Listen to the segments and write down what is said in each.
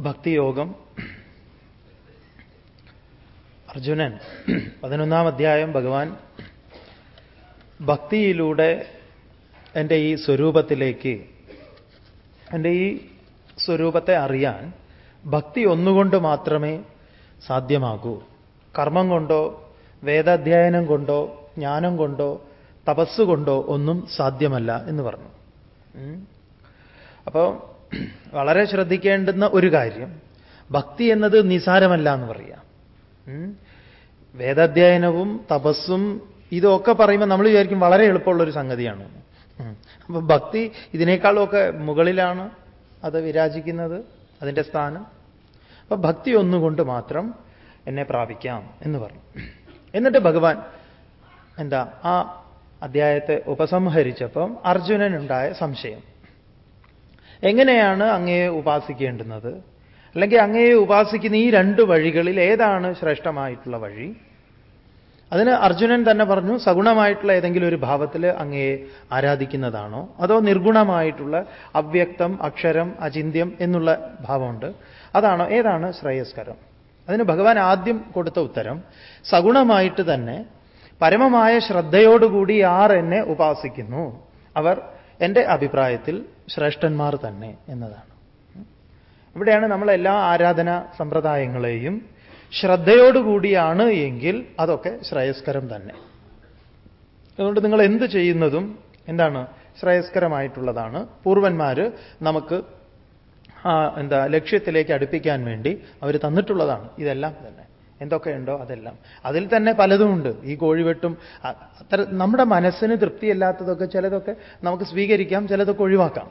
ഭക്തിയോഗം. അർജുനൻ പതിനൊന്നാം അധ്യായം ഭഗവാൻ ഭക്തിയിലൂടെ എന്റെ ഈ സ്വരൂപത്തിലേക്ക് എന്റെ ഈ സ്വരൂപത്തെ അറിയാൻ ഭക്തി ഒന്നുകൊണ്ട് മാത്രമേ സാധ്യമാകൂ. കർമ്മം കൊണ്ടോ വേദാധ്യയനം കൊണ്ടോ ജ്ഞാനം കൊണ്ടോ തപസ്സുകൊണ്ടോ ഒന്നും സാധ്യമല്ല എന്ന് പറഞ്ഞു. അപ്പോൾ വളരെ ശ്രദ്ധിക്കേണ്ടുന്ന ഒരു കാര്യം. ഭക്തി എന്നത് നിസാരമല്ല എന്ന് പറയാം. വേദാധ്യയനവും തപസ്സും ഇതൊക്കെ പറയുമ്പോൾ നമ്മൾ വിചാരിക്കും വളരെ എളുപ്പമുള്ള ഒരു സംഗതിയാണ് അപ്പൊ ഭക്തി ഇതിനേക്കാളൊക്കെ മുകളിലാണ് അത് വിരാജിക്കുന്നത് അതിന്റെ സ്ഥാനം. അപ്പൊ ഭക്തി ഒന്നുകൊണ്ട് മാത്രം എന്നെ പ്രാപിക്കാം എന്ന് പറഞ്ഞു. എന്നിട്ട് ഭഗവാൻ എന്താ ആ അധ്യായത്തെ ഉപസംഹരിച്ചപ്പം അർജുനനുണ്ടായ സംശയം. എങ്ങനെയാണ് അങ്ങയെ ഉപാസിക്കേണ്ടുന്നത്? അല്ലെങ്കിൽ അങ്ങയെ ഉപാസിക്കുന്ന ഈ രണ്ട് വഴികളിൽ ഏതാണ് ശ്രേഷ്ഠമായിട്ടുള്ള വഴി? അതിന് അർജുനൻ തന്നെ പറഞ്ഞു സഗുണമായിട്ടുള്ള ഏതെങ്കിലും ഒരു ഭാവത്തിൽ അങ്ങയെ ആരാധിക്കുന്നതാണോ? അതോ നിർഗുണമായിട്ടുള്ള അവ്യക്തം അക്ഷരം അചിന്യം എന്നുള്ള ഭാവമുണ്ട്? അതാണോ ഏതാണ് ശ്രേയസ്കരം? അതിന് ഭഗവാൻ ആദ്യം കൊടുത്ത ഉത്തരം സഗുണമായിട്ട് തന്നെ പരമമായ ശ്രദ്ധയോടുകൂടി ആർ എന്നെ ഉപാസിക്കുന്നു. അവർ എന്റെ അഭിപ്രായത്തിൽ ശ്രേഷ്ഠന്മാർ തന്നെ എന്നതാണ്. ഇവിടെയാണ് നമ്മൾ എല്ലാ ആരാധന സമ്പ്രദായങ്ങളെയും ശ്രദ്ധയോടുകൂടിയാണ് എങ്കിൽ അതൊക്കെ ശ്രേയസ്കരം തന്നെ. അതുകൊണ്ട് നിങ്ങൾ എന്ത് ചെയ്യുന്നതും എന്താണ് ശ്രേയസ്കരമായിട്ടുള്ളതാണ്. പൂർവന്മാർ നമുക്ക് എന്താ ലക്ഷ്യത്തിലേക്ക് അടുപ്പിക്കാൻ വേണ്ടി അവർ തന്നിട്ടുള്ളതാണ്. ഇതെല്ലാം തന്നെ. എന്തൊക്കെയുണ്ടോ അതെല്ലാം. അതിൽ തന്നെ പലതുമുണ്ട്. ഈ കോഴിവെട്ടും അത്ര നമ്മുടെ മനസ്സിന് തൃപ്തിയല്ലാത്തതൊക്കെ ചിലതൊക്കെ നമുക്ക് സ്വീകരിക്കാം ചിലതൊക്കെ ഒഴിവാക്കാം.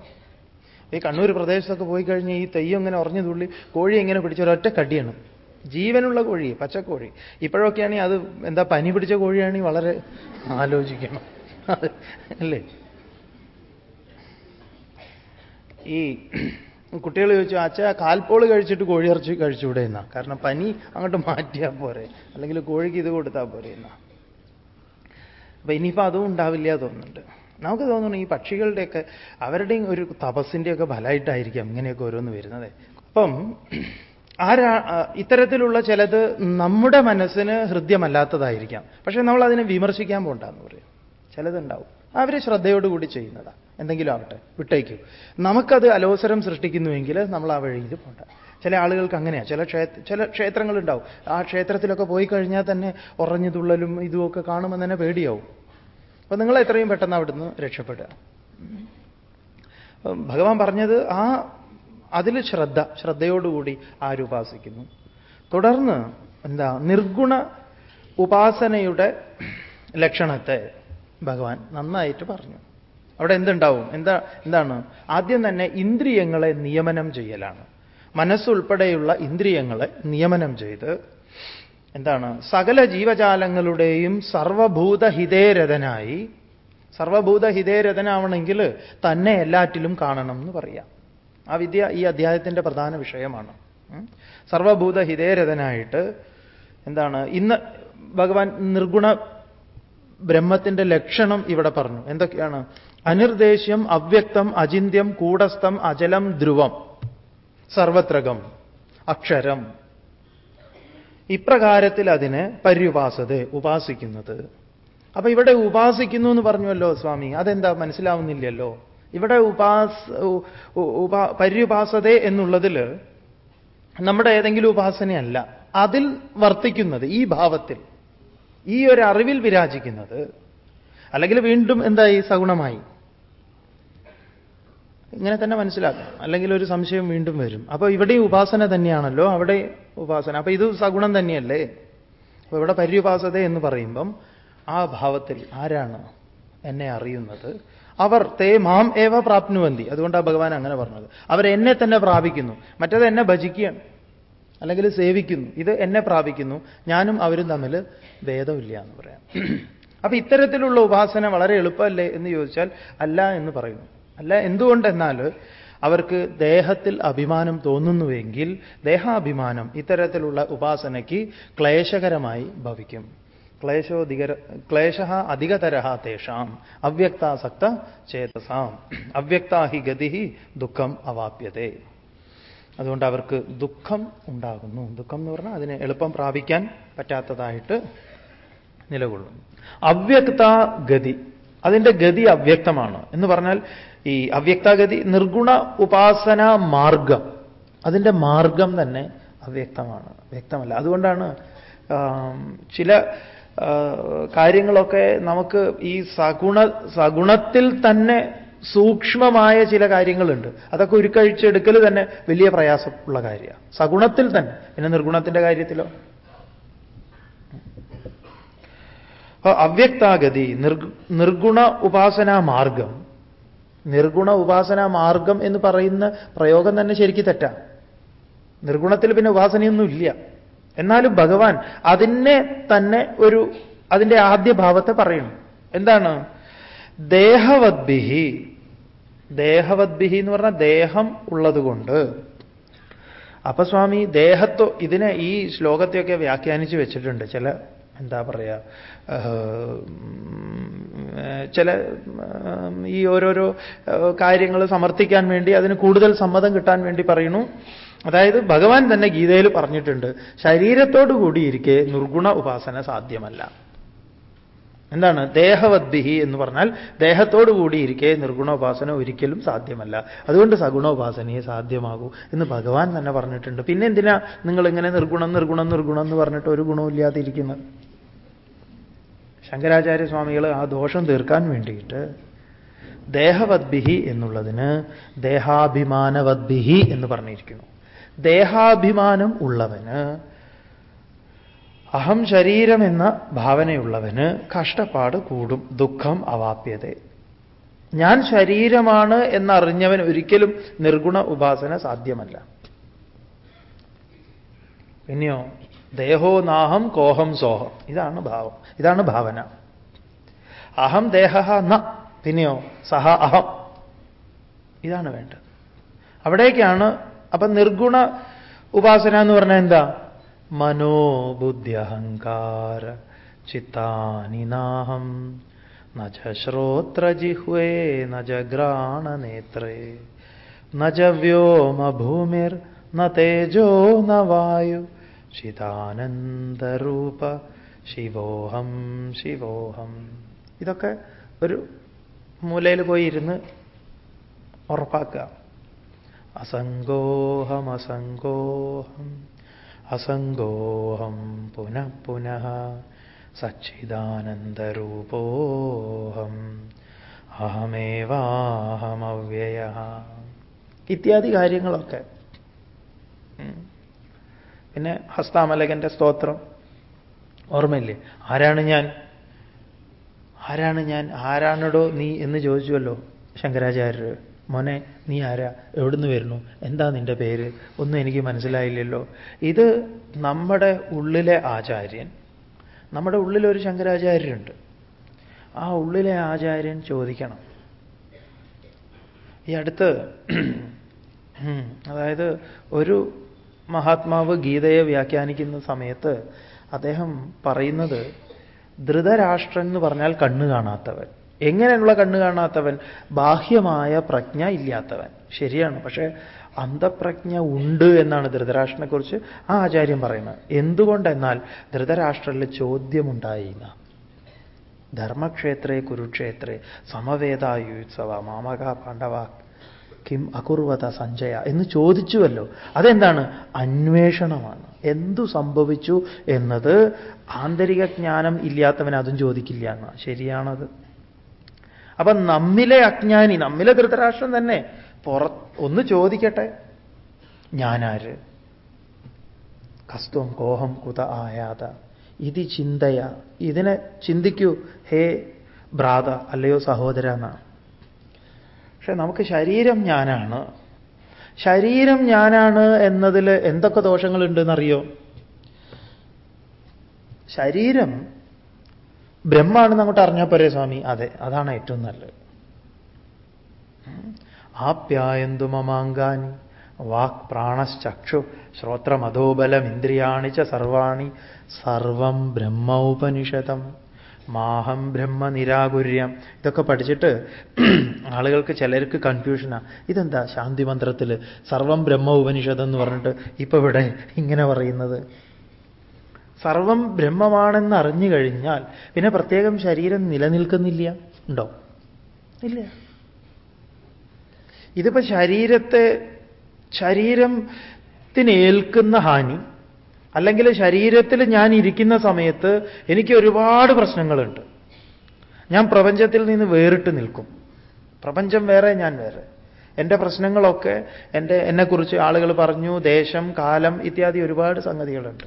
ഈ കണ്ണൂർ പ്രദേശത്തൊക്കെ പോയി കഴിഞ്ഞ് ഈ തെയ്യം ഇങ്ങനെ ഉറഞ്ഞു തുള്ളി കോഴി ഇങ്ങനെ പിടിച്ച കടിയണം കടിയാണ്. ജീവനുള്ള കോഴി പച്ചക്കോഴി. ഇപ്പോഴൊക്കെയാണെങ്കിൽ അത് എന്താ പനി പിടിച്ച കോഴിയാണെങ്കിൽ വളരെ ആലോചിക്കണം. അല്ലേ? ഈ കുട്ടികൾ ചോദിച്ചു അച്ഛ കാൽപോൾ കഴിച്ചിട്ട് കോഴിയിറച്ചി കഴിച്ചുകൂടെ എന്നാ? കാരണം പനി അങ്ങോട്ട് മാറ്റിയാൽ പോരെ. അല്ലെങ്കിൽ കോഴിക്ക് ഇത് കൊടുത്താൽ പോരെ എന്നാ. അപ്പൊ ഇനിയിപ്പോൾ അതും ഉണ്ടാവില്ല തോന്നുന്നുണ്ട്. നമുക്ക് തോന്നുന്നു ഈ പക്ഷികളുടെയൊക്കെ അവരുടെയും ഒരു തപസ്സിന്റെയൊക്കെ ഫലമായിട്ടായിരിക്കാം ഇങ്ങനെയൊക്കെ ഓരോന്ന് വരുന്നത്. അപ്പം ആരാ ഇത്തരത്തിലുള്ള ചിലത് നമ്മുടെ മനസ്സിന് ഹൃദ്യമല്ലാത്തതായിരിക്കാം. പക്ഷേ നമ്മൾ അതിനെ വിമർശിക്കാൻ പോണ്ടെന്ന് പറയും. ചിലതുണ്ടാവും. അവർ ശ്രദ്ധയോടുകൂടി ചെയ്യുന്നതാണ് എന്തെങ്കിലും ആവട്ടെ വിട്ടേക്കൂ നമുക്കത് അലോസരം സൃഷ്ടിക്കുന്നുവെങ്കിൽ നമ്മൾ ആ വഴിയിൽ പോകണ്ട. ചില ആളുകൾക്ക് അങ്ങനെയാണ് ചില ക്ഷേത്ര ചില ക്ഷേത്രങ്ങളുണ്ടാവും. ആ ക്ഷേത്രത്തിലൊക്കെ പോയി കഴിഞ്ഞാൽ തന്നെ ഉറഞ്ഞു തുള്ളലും ഇതുമൊക്കെ കാണുമ്പോൾ തന്നെ പേടിയാവും. അപ്പൊ നിങ്ങൾ എത്രയും പെട്ടെന്ന് അവിടുന്ന് രക്ഷപ്പെടുക. ഭഗവാൻ പറഞ്ഞത് ആ അതിൽ ശ്രദ്ധ ശ്രദ്ധയോടുകൂടി ആരുപാസിക്കുന്നു തുടർന്ന് എന്താ നിർഗുണ ഉപാസനയുടെ ലക്ഷണത്തെ ഭഗവാൻ നന്നായിട്ട് പറഞ്ഞു. അവിടെ എന്തുണ്ടാവും? എന്താ എന്താണ്? ആദ്യം തന്നെ ഇന്ദ്രിയങ്ങളെ നിയമനം ചെയ്യലാണ്. മനസ്സുൾപ്പെടെയുള്ള ഇന്ദ്രിയങ്ങളെ നിയമനം ചെയ്ത് എന്താണ്? സകല ജീവജാലങ്ങളുടെയും സർവഭൂതഹിതേരഥനായി സർവഭൂതഹിതേരഥനാവണമെങ്കിൽ തന്നെ എല്ലാറ്റിലും കാണണം എന്ന് പറയാം. ആ വിദ്യ ഈ അധ്യായത്തിന്റെ പ്രധാന വിഷയമാണ്. സർവഭൂതഹിതേരഥനായിട്ട് എന്താണ്? ഇന്ന് ഭഗവാൻ നിർഗുണ ബ്രഹ്മത്തിന്റെ ലക്ഷണം ഇവിടെ പറഞ്ഞു. എന്തൊക്കെയാണ്? അനിർദ്ദേശ്യം അവ്യക്തം അചിന്യം കൂടസ്ഥം അചലം ധ്രുവം. സർവത്രകം അക്ഷരം. ഇപ്രകാരത്തിൽ അതിനെ പര്യുപാസത ഉപാസിക്കുന്നത്. അപ്പൊ ഇവിടെ ഉപാസിക്കുന്നു എന്ന് പറഞ്ഞുവല്ലോ സ്വാമി. അതെന്താ? മനസ്സിലാവുന്നില്ലല്ലോ. ഇവിടെ ഉപാസ ഉപാ പര്യുപാസത എന്നുള്ളതിൽ നമ്മുടെ ഏതെങ്കിലും ഉപാസനയല്ല. അതിൽ വർത്തിക്കുന്നത് ഈ ഭാവത്തിൽ ഈ ഒരു അറിവിൽ വിരാജിക്കുന്നത് അല്ലെങ്കിൽ വീണ്ടും എന്തായി? സഗുണമായി. ഇങ്ങനെ തന്നെ മനസ്സിലാക്കാം. അല്ലെങ്കിൽ ഒരു സംശയം വീണ്ടും വരും. അപ്പൊ ഇവിടെ ഉപാസന തന്നെയാണല്ലോ അവിടെ ഉപാസന. അപ്പൊ ഇത് സഗുണം തന്നെയല്ലേ? അപ്പൊ ഇവിടെ പര്യുപാസത എന്ന് പറയുമ്പം ആ ഭാവത്തിൽ ആരാണ് എന്നെ അറിയുന്നത്? അവർ തേ മാം ഏവ പ്രാപ്നുവന്തി. അതുകൊണ്ടാണ് ഭഗവാൻ അങ്ങനെ പറഞ്ഞത്. അവർ എന്നെ തന്നെ പ്രാപിക്കുന്നു. മറ്റേത് എന്നെ ഭജിക്കുകയാണ്. അല്ലെങ്കിൽ സേവിക്കുന്നു. ഇത് എന്നെ പ്രാപിക്കുന്നു. ഞാനും അവരും തമ്മിൽ ഭേദമില്ല എന്ന് പറയാം. അപ്പൊ ഇത്തരത്തിലുള്ള ഉപാസന വളരെ എളുപ്പമല്ലേ എന്ന് ചോദിച്ചാൽ അല്ല എന്ന് പറയുന്നു. അല്ല എന്തുകൊണ്ടെന്നാൽ അവർക്ക് ദേഹത്തിൽ അഭിമാനം തോന്നുന്നുവെങ്കിൽ ദേഹാഭിമാനം ഇത്തരത്തിലുള്ള ഉപാസനയ്ക്ക് ക്ലേശകരമായി ഭവിക്കും. ക്ലേശോധികര ക്ലേശ അധികതര തേഷാം അവ്യക്താസക്ത ചേതസാം അവ്യക്താഹി ഗതി ദുഃഖം അവാപ്യത്തെ അതുകൊണ്ട് അവർക്ക് ദുഃഖം ഉണ്ടാകുന്നു. ദുഃഖം എന്ന് പറഞ്ഞാൽ അതിനെ എളുപ്പം പ്രാപിക്കാൻ പറ്റാത്തതായിട്ട് നിലകൊള്ളുന്നു. അവ്യക്ത ഗതി. അതിന്റെ ഗതി അവ്യക്തമാണ്. എന്ന് പറഞ്ഞാൽ ഈ അവ്യക്താഗതി നിർഗുണ ഉപാസന മാർഗം. അതിന്റെ മാർഗം തന്നെ അവ്യക്തമാണ്. വ്യക്തമല്ല. അതുകൊണ്ടാണ് ചില കാര്യങ്ങളൊക്കെ നമുക്ക് ഈ സഗുണ സഗുണത്തിൽ തന്നെ സൂക്ഷ്മമായ ചില കാര്യങ്ങളുണ്ട്. അതൊക്കെ ഉരുക്കഴിച്ചെടുക്കൽ തന്നെ വലിയ പ്രയാസമുള്ള കാര്യമാണ് സഗുണത്തിൽ തന്നെ. പിന്നെ നിർഗുണത്തിന്റെ കാര്യത്തിലോ? അവ്യക്താഗതി നിർഗുണ ഉപാസനാ മാർഗം. നിർഗുണ ഉപാസനാ മാർഗം എന്ന് പറയുന്ന പ്രയോഗം തന്നെ ശരിക്കും തെറ്റാ. നിർഗുണത്തിൽ പിന്നെ ഉപാസനയൊന്നുമില്ല. എന്നാലും ഭഗവാൻ അതിനെ തന്നെ ഒരു അതിന്റെ ആദ്യ ഭാവത്തെ പറയണം. എന്താണ്? ദേഹവദ്ഭിഹി. ദേഹവദ്ഭിഹി എന്ന് പറഞ്ഞാൽ ദേഹം ഉള്ളതുകൊണ്ട്. അപ്പൊ സ്വാമി ദേഹത്തോ ഇതിനെ ഈ ശ്ലോകത്തെയൊക്കെ വ്യാഖ്യാനിച്ചു വെച്ചിട്ടുണ്ട് ചില എന്താ പറയുക ചില ഈ ഓരോരോ കാര്യങ്ങൾ സമർത്ഥിക്കാൻ വേണ്ടി അതിന് കൂടുതൽ സമ്മതം കിട്ടാൻ വേണ്ടി പറയുന്നു. അതായത് ഭഗവാൻ തന്നെ ഗീതയിൽ പറഞ്ഞിട്ടുണ്ട് ശരീരത്തോടു കൂടിയിരിക്കെ നിർഗുണ ഉപാസന സാധ്യമല്ല. എന്താണ്? ദേഹവദ്ഭിഹി എന്ന് പറഞ്ഞാൽ ദേഹത്തോടു കൂടിയിരിക്കെ നിർഗുണോപാസന ഒരിക്കലും സാധ്യമല്ല. അതുകൊണ്ട് സഗുണോപാസനയെ സാധ്യമാകൂ എന്ന് ഭഗവാൻ തന്നെ പറഞ്ഞിട്ടുണ്ട്. പിന്നെ എന്തിനാ നിങ്ങൾ ഇങ്ങനെ നിർഗുണം നിർഗുണം നിർഗുണം എന്ന് പറഞ്ഞിട്ട് ഒരു ഗുണമില്ലാതിരിക്കുന്നത് ശങ്കരാചാര്യ സ്വാമികൾ ആ ദോഷം തീർക്കാൻ വേണ്ടിയിട്ട് ദേഹവദ്ഭിഹി എന്നുള്ളതിന് ദേഹാഭിമാനവദ്ഭിഹി എന്ന് പറഞ്ഞിരിക്കുന്നു. ദേഹാഭിമാനം ഉള്ളവന് അഹം ശരീരം എന്ന ഭാവനയുള്ളവന് കഷ്ടപ്പാട് കൂടും ദുഃഖം അവാപ്യത. ഞാൻ ശരീരമാണ് എന്നറിഞ്ഞവൻ ഒരിക്കലും നിർഗുണ ഉപാസന സാധ്യമല്ല. പിന്നെയോ? ദേഹോ നാഹം കോഹം സോഹം. ഇതാണ് ഭാവം. ഇതാണ് ഭാവന. അഹം ദേഹ ന. പിന്നെയോ സഹ അഹം. ഇതാണ് വേണ്ടത്. അവിടേക്കാണ് അപ്പൊ നിർഗുണ ഉപാസന എന്ന് പറഞ്ഞാൽ എന്താ? മനോബുദ്ധ്യഹങ്കാര ചിത്താനി നാഹം. നജ ശ്രോത്രജിഹ്വേ നജ ഘ്രാണനേത്രേ നജ വ്യോമഭൂമിർ ന തേജോ ന വായു. ചിദാനന്ദരൂപ ശിവോഹം ശിവോഹം. ഇതൊക്കെ ഒരു മൂലയിൽ പോയി ഇരുന്ന് ഉറപ്പാക്കുക. അസംഗോഹം അസംഗോഹം. അസംഗോഹം പുനഃ പുനഃ. സച്ചിദാനന്ദരൂപോഹം. അഹമേവാഹമവ്യയ ഇത്യാദി കാര്യങ്ങളൊക്കെ പിന്നെ ഹസ്താമലകന്റെ സ്തോത്രം. ഓർമ്മയില്ലേ? ആരാണ് ഞാൻ? ആരാണ് ഞാൻ? ആരാണടോ നീ എന്ന് ചോദിച്ചുവല്ലോ ശങ്കരാചാര്യർ. മോനെ നീ ആരാ? എവിടുന്ന് വരുന്നു? എന്താ നിന്റെ പേര്? ഒന്നും എനിക്ക് മനസ്സിലായില്ലല്ലോ. ഇത് നമ്മുടെ ഉള്ളിലെ ആചാര്യൻ. നമ്മുടെ ഉള്ളിലൊരു ശങ്കരാചാര്യരുണ്ട്. ആ ഉള്ളിലെ ആചാര്യൻ ചോദിക്കണം. ഈ അടുത്ത് അതായത് ഒരു മഹാത്മാവ് ഗീതയെ വ്യാഖ്യാനിക്കുന്ന സമയത്ത് അദ്ദേഹം പറയുന്നത് ധൃതരാഷ്ട്രൻ എന്ന് പറഞ്ഞാൽ കണ്ണു കാണാത്തവൻ. എങ്ങനെയുള്ള കണ്ണു കാണാത്തവൻ? ബാഹ്യമായ പ്രജ്ഞ ഇല്ലാത്തവൻ. ശരിയാണ്. പക്ഷേ അന്ധപ്രജ്ഞ ഉണ്ട് എന്നാണ് ധൃതരാഷ്ട്രനെക്കുറിച്ച് ആ ആചാര്യം പറയുന്നത്. എന്തുകൊണ്ടെന്നാൽ ധൃതരാഷ്ട്രത്തിൽ ചോദ്യമുണ്ടായില്ല. ധർമ്മക്ഷേത്രേ കുരുക്ഷേത്രേ സമവേദായുത്സവ മാമക പാണ്ഡവ കിം അകുർവത സഞ്ജയ എന്ന് ചോദിച്ചുവല്ലോ. അതെന്താണ്? അന്വേഷണമാണ്. എന്തു സംഭവിച്ചു എന്നത് ആന്തരിക ജ്ഞാനം ഇല്ലാത്തവൻ അതും ചോദിക്കില്ല എന്ന. ശരിയാണത്. അപ്പൊ നമ്മിലെ അജ്ഞാനി നമ്മിലെ ധൃതരാഷ്ട്രം തന്നെ പുറ ഒന്ന് ചോദിക്കട്ടെ. ഞാനാര്? കസ്തും കോഹം കുത ആയാത. ഇത് ചിന്തയ. ഇതിനെ ചിന്തിക്കൂ. ഹേ ഭ്രാത അല്ലയോ സഹോദര എന്നാണ് പക്ഷെ നമുക്ക് ശരീരം ഞാനാണ്. ശരീരം ഞാനാണ് എന്നതിൽ എന്തൊക്കെ ദോഷങ്ങളുണ്ടെന്നറിയോ? ശരീരം ബ്രഹ്മാണെന്ന് അങ്ങോട്ട് അറിഞ്ഞാൽ പോരെ സ്വാമി? അതെ അതാണ് ഏറ്റവും നല്ലത്. ആപ്യായന്തു മമാങ്കാനി വാക് പ്രാണശ്ചക്ഷു ശ്രോത്രമധോബലം ഇന്ദ്രിയാണി ച സർവാണി സർവം ബ്രഹ്മോപനിഷതം മാഹം ബ്രഹ്മ നിരാകുര്യം. ഇതൊക്കെ പഠിച്ചിട്ട് ആളുകൾക്ക് ചിലർക്ക് കൺഫ്യൂഷനാ ഇതെന്താ ശാന്തി മന്ത്രത്തിൽ സർവം ബ്രഹ്മ ഉപനിഷത്ത് എന്ന് പറഞ്ഞിട്ട് ഇപ്പൊ ഇവിടെ ഇങ്ങനെ പറയുന്നത്? സർവം ബ്രഹ്മമാണെന്ന് അറിഞ്ഞു കഴിഞ്ഞാൽ പിന്നെ പ്രത്യേകം ശരീരം നിലനിൽക്കുന്നില്ല? ഉണ്ടോ? ഇല്ല. ഇതിപ്പോ ശരീരത്തെ ശരീരത്തിനേൽക്കുന്ന ഹാനി അല്ലെങ്കിൽ ശരീരത്തിൽ ഞാൻ ഇരിക്കുന്ന സമയത്ത് എനിക്ക് ഒരുപാട് പ്രശ്നങ്ങളുണ്ട്. ഞാൻ പ്രപഞ്ചത്തിൽ നിന്ന് വേറിട്ട് നിൽക്കും. പ്രപഞ്ചം വേറെ ഞാൻ വേറെ. എന്റെ പ്രശ്നങ്ങളൊക്കെ എന്റെ എന്നെക്കുറിച്ച് ആളുകൾ പറഞ്ഞു ദേശം കാലം ഇത്യാദി ഒരുപാട് സംഗതികളുണ്ട്.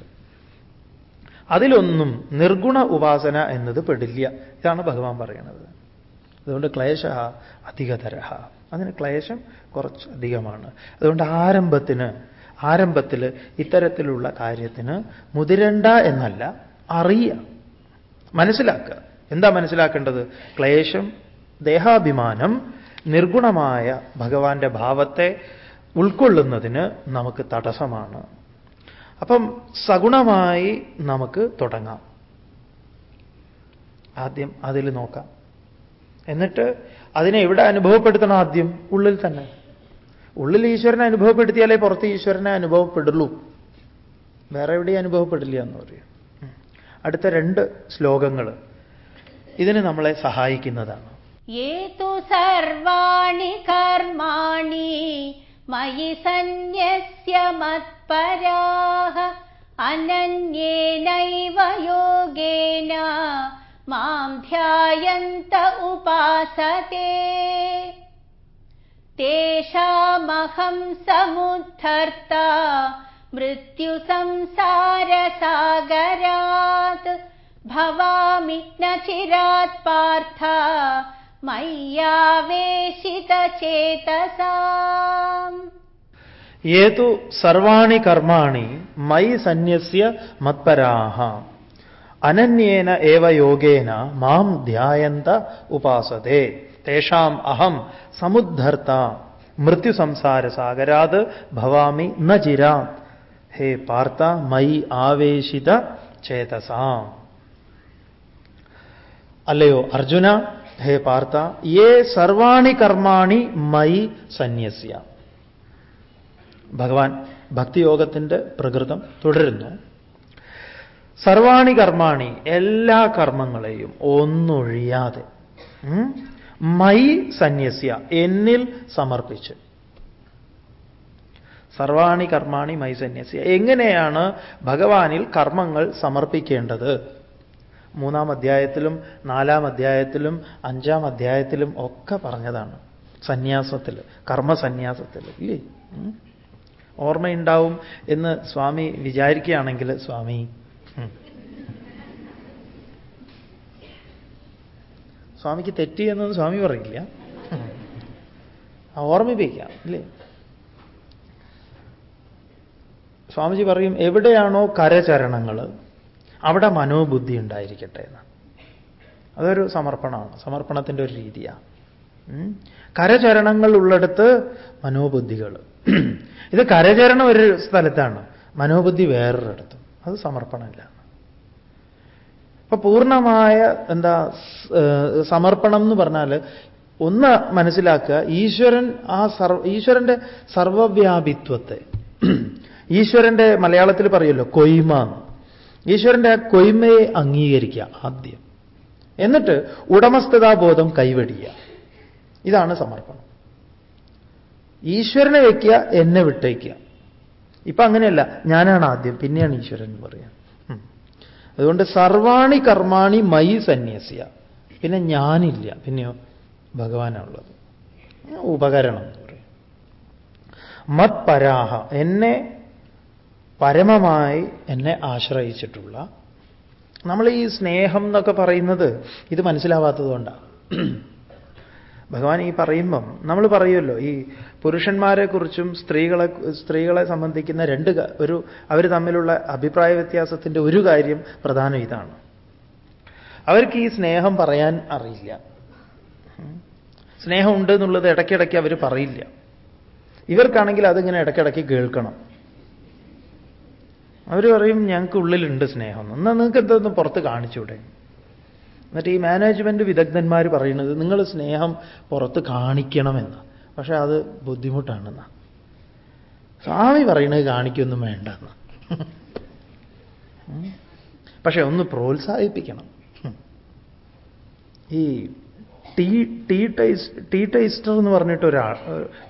അതിലൊന്നും നിർഗുണ ഉപാസന എന്നത് പെടില്ല. ഇതാണ് ഭഗവാൻ പറയുന്നത്. അതുകൊണ്ട് ക്ലേശ അധികതരഹ അതിന് ക്ലേശം കുറച്ച് അധികമാണ്. അതുകൊണ്ട് ആരംഭത്തിന് ആരംഭത്തിൽ ഇത്തരത്തിലുള്ള കാര്യത്തിന് മുതിരണ്ട എന്നല്ല അറിയുക മനസ്സിലാക്കുക. എന്താ മനസ്സിലാക്കേണ്ടത്? ക്ലേശം ദേഹാഭിമാനം നിർഗുണമായ ഭഗവാന്റെ ഭാവത്തെ ഉൾക്കൊള്ളുന്നതിന് നമുക്ക് തടസ്സമാണ്. അപ്പം സഗുണമായി നമുക്ക് തുടങ്ങാം. ആദ്യം അതിൽ നോക്കാം. എന്നിട്ട് അതിനെ എവിടെ അനുഭവപ്പെടുത്തണം ആദ്യം? ഉള്ളിൽ തന്നെ. ഉള്ളിൽ ഈശ്വരനെ അനുഭവപ്പെടുത്തിയാലേ പുറത്ത് ഈശ്വരനെ അനുഭവപ്പെടുള്ളൂ. വേറെ എവിടെയും അനുഭവപ്പെടില്ല എന്ന് പറയും. അടുത്ത രണ്ട് ശ്ലോകങ്ങൾ. ഇതിന് നമ്മളെ സഹായിക്കുന്നതാണ്. ഏതു സർവാണി കർമാണി മയി സന്യസ്യ മത്പരാഹ അനന്യേനൈവ യോഗേന മാം ധ്യായന്ത ഉപാസത്തെ तेषामहं समुद्धर्ता मृत्युसंसारसागरात् भवामि न चिरात् पार्थ मय्यावेशितचेतसा ये तु सर्वाणि कर्माणि मयि सन्न्यस्य मत्पराः अनन्येन एव योगेन मां ध्यायन्त उपासते തേഷാം അഹം സമുദ്ധർത്ത മൃത്യുസംസാര സാഗരാത് ഭവാമി ന ചിരാ. ഹേ പാർത്ത മൈ ആവേശിത ചേതസാം. അല്ലയോ അർജുന ഹേ പാർത്ത യേ സർവാണി കർമാണി മൈ സന്യസ്യ. ഭഗവാൻ ഭക്തിയോഗത്തിന്റെ പ്രകൃതം തുടരുന്നു. സർവാണി കർമാണി എല്ലാ കർമ്മങ്ങളെയും ഒന്നൊഴിയാതെ മൈ സന്യസ്യ എന്നിൽ സമർപ്പിച്ച്. സർവാണി കർമാണി മൈ സന്യസ്യ. എങ്ങനെയാണ് ഭഗവാനിൽ കർമ്മങ്ങൾ സമർപ്പിക്കേണ്ടത്? മൂന്നാം അധ്യായത്തിലും നാലാം അധ്യായത്തിലും അഞ്ചാം അധ്യായത്തിലും ഒക്കെ പറഞ്ഞതാണ്. സന്യാസത്തിൽ കർമ്മസന്യാസത്തിൽ ഇല്ലേ? ഓർമ്മയുണ്ടാവും എന്ന് സ്വാമി വിചാരിക്കുകയാണെങ്കിൽ സ്വാമി സ്വാമിക്ക് തെറ്റി എന്നൊന്നും സ്വാമി പറയില്ല. ഓർമ്മിപ്പിക്കാം അല്ലേ? സ്വാമിജി പറയും എവിടെയാണോ കരചരണങ്ങൾ അവിടെ മനോബുദ്ധി ഉണ്ടായിരിക്കട്ടെ എന്ന്. അതൊരു സമർപ്പണമാണ് സമർപ്പണത്തിന്റെ ഒരു രീതിയാണ് കരചരണങ്ങൾ ഉള്ളിടത്ത് മനോബുദ്ധികൾ ഇത് കരചരണം ഒരു സ്ഥലത്താണ് മനോബുദ്ധി വേറൊരിടത്തും. അത് സമർപ്പണമില്ല. അപ്പൊ പൂർണമായ എന്താ സമർപ്പണം എന്ന് പറഞ്ഞാൽ ഒന്ന് മനസ്സിലാക്കുക ഈശ്വരൻ ആ സർവ ഈശ്വരന്റെ സർവവ്യാപിത്വത്തെ. ഈശ്വരന്റെ മലയാളത്തിൽ പറയുമല്ലോ കൊയ്മ. ഈശ്വരന്റെ കൊയ്മയെ അംഗീകരിക്കുക ആദ്യം. എന്നിട്ട് ഉടമസ്ഥതാബോധം കൈവടിയ ഇതാണ് സമർപ്പണം. ഈശ്വരനെ വയ്ക്കുക എന്നെ വിട്ടയക്കുക ഇപ്പൊ അങ്ങനെയല്ല ഞാനാണ് ആദ്യം പിന്നെയാണ് ഈശ്വരൻ എന്ന് പറയാം അതുകൊണ്ട് സർവാണി കർമാണി മൈ സന്യസ്യ. പിന്നെ ഞാനില്ല. പിന്നെയോ ഭഗവാനുള്ളത് ഉപകരണം എന്ന് പറയും. മത് പരാഹ എന്നെ പരമമായി എന്നെ ആശ്രയിച്ചിട്ടുള്ള. നമ്മൾ ഈ സ്നേഹം എന്നൊക്കെ പറയുന്നത് ഇത് മനസ്സിലാവാത്തതുകൊണ്ടാണ് ഭഗവാൻ ഈ പറയുമ്പം നമ്മൾ പറയുമല്ലോ ഈ പുരുഷന്മാരെക്കുറിച്ചും സ്ത്രീകളെ സ്ത്രീകളെ സംബന്ധിക്കുന്ന രണ്ട് ഒരു അവർ തമ്മിലുള്ള അഭിപ്രായ വ്യത്യാസത്തിന്റെ ഒരു കാര്യം പ്രധാനം ഇതാണ്. അവർക്ക് ഈ സ്നേഹം പറയാൻ അറിയില്ല. സ്നേഹമുണ്ട് എന്നുള്ളത് ഇടയ്ക്കിടയ്ക്ക് അവർ പറയില്ല. ഇവർക്കാണെങ്കിൽ അതിങ്ങനെ ഇടയ്ക്കിടയ്ക്ക് കേൾക്കണം. അവർ പറയും ഞങ്ങൾക്ക് ഉള്ളിലുണ്ട് സ്നേഹം. എന്നാൽ നിങ്ങൾക്ക് എന്തൊന്ന് പുറത്ത് കാണിച്ചൂടെ? എന്നിട്ട് ഈ മാനേജ്മെന്റ് വിദഗ്ധന്മാർ പറയുന്നത് നിങ്ങൾ സ്നേഹം പുറത്ത് കാണിക്കണമെന്ന്. പക്ഷെ അത് ബുദ്ധിമുട്ടാണെന്ന. സ്വാമി പറയുന്നത് കാണിക്കൊന്നും വേണ്ടെന്ന്. പക്ഷെ ഒന്ന് പ്രോത്സാഹിപ്പിക്കണം. ഈ tea tea ties tea taster എന്ന് പറഞ്ഞിട്ട് ഒരാൾ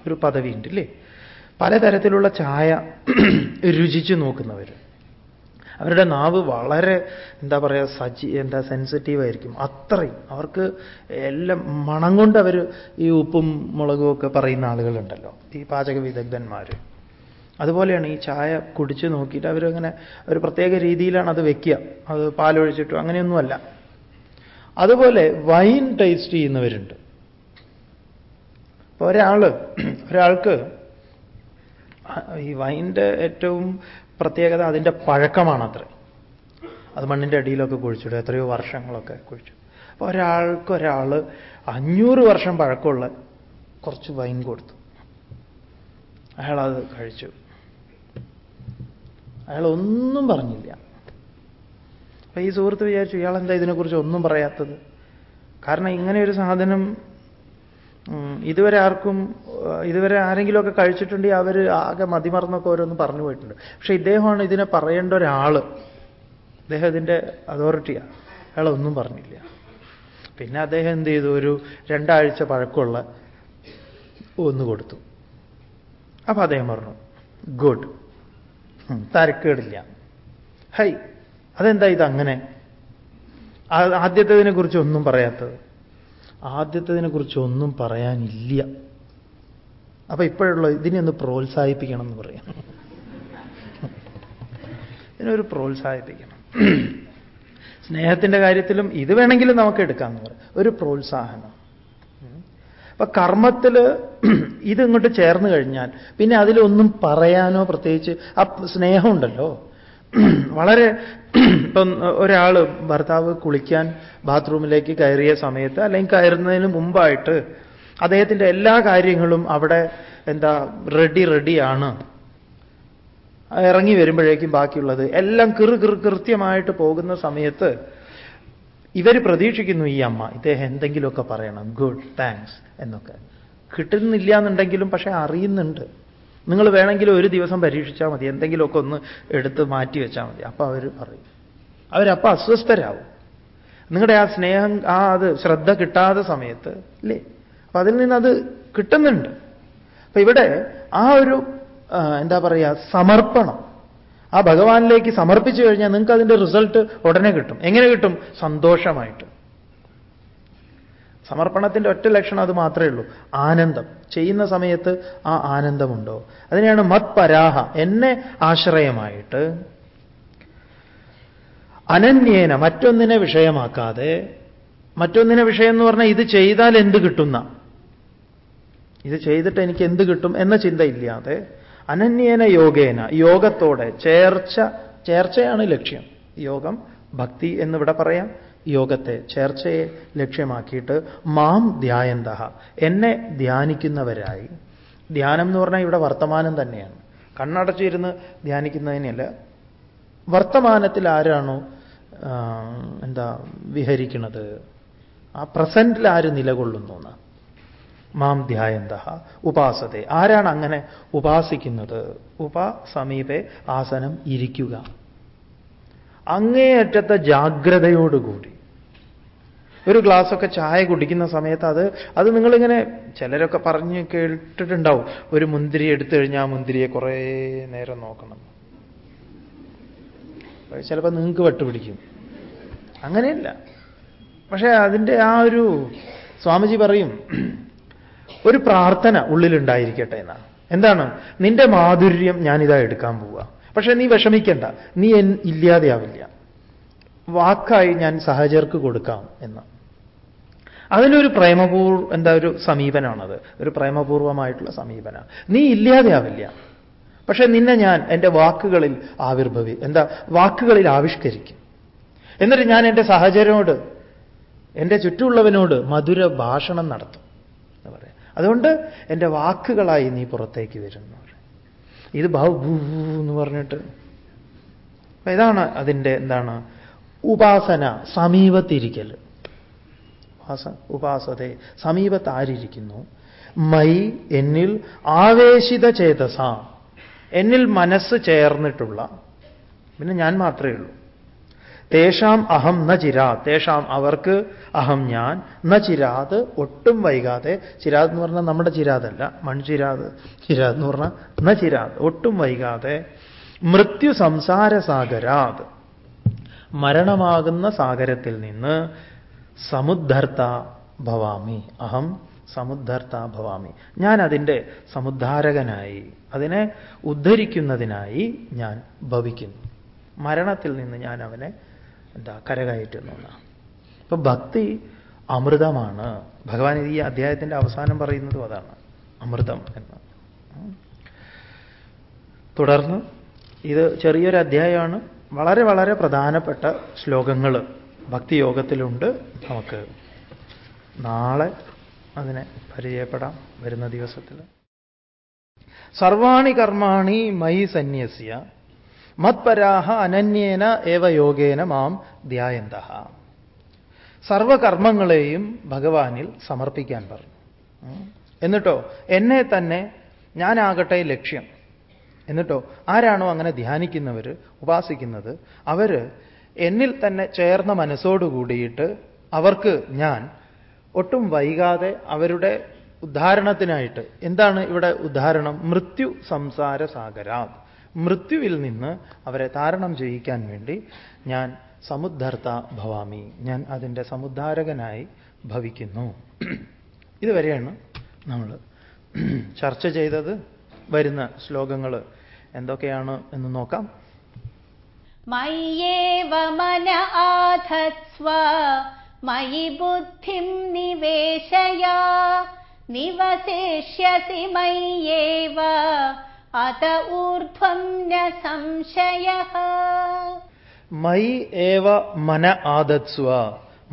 ഒരു പദവിയുണ്ട് ഇല്ലേ പലതരത്തിലുള്ള ചായ രുചിച്ചു നോക്കുന്നവർ അവരുടെ നാവ് വളരെ എന്താ പറയുക സജി എന്താ സെൻസിറ്റീവ് ആയിരിക്കും. അത്രയും. അവർക്ക് എല്ലാം മണം കൊണ്ട് അവർ ഈ ഉപ്പും മുളകും ഒക്കെ പറയുന്ന ആളുകളുണ്ടല്ലോ. ഈ പാചക വിദഗ്ധന്മാർ. അതുപോലെയാണ് ഈ ചായ കുടിച്ച് നോക്കിയിട്ട് അവരങ്ങനെ ഒരു പ്രത്യേക രീതിയിലാണ് അത് വെക്കുക. അത് പാലൊഴിച്ചിട്ടോ അങ്ങനെയൊന്നുമല്ല. അതുപോലെ വൈൻ ടേസ്റ്റ് ചെയ്യുന്നവരുണ്ട്. അപ്പോൾ ഒരാൾ ഒരാൾക്ക് ഈ വൈന്റെ ഏറ്റവും പ്രത്യേകത അതിന്റെ പഴക്കമാണത്രേ. അത് മണ്ണിന്റെ അടിയിലൊക്കെ കുഴിച്ചിടും. എത്രയോ വർഷങ്ങളൊക്കെ കുഴിച്ചു അപ്പോൾ ഒരാൾക്ക് ഒരാൾ അഞ്ഞൂറ് വർഷം പഴക്കമുള്ള കുറച്ച് വൈൻ കൊടുത്തു. അയാളത് കഴിച്ചു. അയാൾ ഒന്നും പറഞ്ഞില്ല. അപ്പൊ ഈ സുഹൃത്ത് വിചാരിച്ചു ഇയാൾ എന്താ ഇതിനെക്കുറിച്ച് ഒന്നും പറയാത്തത്? കാരണം ഇങ്ങനെ ഒരു സാധനം ഇതുവരെ ആർക്കും ഇതുവരെ ആരെങ്കിലുമൊക്കെ കഴിച്ചിട്ടുണ്ടെങ്കിൽ അവർ ആകെ മതിമറന്നൊക്കെ ഓരോന്ന് പറഞ്ഞു പോയിട്ടുണ്ട്. പക്ഷെ ഇദ്ദേഹമാണ് ഇതിനെ പറയേണ്ട ഒരാൾ അദ്ദേഹം ഇതിന്റെ അതോറിറ്റിയാണ് അയാളൊന്നും പറഞ്ഞില്ല. പിന്നെ അദ്ദേഹം എന്ത് ചെയ്തു? ഒരു രണ്ടാഴ്ച പഴക്കമുള്ള ഒന്ന് കൊടുത്തു. അപ്പൊ അദ്ദേഹം പറഞ്ഞു ഗുഡ്. തരക്കേടില്ല. ഹൈ അതെന്താ ഇതങ്ങനെ? ആദ്യത്തേതിനെ കുറിച്ച് ഒന്നും പറയാത്തത്. ആദ്യത്തേതിനെ കുറിച്ച് ഒന്നും പറയാനില്ല. അപ്പൊ ഇപ്പോഴുള്ള ഇതിനെ ഒന്ന് പ്രോത്സാഹിപ്പിക്കണം എന്ന് പറയാം. ഇതിനൊരു പ്രോത്സാഹിപ്പിക്കണം. സ്നേഹത്തിന്റെ കാര്യത്തിലും ഇത് വേണമെങ്കിലും നമുക്ക് എടുക്കാമെന്ന് പറയാം. ഒരു പ്രോത്സാഹനം. അപ്പൊ കർമ്മത്തിൽ ഇതിങ്ങോട്ട് ചേർന്ന് കഴിഞ്ഞാൽ പിന്നെ അതിലൊന്നും പറയാനോ പ്രത്യേകിച്ച് ആ സ്നേഹമുണ്ടല്ലോ. വളരെ ഇപ്പം ഒരാൾ ഭർത്താവ് കുളിക്കാൻ ബാത്റൂമിലേക്ക് കയറിയ സമയത്ത് അല്ലെങ്കിൽ കയറുന്നതിന് മുമ്പായിട്ട് അദ്ദേഹത്തിന്റെ എല്ലാ കാര്യങ്ങളും അവിടെ എന്താ റെഡി റെഡിയാണ് ഇറങ്ങി വരുമ്പോഴേക്കും ബാക്കിയുള്ളത്. എല്ലാം കിറു കിറു കൃത്യമായിട്ട് പോകുന്ന സമയത്ത് ഇവർ പ്രതീക്ഷിക്കുന്നു ഈ അമ്മ ഇദ്ദേഹം എന്തെങ്കിലുമൊക്കെ പറയണം. ഗുഡ് താങ്ക്സ് എന്നൊക്കെ. കിട്ടുന്നില്ല എന്നുണ്ടെങ്കിലും പക്ഷെ അറിയുന്നുണ്ട്. നിങ്ങൾ വേണമെങ്കിൽ ഒരു ദിവസം പരീക്ഷിച്ചാൽ മതി. എന്തെങ്കിലുമൊക്കെ ഒന്ന് എടുത്ത് മാറ്റി വെച്ചാൽ മതി. അപ്പം അവർ പറയും. അവരപ്പം അസ്വസ്ഥരാവും. നിങ്ങളുടെ ആ സ്നേഹം ആ അത് ശ്രദ്ധ കിട്ടാത്ത സമയത്ത് അല്ലേ അപ്പം അതിൽ നിന്നത് കിട്ടുന്നുണ്ട്. അപ്പൊ ഇവിടെ ആ ഒരു എന്താ പറയുക സമർപ്പണം. ആ ഭഗവാനിലേക്ക് സമർപ്പിച്ചു കഴിഞ്ഞാൽ നിങ്ങൾക്ക് അതിന്റെ റിസൾട്ട് ഉടനെ കിട്ടും. എങ്ങനെ കിട്ടും? സന്തോഷമായിട്ട്. സമർപ്പണത്തിന്റെ ഒറ്റ ലക്ഷണം അത് മാത്രമേ ഉള്ളൂ. ആനന്ദം. ചെയ്യുന്ന സമയത്ത് ആ ആനന്ദമുണ്ടോ? അതിനെയാണ് മത് പരാഹ എന്നെ ആശ്രയമായിട്ട്. അനന്യേന മറ്റൊന്നിനെ വിഷയമാക്കാതെ. മറ്റൊന്നിനെ വിഷയം എന്ന് പറഞ്ഞാൽ ഇത് ചെയ്താൽ എന്ത് കിട്ടുന്ന? ഇത് ചെയ്തിട്ട് എനിക്ക് എന്ത് കിട്ടും എന്ന ചിന്തയില്ലാതെ. അനന്യേന യോഗേന യോഗത്തോടെ ചേർച്ച ചേർച്ചയാണ് ലക്ഷ്യം. യോഗം ഭക്തി എന്നിവിടെ പറയാം. യോഗത്തെ ചേർച്ചയെ ലക്ഷ്യമാക്കിയിട്ട് മാം ധ്യായന്ത എന്നെ ധ്യാനിക്കുന്നവരായി. ധ്യാനം എന്ന് പറഞ്ഞാൽ ഇവിടെ വർത്തമാനം തന്നെയാണ്. കണ്ണടച്ചിരുന്ന് ധ്യാനിക്കുന്നതിനല്ല വർത്തമാനത്തിൽ ആരാണോ എന്താ വിഹരിക്കുന്നത്? ആ പ്രസന്റിൽ ആര് നിലകൊള്ളുന്നു എന്ന്? മാം ധ്യായന്ത ഉപാസത്തെ. ആരാണ് അങ്ങനെ ഉപാസിക്കുന്നത്? ഉപ സമീപെ ആസനം ഇരിക്കുക. അങ്ങേയറ്റത്തെ ജാഗ്രതയോടുകൂടി. ഒരു ഗ്ലാസ്സൊക്കെ ചായ കുടിക്കുന്ന സമയത്ത് അത് അത് നിങ്ങളിങ്ങനെ ചിലരൊക്കെ പറഞ്ഞ് കേട്ടിട്ടുണ്ടാവും ഒരു മുന്തിരി എടുത്തു കഴിഞ്ഞാൽ ആ മുന്തിരിയെ കുറേ നേരം നോക്കണം. ചിലപ്പോൾ നിങ്ങൾക്ക് വെട്ടുപിടിക്കും. അങ്ങനെയല്ല. പക്ഷേ അതിന്റെ ആ ഒരു സ്വാമിജി പറയും ഒരു പ്രാർത്ഥന ഉള്ളിലുണ്ടായിരിക്കട്ടെ എന്നാണ്. എന്താണ്? നിന്റെ മാധുര്യം ഞാനിതാ എടുക്കാൻ പോവുക പക്ഷെ നീ വിഷമിക്കണ്ട. നീ ഇല്ലാതെയാവില്ല. വാക്കായി ഞാൻ സഹചർക്ക് കൊടുക്കാം എന്ന്. അതിനൊരു പ്രേമപൂർ എന്താ ഒരു സമീപനമാണത് ഒരു പ്രേമപൂർവമായിട്ടുള്ള സമീപന. നീ ഇല്ലാതെയാവില്ല. പക്ഷേ നിന്നെ ഞാൻ എന്റെ വാക്കുകളിൽ ആവിർഭവി എന്താ വാക്കുകളിൽ ആവിഷ്കരിക്കും. എന്നിട്ട് ഞാൻ എന്റെ സഹചരനോട് എന്റെ ചുറ്റുമുള്ളവനോട് മധുര ഭാഷണം നടത്തും എന്ന് പറയാം. അതുകൊണ്ട് എന്റെ വാക്കുകളായി നീ പുറത്തേക്ക് വരുന്നു. ഇത് ഭൂ എന്ന് പറഞ്ഞിട്ട്. ഇതാണ് അതിന്റെ എന്താണ്? ഉപാസന സമീപത്തിരിക്കൽ ഉപാസ ഉപാസതെ സമീപത്ത് ആരിയിരിക്കുന്നു മൈ എന്നിൽ ആവേശിത ചേതസ. എന്നിൽ മനസ്സ് ചേർന്നിട്ടുള്ള. പിന്നെ ഞാൻ മാത്രമേ ഉള്ളൂ. തേഷാം അഹം ന ചിരാത്. തേഷാം അവർക്ക് അഹം ഞാൻ ന ചിരാത് ഒട്ടും വൈകാതെ. ചിരാത് എന്ന് പറഞ്ഞാൽ നമ്മുടെ ചിരാതല്ല മൺചിരാത്. ചിരാത് എന്ന് പറഞ്ഞാൽ ന ചിരാത് ഒട്ടും വൈകാതെ. മൃത്യു സംസാര സാഗരാത്. മരണമാകുന്ന സാഗരത്തിൽ നിന്ന് സമുദ്ധർത്ത ഭവാമി. അഹം സമുദ്ധർത്ത ഭവാമി. ഞാൻ അതിന്റെ സമുദ്ധാരകനായി അതിനെ ഉദ്ധരിക്കുന്നതിനായി ഞാൻ ഭവിക്കുന്നു. മരണത്തിൽ നിന്ന് ഞാൻ അവനെ എന്താ കരകയറ്റുന്നു അപ്പൊ ഭക്തി അമൃതമാണ്. ഭഗവാൻ ഈ അധ്യായത്തിന്റെ അവസാനം പറയുന്നതും അതാണ്. അമൃതം എന്ന്. തുടർന്ന് ഇത് ചെറിയൊരു അധ്യായമാണ്. വളരെ വളരെ പ്രധാനപ്പെട്ട ശ്ലോകങ്ങൾ ഭക്തിയോഗത്തിലുണ്ട്. നമുക്ക് നാളെ അതിനെ പരിചയപ്പെടാം വരുന്ന ദിവസത്തിൽ സർവാണി കർമാണി മൈ സന്യസ്യ. മത്പരാഹ അനന്യേന ഏവ യോഗേന മാം ധ്യായന്ത സർവകർമ്മങ്ങളെയും ഭഗവാനിൽ സമർപ്പിക്കാൻ പറഞ്ഞു. എന്നിട്ടോ എന്നെ തന്നെ ഞാനാകട്ടെ ലക്ഷ്യം. എന്നിട്ടോ ആരാണോ അങ്ങനെ ധ്യാനിക്കുന്നവർ ഉപാസിക്കുന്നത് അവർ എന്നിൽ തന്നെ ചേർന്ന മനസ്സോടുകൂടിയിട്ട് അവർക്ക് ഞാൻ ഒട്ടും വൈകാതെ അവരുടെ ഉദ്ധാരണത്തിനായിട്ട് എന്താണ് ഇവിടെ ഉദ്ധാരണം? മൃത്യു സംസാര സാഗരാത് മൃത്യുവിൽ നിന്ന് അവരെ താരണം ചെയ്യിക്കാൻ വേണ്ടി ഞാൻ സമുദ്ധർത്ത ഭവാമി. ഞാൻ അതിന്റെ സമുദ്ധാരകനായി ഭവിക്കുന്നു. ഇതുവരെയാണ് നമ്മൾ ചർച്ച ചെയ്തത്. വരുന്ന ശ്ലോകങ്ങൾ എന്തൊക്കെയാണ് എന്ന് നോക്കാം. മയ്യേവ മന ആധത്സ്വ മയി ബുദ്ധിം നിവേശയ നിവസിഷ്യസി മയ്യേവ അത ഊർധ്വം ന സംശയ മൈ ഏവ മന ആദത്സ്വ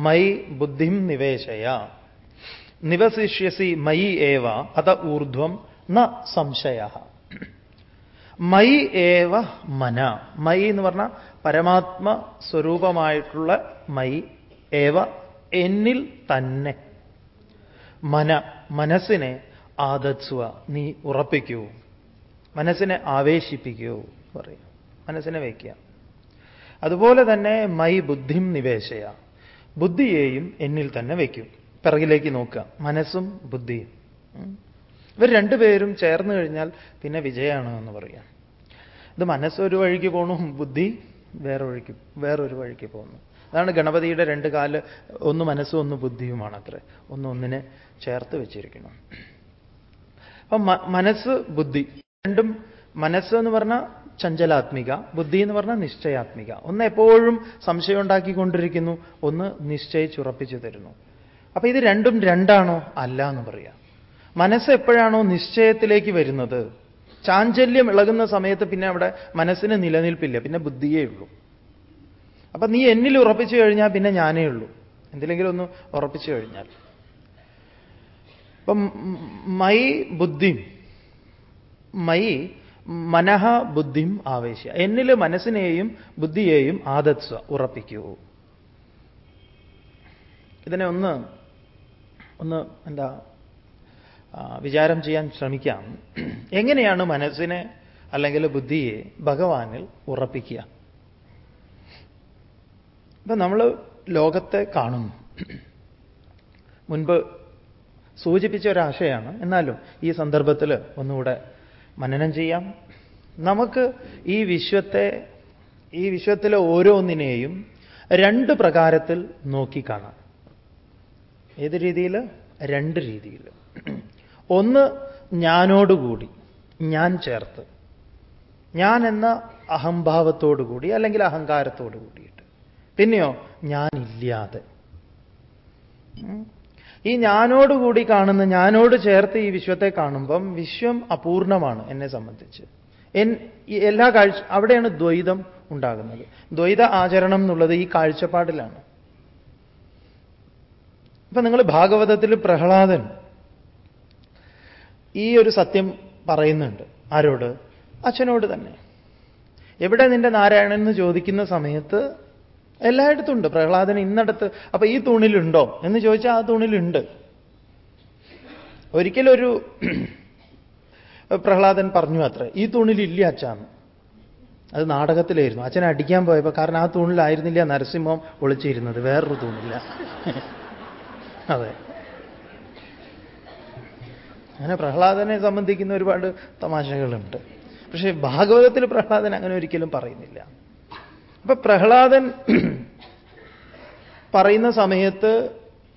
മൈ ബുദ്ധിം നിവേശയ നിവസിഷ്യസി മയി ഏവ അത ഊർധ്വം ന സംശയ മൈ ഏവ മന മൈ എന്ന് പറഞ്ഞ പരമാത്മ സ്വരൂപമായിട്ടുള്ള മൈ ഏവ എന്നിൽ തന്നെ. മന മനസ്സിനെ ആദത്സുവ നീ ഉറപ്പിക്കൂ. മനസ്സിനെ ആവേശിപ്പിക്കൂ പറയും. മനസ്സിനെ വയ്ക്കുക അതുപോലെ തന്നെ മൈ ബുദ്ധിം നിവേശയ. ബുദ്ധിയെയും എന്നിൽ തന്നെ വയ്ക്കും പിറകിലേക്ക് നോക്കുക. മനസ്സും ബുദ്ധിയും. ഇവർ രണ്ടുപേരും ചേർന്ന് കഴിഞ്ഞാൽ പിന്നെ വിജയമാണ് എന്ന് പറയാം. ഇത് മനസ്സ് ഒരു വഴിക്ക് പോകണു ബുദ്ധി വേറെ വഴിക്ക് വേറൊരു വഴിക്ക് പോകുന്നു അതാണ് ഗണപതിയുടെ രണ്ട് കാൽ ഒന്ന് മനസ്സും ഒന്ന് ബുദ്ധിയുമാണ് അത്ര. ഒന്നൊന്നിനെ ചേർത്ത് വെച്ചിരിക്കണം. അപ്പം മനസ്സ് ബുദ്ധി രണ്ടും മനസ്സ് എന്ന് പറഞ്ഞാൽ ചഞ്ചലാത്മിക ബുദ്ധി എന്ന് പറഞ്ഞാൽ നിശ്ചയാത്മിക. ഒന്ന് എപ്പോഴും സംശയം ഉണ്ടാക്കിക്കൊണ്ടിരിക്കുന്നു ഒന്ന് നിശ്ചയിച്ചുറപ്പിച്ചു തരുന്നു. അപ്പൊ ഇത് രണ്ടും രണ്ടാണോ അല്ല എന്ന് പറയാം. മനസ്സ് എപ്പോഴാണോ നിശ്ചയത്തിലേക്ക് വരുന്നത്? ചാഞ്ചല്യം ഇളകുന്ന സമയത്ത് പിന്നെ അവിടെ മനസ്സിന് നിലനിൽപ്പില്ല പിന്നെ ബുദ്ധിയേ ഉള്ളൂ. അപ്പൊ നീ എന്നിൽ ഉറപ്പിച്ചു കഴിഞ്ഞാൽ പിന്നെ ഞാനേ ഉള്ളൂ. എന്തിലെങ്കിലും ഒന്ന് ഉറപ്പിച്ചു കഴിഞ്ഞാൽ. അപ്പം മൈ ബുദ്ധി മൈ മനഃ ബുദ്ധിം ആവേശ. എന്നിൽ മനസ്സിനെയും ബുദ്ധിയെയും ആദത്സ്വ ഉറപ്പിക്കൂ. ഇതിനെ ഒന്ന് ഒന്ന് എന്താ വിചാരം ചെയ്യാൻ ശ്രമിക്കാം. എങ്ങനെയാണ് മനസ്സിനെ അല്ലെങ്കിൽ ബുദ്ധിയെ ഭഗവാനിൽ ഉറപ്പിക്കുക? ഇപ്പൊ നമ്മൾ ലോകത്തെ കാണുന്നു മുൻപ് സൂചിപ്പിച്ച ഒരാശയാണ്. എന്നാലും ഈ സന്ദർഭത്തിൽ ഒന്നുകൂടെ മനനം ചെയ്യാം. നമുക്ക് ഈ വിശ്വത്തെ ഈ വിശ്വത്തിലെ ഓരോന്നിനെയും രണ്ട് പ്രകാരത്തിൽ നോക്കിക്കാണാം ഏത് രീതിയിൽ? രണ്ട് രീതിയിൽ. ഒന്ന് ഞാനോടുകൂടി ഞാൻ ചേർത്ത്. ഞാൻ എന്ന അഹംഭാവത്തോടുകൂടി അല്ലെങ്കിൽ അഹങ്കാരത്തോടു കൂടിയിട്ട് പിന്നെയോ ഞാനില്ലാതെ. ഈ ഞാനോടുകൂടി കാണുന്ന ഞാനോട് ചേർത്ത് ഈ വിശ്വത്തെ കാണുമ്പം വിശ്വം അപൂർണമാണ് എന്നെ സംബന്ധിച്ച്. എൻ എല്ലാ കാഴ്ച അവിടെയാണ് ദ്വൈതം ഉണ്ടാകുന്നത്. ദ്വൈത ആചരണം എന്നുള്ളത് ഈ കാഴ്ചപ്പാടിലാണ്. ഇപ്പൊ നിങ്ങൾ ഭാഗവതത്തിൽ പ്രഹ്ലാദൻ ഈ ഒരു സത്യം പറയുന്നുണ്ട്. ആരോട്? അച്ഛനോട് തന്നെ. എവിടെ നിന്റെ നാരായണൻ എന്ന് ചോദിക്കുന്ന സമയത്ത് എല്ലായിടത്തും ഉണ്ട്. പ്രഹ്ലാദൻ ഇന്നടത്ത് അപ്പൊ ഈ തൂണിലുണ്ടോ? എന്ന് ചോദിച്ചാൽ ആ തൂണിലുണ്ട്. ഒരിക്കലൊരു പ്രഹ്ലാദൻ പറഞ്ഞു അത്ര ഈ തൂണിലില്ല അച്ഛാന്ന് അത് നാടകത്തിലായിരുന്നു. അച്ഛനെ അടിക്കാൻ പോയപ്പോൾ കാരണം ആ തൂണിലായിരുന്നില്ല നരസിംഹം ഒളിച്ചിരുന്നത് വേറൊരു തൂണില്ല. അതെ. അങ്ങനെ പ്രഹ്ലാദനെ സംബന്ധിക്കുന്ന ഒരുപാട് തമാശകളുണ്ട്. പക്ഷേ ഭാഗവതത്തിൽ പ്രഹ്ലാദൻ അങ്ങനെ ഒരിക്കലും പറയുന്നില്ല. അപ്പൊ പ്രഹ്ലാദൻ പറയുന്ന സമയത്ത്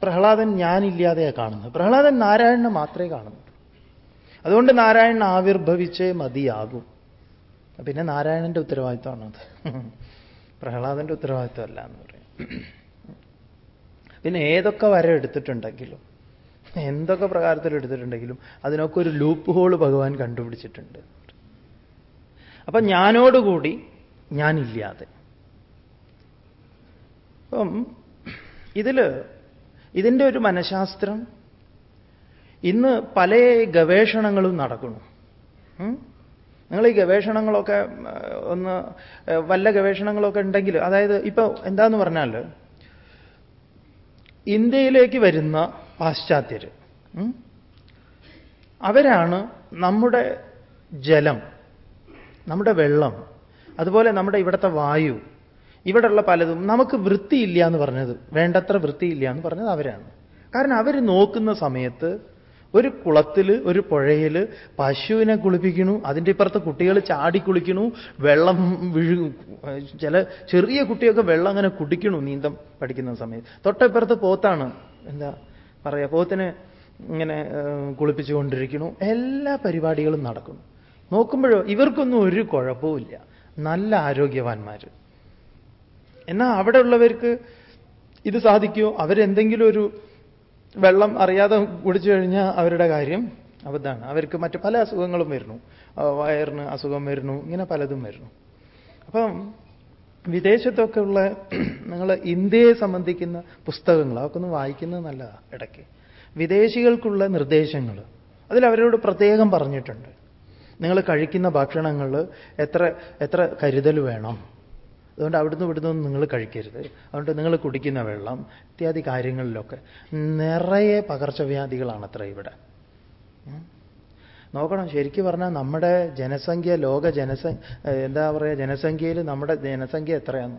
പ്രഹ്ലാദൻ ഞാനില്ലാതെയാണ് കാണുന്നത്. പ്രഹ്ലാദൻ നാരായണനെ മാത്രമേ കാണുന്നുള്ളൂ. അതുകൊണ്ട് നാരായണൻ ആവിർഭവിച്ചേ മതിയാകും. പിന്നെ നാരായണന്റെ ഉത്തരവാദിത്വമാണത് പ്രഹ്ലാദന്റെ ഉത്തരവാദിത്വമല്ല എന്ന് പറയും. പിന്നെ ഏതൊക്കെ വര എടുത്തിട്ടുണ്ടെങ്കിലും എന്തൊക്കെ പ്രകാരത്തിൽ എടുത്തിട്ടുണ്ടെങ്കിലും അതിനൊക്കെ ഒരു ലൂപ്പ് ഹോൾ ഭഗവാൻ കണ്ടുപിടിച്ചിട്ടുണ്ട്. അപ്പൊ ഞാനോടുകൂടി ഞാനില്ലാതെ. അപ്പം ഇതിൽ ഇതിന്റെ ഒരു മനഃശാസ്ത്രം ഇന്ന് പല ഗവേഷണങ്ങളും നടക്കുന്നു. നിങ്ങൾ ഈ ഗവേഷണങ്ങളൊക്കെ ഒന്ന് വല്ല ഗവേഷണങ്ങളൊക്കെ ഉണ്ടെങ്കിൽ അതായത് ഇപ്പൊ എന്താന്ന് പറഞ്ഞാൽ ഇന്ത്യയിലേക്ക് വരുന്ന പാശ്ചാത്യർ അവരാണ് നമ്മുടെ ജലം നമ്മുടെ വെള്ളം അതുപോലെ നമ്മുടെ ഇവിടുത്തെ വായു ഇവിടെയുള്ള പലതും നമുക്ക് വൃത്തിയില്ല എന്ന് പറഞ്ഞത് വേണ്ടത്ര വൃത്തിയില്ല എന്ന് പറഞ്ഞത് അവരാണ്. കാരണം അവർ നോക്കുന്ന സമയത്ത് ഒരു കുളത്തിൽ ഒരു പുഴയിൽ പശുവിനെ കുളിപ്പിക്കണു അതിന്റെ ഇപ്പുറത്ത് കുട്ടികൾ ചാടി കുളിക്കണു വെള്ളം വിഴു ചില ചെറിയ കുട്ടിയൊക്കെ വെള്ളം അങ്ങനെ കുടിക്കണു നീന്തം പഠിക്കുന്ന സമയത്ത്. തൊട്ടപ്പുറത്ത് പോത്താണ് എന്താ പറയുക പോത്തിനെ ഇങ്ങനെ കുളിപ്പിച്ചുകൊണ്ടിരിക്കണു എല്ലാ പരിപാടികളും നടക്കുന്നു. നോക്കുമ്പോഴോ ഇവർക്കൊന്നും ഒരു കുഴപ്പവും നല്ല ആരോഗ്യവാന്മാർ എന്നാൽ അവിടെ ഉള്ളവർക്ക് ഇത് സാധിക്കുമോ? അവരെന്തെങ്കിലും ഒരു വെള്ളം അറിയാതെ കുടിച്ചു കഴിഞ്ഞാൽ അവരുടെ കാര്യം അബദ്ധമാണ്. അവർക്ക് മറ്റു പല അസുഖങ്ങളും വരുന്നു. വയറിന് അസുഖം വരുന്നു. ഇങ്ങനെ പലതും വരുന്നു. അപ്പം വിദേശത്തൊക്കെ ഉള്ള നിങ്ങൾ ഇന്ത്യയെ സംബന്ധിക്കുന്ന പുസ്തകങ്ങൾ അതൊക്കെ ഒന്ന് വായിക്കുന്നത് നല്ലതാണ് ഇടയ്ക്ക്. വിദേശികൾക്കുള്ള നിർദ്ദേശങ്ങൾ അതിൽ അവരോട് പ്രത്യേകം പറഞ്ഞിട്ടുണ്ട്. നിങ്ങൾ കഴിക്കുന്ന ഭക്ഷണങ്ങൾ എത്ര എത്ര കരുതൽ വേണം? അതുകൊണ്ട് അവിടുന്ന് ഇവിടുന്ന് നിങ്ങൾ കഴിക്കരുത്. അതുകൊണ്ട് നിങ്ങൾ കുടിക്കുന്ന വെള്ളം ഇത്യാദി കാര്യങ്ങളിലൊക്കെ നിറയെ പകർച്ചവ്യാധികളാണ് അത്ര ഇവിടെ നോക്കണം. ശരിക്കും പറഞ്ഞാൽ നമ്മുടെ ജനസംഖ്യ ലോക ജനസംഖ്യ എന്താ പറയുക ജനസംഖ്യയിൽ നമ്മുടെ ജനസംഖ്യ എത്രയാണ്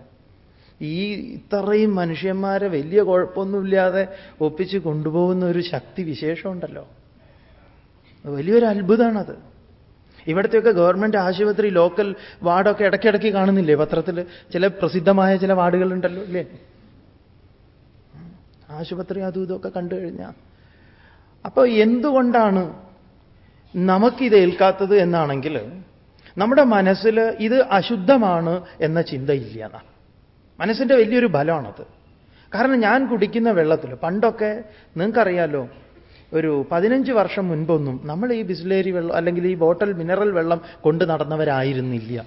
ഈ ഇത്രയും മനുഷ്യന്മാരെ വലിയ കുഴപ്പമൊന്നുമില്ലാതെ ഒപ്പിച്ച് കൊണ്ടുപോകുന്ന ഒരു ശക്തി വിശേഷമുണ്ടല്ലോ. വലിയൊരു അത്ഭുതമാണത് ഇവിടത്തെയൊക്കെ ഗവൺമെന്റ് ആശുപത്രി ലോക്കൽ വാർഡൊക്കെ ഇടയ്ക്കിടയ്ക്ക് കാണുന്നില്ലേ പത്രത്തിൽ ചില പ്രസിദ്ധമായ ചില വാർഡുകളുണ്ടല്ലോ ഇല്ലേ? ആശുപത്രി അതും ഇതൊക്കെ കണ്ടു കഴിഞ്ഞാൽ അപ്പോൾ എന്തുകൊണ്ടാണ് നമുക്കിത് ഏൽക്കാത്തത് എന്നാണെങ്കിൽ നമ്മുടെ മനസ്സിൽ ഇത് അശുദ്ധമാണ് എന്ന ചിന്തയില്ല എന്നാണ് മനസ്സിന്റെ വലിയൊരു ബലമാണത്. കാരണം ഞാൻ കുടിക്കുന്ന വെള്ളത്തിൽ പണ്ടൊക്കെ നിങ്ങൾക്കറിയാലോ ഒരു പതിനഞ്ച് വർഷം മുൻപൊന്നും നമ്മൾ ഈ ബിസ്ലേരി വെള്ളം അല്ലെങ്കിൽ ഈ ബോട്ടൽ മിനറൽ വെള്ളം കൊണ്ട് നടന്നവരായിരുന്നില്ല.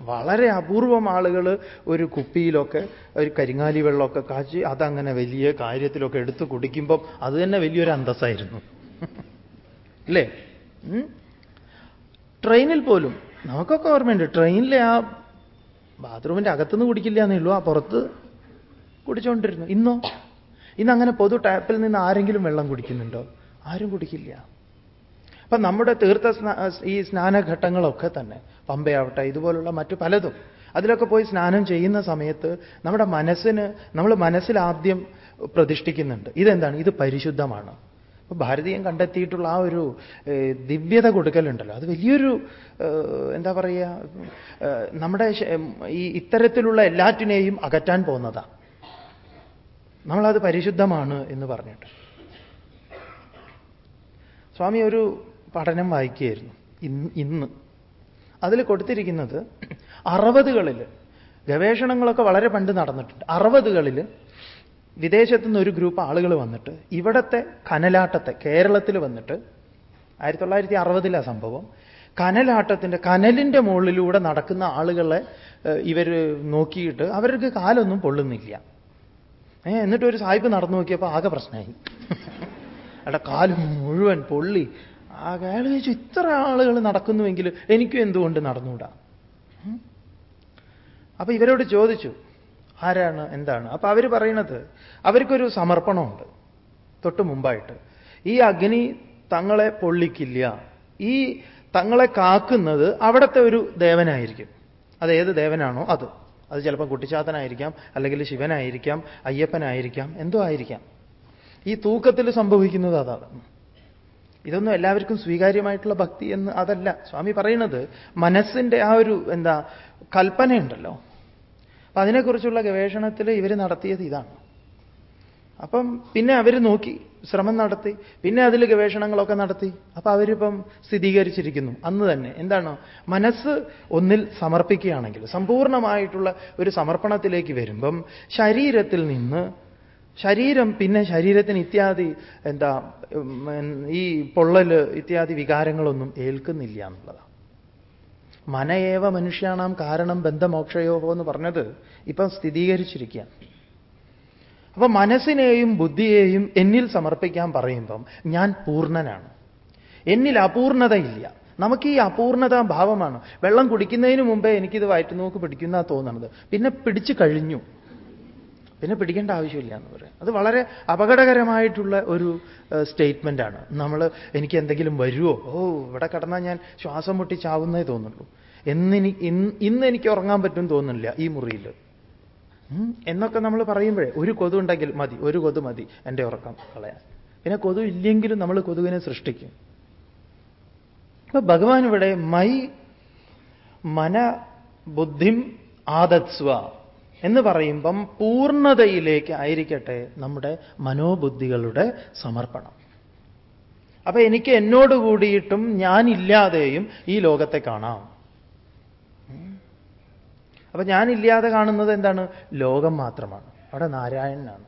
വളരെ അപൂർവം ആളുകൾ ഒരു കുപ്പിയിലൊക്കെ ഒരു കരിങ്ങാലി വെള്ളമൊക്കെ കാച്ചി അതങ്ങനെ വലിയ കാര്യത്തിലൊക്കെ എടുത്ത് കുടിക്കുമ്പം അത് തന്നെ വലിയൊരു അന്തസ്സായിരുന്നു. അല്ലേ? ട്രെയിനിൽ പോലും നമുക്കൊക്കെ ഓർമ്മയുണ്ട് ട്രെയിനിലെ ആ ബാത്റൂമിന്റെ അകത്തുനിന്ന് കുടിക്കില്ല എന്നേ ഉള്ളൂ ആ പുറത്ത് കുടിച്ചുകൊണ്ടിരുന്നു ഇന്നോ? ഇന്ന് അങ്ങനെ പൊതു ടാപ്പിൽ നിന്ന് ആരെങ്കിലും വെള്ളം കുടിക്കുന്നുണ്ടോ? ആരും കുടിക്കില്ല. അപ്പൊ നമ്മുടെ തീർത്ഥ ഈ സ്നാനഘട്ടങ്ങളൊക്കെ തന്നെ പമ്പയാവട്ടെ ഇതുപോലുള്ള മറ്റു പലതും അതിലൊക്കെ പോയി സ്നാനം ചെയ്യുന്ന സമയത്ത് നമ്മുടെ മനസ്സിന് നമ്മൾ മനസ്സിൽ ആദ്യം പ്രതിഷ്ഠിക്കുന്നുണ്ട്. ഇതെന്താണ്? ഇത് പരിശുദ്ധമാണ്. അപ്പൊ ഭാരതീയം കണ്ടെത്തിയിട്ടുള്ള ആ ഒരു ദിവ്യത കൊടുക്കലുണ്ടല്ലോ. അത് വലിയൊരു എന്താ പറയുക നമ്മുടെ ഈ ഇത്തരത്തിലുള്ള എല്ലാറ്റിനെയും അകറ്റാൻ പോകുന്നതാണ് നമ്മളത് പരിശുദ്ധമാണ് എന്ന് പറഞ്ഞിട്ട്. സ്വാമി ഒരു പഠനം വായിക്കുകയായിരുന്നു. ഇന്ന്. അതിൽ കൊടുത്തിരിക്കുന്നത് അറുപതുകളിൽ ഗവേഷണങ്ങളൊക്കെ വളരെ പണ്ട് നടന്നിട്ടുണ്ട്. അറുപതുകളിൽ വിദേശത്തു നിന്ന് ഒരു ഗ്രൂപ്പ് ആളുകൾ വന്നിട്ട് ഇവിടത്തെ കനലാട്ടത്തെ കേരളത്തിൽ വന്നിട്ട് ആയിരത്തി തൊള്ളായിരത്തി അറുപതിലാണ് സംഭവം. കനലാട്ടത്തിന്റെ കനലിന്റെ മുകളിലൂടെ നടക്കുന്ന ആളുകളെ ഇവർ നോക്കിയിട്ട് അവർക്ക് കാലൊന്നും പൊള്ളുന്നില്ല. ഏ എന്നിട്ട് ഒരു സാഹിബ് നടന്നു നോക്കിയപ്പോൾ ആകെ പ്രശ്നമായി അവിടെ കാൽ മുഴുവൻ പൊള്ളി. ആകെ അയാൾ ചോദിച്ചു ഇത്ര ആളുകൾ നടക്കുന്നുവെങ്കിൽ എനിക്കും എന്തുകൊണ്ട് നടന്നുകൂടാ? അപ്പൊ ഇവരോട് ചോദിച്ചു ആരാണ് എന്താണ്? അപ്പൊ അവർ പറയണത് അവർക്കൊരു സമർപ്പണമുണ്ട് തൊട്ട് മുമ്പായിട്ട്. ഈ അഗ്നി തങ്ങളെ പൊള്ളിക്കില്ല. ഈ തങ്ങളെ കാക്കുന്നത് അവിടുത്തെ ഒരു ദേവനായിരിക്കും. അതേത് ദേവനാണോ അത്. അത് ചിലപ്പോൾ കുട്ടിച്ചാത്തനായിരിക്കാം അല്ലെങ്കിൽ ശിവനായിരിക്കാം അയ്യപ്പനായിരിക്കാം എന്തോ ആയിരിക്കാം. ഈ തൂക്കത്തിൽ സംഭവിക്കുന്നത് അതാണ്. ഇതൊന്നും എല്ലാവർക്കും സ്വീകാര്യമായിട്ടുള്ള ഭക്തി എന്ന് അതല്ല. സ്വാമി പറയുന്നത് മനസ്സിന്റെ ആ ഒരു എന്താ കൽപ്പനയുണ്ടല്ലോ. അപ്പൊ അതിനെക്കുറിച്ചുള്ള ഗവേഷണത്തിൽ ഇവർ നടത്തിയത് ഇതാണ്. അപ്പം പിന്നെ അവർ നോക്കി ശ്രമം നടത്തി. പിന്നെ അതിൽ ഗവേഷണങ്ങളൊക്കെ നടത്തി. അപ്പൊ അവരിപ്പം സ്ഥിരീകരിച്ചിരിക്കുന്നു. അന്ന് തന്നെ. എന്താണ്? മനസ്സ് ഒന്നിൽ സമർപ്പിക്കുകയാണെങ്കിൽ സമ്പൂർണമായിട്ടുള്ള ഒരു സമർപ്പണത്തിലേക്ക് വരുമ്പം ശരീരത്തിൽ നിന്ന് ശരീരം പിന്നെ ശരീരത്തിന് ഇത്യാദി എന്താ ഈ പൊള്ളൽ ഇത്യാദി വികാരങ്ങളൊന്നും ഏൽക്കുന്നില്ല എന്നുള്ളതാണ്. മനയേവ മനുഷ്യാണാം കാരണം ബന്ധമോക്ഷയോഹോ എന്ന് പറഞ്ഞത് ഇപ്പം സ്ഥിരീകരിച്ചിരിക്കുകയാണ്. അപ്പൊ മനസ്സിനെയും ബുദ്ധിയെയും എന്നിൽ സമർപ്പിക്കാൻ പറയുമ്പം ഞാൻ പൂർണനാണ്. എന്നിൽ അപൂർണതയില്ല. നമുക്ക് ഈ അപൂർണത ഭാവമാണ്. വെള്ളം കുടിക്കുന്നതിന് മുമ്പേ എനിക്കിത് വയറ്റു നോക്ക് പിടിക്കുന്ന തോന്നണത്. പിന്നെ പിടിച്ചു കഴിഞ്ഞു. പിന്നെ പിടിക്കേണ്ട ആവശ്യമില്ല എന്ന് പറയാം. അത് വളരെ അപകടകരമായിട്ടുള്ള ഒരു സ്റ്റേറ്റ്മെന്റ് ആണ് നമ്മൾ എനിക്ക് എന്തെങ്കിലും വരുമോ ഓ ഇവിടെ കിടന്നാൽ ഞാൻ ശ്വാസം മുട്ടി ചാവുന്നേ തോന്നുള്ളൂ. എന്നിനി ഇന്ന് എനിക്ക് ഉറങ്ങാൻ പറ്റും തോന്നുന്നില്ല ഈ മുറിയിൽ എന്നൊക്കെ നമ്മൾ പറയുമ്പോഴേ ഒരു കൊതു ഉണ്ടെങ്കിൽ മതി ഒരു കൊതു മതി എന്റെ ഉറക്കം കളയാൻ. പിന്നെ കൊതു ഇല്ലെങ്കിലും നമ്മൾ കൊതുവിനെ സൃഷ്ടിക്കും. അപ്പൊ ഭഗവാൻ ഇവിടെ മൈ മന ബുദ്ധിം ആദത്സ്വ എന്ന് പറയുമ്പം പൂർണതയിലേക്ക് ആയിരിക്കട്ടെ നമ്മുടെ മനോബുദ്ധികളുടെ സമർപ്പണം. അപ്പൊ എനിക്ക് എന്നോട് കൂടിയിട്ടും ഞാനില്ലാതെയും ഈ ലോകത്തെ കാണാം. അപ്പൊ ഞാനില്ലാതെ കാണുന്നത് എന്താണ്? ലോകം മാത്രമാണ്. അവിടെ നാരായണനാണ്.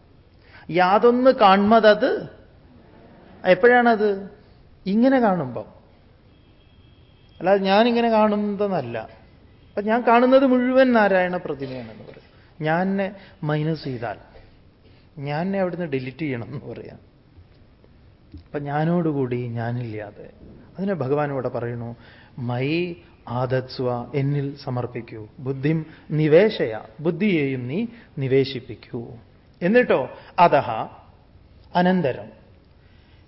യാതൊന്ന് കാൺമതത് എപ്പോഴാണത്? ഇങ്ങനെ കാണുമ്പം. അല്ലാതെ ഞാനിങ്ങനെ കാണുന്നതെന്നല്ല അപ്പൊ ഞാൻ കാണുന്നത് മുഴുവൻ നാരായണ പ്രതിമയാണെന്ന് പറയും. ഞാൻ മൈനസ് ചെയ്താൽ. ഞാൻ അവിടുന്ന് ഡിലീറ്റ് ചെയ്യണം എന്ന് പറയാം. അപ്പൊ ഞാനോടുകൂടി ഞാനില്ലാതെ. അതിനെ ഭഗവാൻ ഇവിടെ പറയുന്നു മൈ ആദത്സ്വ എന്നിൽ സമർപ്പിക്കൂ. ബുദ്ധിം നിവേശയ. ബുദ്ധിയെയും നീ നിവേശിപ്പിക്കൂ. എന്നിട്ടോ അതഹ അനന്തരം.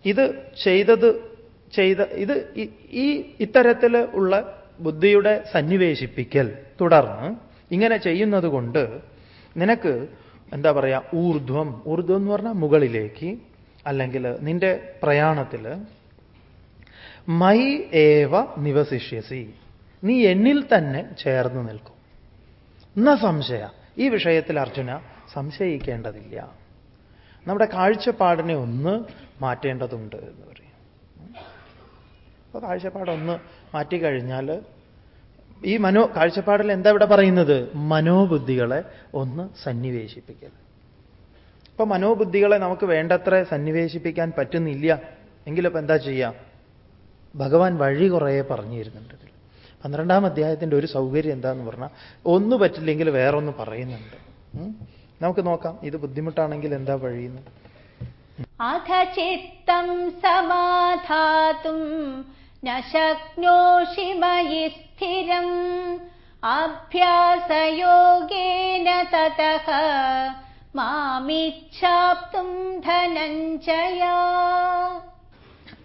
ഇത് ചെയ്തത് ചെയ്ത ഇത് ഈ ഇത്തരത്തിൽ ഉള്ള ബുദ്ധിയുടെ സന്നിവേശിപ്പിക്കൽ തുടർന്ന് ഇങ്ങനെ ചെയ്യുന്നത് കൊണ്ട് നിനക്ക് എന്താ പറയുക ഊർധ്വം ഊർധ്വം എന്ന് പറഞ്ഞാൽ മുകളിലേക്ക് അല്ലെങ്കിൽ നിന്റെ പ്രയാണത്തിൽ മൈ ഏവ നിവസിഷ്യസി. നീ എന്നിൽ തന്നെ ചേർന്ന് നിൽക്കും. എന്ന സംശയ? ഈ വിഷയത്തിൽ അർജുന സംശയിക്കേണ്ടതില്ല. നമ്മുടെ കാഴ്ചപ്പാടിനെ ഒന്ന് മാറ്റേണ്ടതുണ്ട് എന്ന് പറയും. അപ്പോൾ കാഴ്ചപ്പാടൊന്ന് മാറ്റിക്കഴിഞ്ഞാൽ ഈ മനോ കാഴ്ചപ്പാടിൽ എന്താ ഇവിടെ പറയുന്നത്? മനോബുദ്ധികളെ ഒന്ന് സന്നിവേശിപ്പിക്കൽ. ഇപ്പൊ മനോബുദ്ധികളെ നമുക്ക് വേണ്ടത്ര സന്നിവേശിപ്പിക്കാൻ പറ്റുന്നില്ല. എങ്കിലിപ്പോൾ എന്താ ചെയ്യാം? ഭഗവാൻ വഴി കുറേ പറഞ്ഞു തരുന്നുണ്ട് ഇതിൽ പന്ത്രണ്ടാം അധ്യായത്തിന്റെ ഒരു സൗകര്യം എന്താന്ന് പറഞ്ഞാൽ ഒന്ന് പറ്റില്ലെങ്കിൽ വേറൊന്ന് പറയുന്നുണ്ട്. നമുക്ക് നോക്കാം ഇത് ബുദ്ധിമുട്ടാണെങ്കിൽ എന്താ വഴിയെന്ന് അധ ചിത്തം സമാധാതും ന ശക്നോഷി മയി സ്ഥിരം അഭ്യാസയോഗേന തതഃ മാമിച്ഛാപ്തും ധനഞ്ജയ.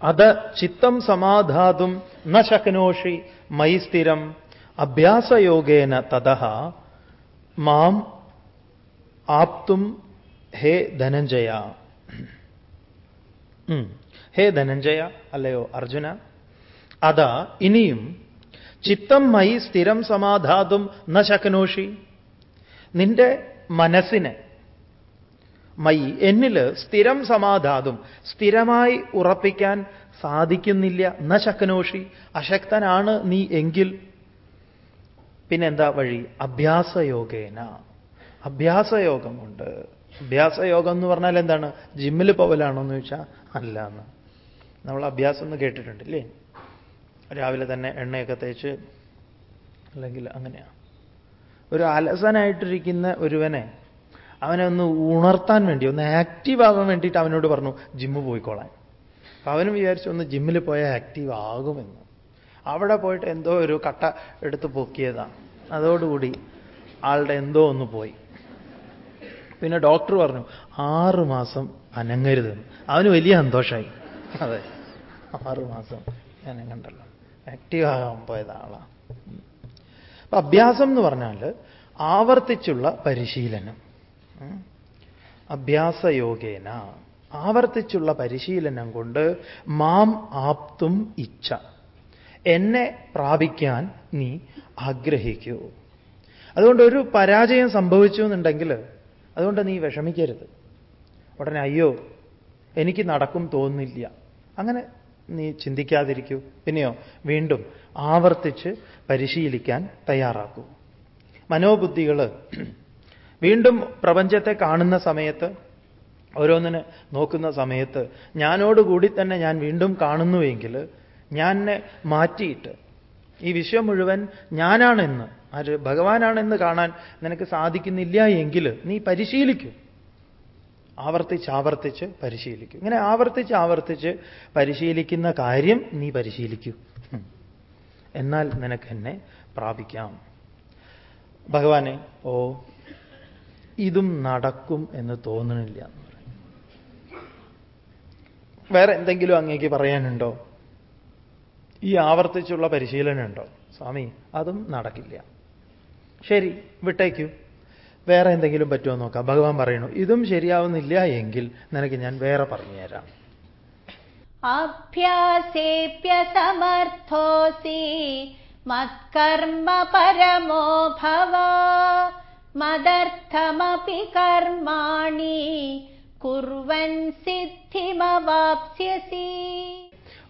അത് ചിത്തം സമാധാതും നശക്നോഷി ശക്നോഷി മയി സ്ഥിരം അഭ്യാസയോഗേന തഥ മാം ആപ്തും ഹേ ധനഞ്ജയ. ഹേ ധനഞ്ജയ അല്ലയോ അർജുന? അതാ ഇനിയും ചിത്തം മൈ സ്ഥിരം സമാധാതും ന ശക്നോഷി. നിന്റെ മനസ്സിനെ മൈ എന്നിൽ സ്ഥിരം സമാധാതും. സ്ഥിരമായി ഉറപ്പിക്കാൻ സാധിക്കുന്നില്ല. ന ശക്നോഷി. അശക്തനാണ് നീ എങ്കിൽ. പിന്നെന്താ വഴി? അഭ്യാസയോഗേന. അഭ്യാസയോഗം കൊണ്ട് അഭ്യാസയോഗം എന്ന് പറഞ്ഞാൽ എന്താണ്? ജിമ്മിൽ പോവലാണോ എന്ന് ചോദിച്ചാൽ അല്ല എന്ന്. നമ്മൾ അഭ്യാസം എന്ന് കേട്ടിട്ടുണ്ടല്ലേ? രാവിലെ തന്നെ എണ്ണയൊക്കെ തേച്ച് അല്ലെങ്കിൽ അങ്ങനെയാണ് ഒരു അലസനായിട്ടിരിക്കുന്ന ഒരുവനെ അവനെ ഒന്ന് ഉണർത്താൻ വേണ്ടി ഒന്ന് ആക്റ്റീവ് ആവാൻ വേണ്ടിയിട്ട് അവനോട് പറഞ്ഞു ജിമ്മ് പോയിക്കോളാൻ. അപ്പൊ അവനും വിചാരിച്ചു ഒന്ന് ജിമ്മിൽ പോയാൽ ആക്റ്റീവ് ആകുമെന്ന്. അവിടെ പോയിട്ട് എന്തോ ഒരു കട്ട എടുത്ത് പൊക്കിയതാണ് അതോടുകൂടി ആളുടെ എന്തോ ഒന്ന് പോയി. പിന്നെ ഡോക്ടർ പറഞ്ഞു ആറ് മാസം അനങ്ങരുത് അവന് വലിയ സന്തോഷമായി അതെ. ആറ് മാസം അനങ്ങണ്ടല്ലോ. ആക്റ്റീവ് ആകാൻ പോയത് ആളാണ് അഭ്യാസം എന്ന് പറഞ്ഞാൽ ആവർത്തിച്ചുള്ള പരിശീലനം. അഭ്യാസയോഗേന ആവർത്തിച്ചുള്ള പരിശീലനം കൊണ്ട് മാം ആപ്തും ഇച്ഛ. എന്നെ പ്രാപിക്കാൻ നീ ആഗ്രഹിക്കൂ. അതുകൊണ്ട് ഒരു പരാജയം സംഭവിച്ചു എന്നുണ്ടെങ്കിൽ അതുകൊണ്ട് നീ വിഷമിക്കരുത്. ഉടനെ അയ്യോ എനിക്ക് നടക്കും തോന്നില്ല. അങ്ങനെ നീ ചിന്തിക്കാതിരിക്കൂ. പിന്നെയോ വീണ്ടും ആവർത്തിച്ച് പരിശീലിക്കാൻ തയ്യാറാക്കൂ. മനോബുദ്ധികൾ വീണ്ടും പ്രപഞ്ചത്തെ കാണുന്ന സമയത്ത് ഓരോന്നിനെ നോക്കുന്ന സമയത്ത് ഞാനോടുകൂടി തന്നെ ഞാൻ വീണ്ടും കാണുന്നുവെങ്കിൽ ഞാനെ മാറ്റിയിട്ട് ഈ വിശ്വം മുഴുവൻ ഞാനാണെന്ന് ആര് ഭഗവാനാണെന്ന് കാണാൻ നിനക്ക് സാധിക്കുന്നില്ല എങ്കിൽ നീ പരിശീലിക്കൂ. ആവർത്തിച്ച് ആവർത്തിച്ച് പരിശീലിക്കൂ. ഇങ്ങനെ ആവർത്തിച്ച് ആവർത്തിച്ച് പരിശീലിക്കുന്ന കാര്യം നീ പരിശീലിക്കൂ. എന്നാൽ നിനക്ക് എന്നെ പ്രാപിക്കാം. ഭഗവാനെ ഓ ഇതും നടക്കും എന്ന് തോന്നണില്ല വേറെ എന്തെങ്കിലും അങ്ങേക്ക് പറയാനുണ്ടോ? ഈ ആവർത്തിച്ചുള്ള പരിശീലനം ഉണ്ടോ സ്വാമി അതും നടക്കില്ല. ശരി വിട്ടേക്കൂ. വേറെ എന്തെങ്കിലും പറ്റുമോ നോക്കാം. ഭഗവാൻ പറയണു ഇതും ശരിയാവുന്നില്ല എങ്കിൽ നിനക്ക് ഞാൻ വേറെ പറഞ്ഞുതരാം അഭ്യാസേപ്യസമർത്ഥോസി മത്കർമ്മ പരമോഭവ मदर्थमपि कर्माणि कुर्वन् सिद्धिमवाप्स्यसि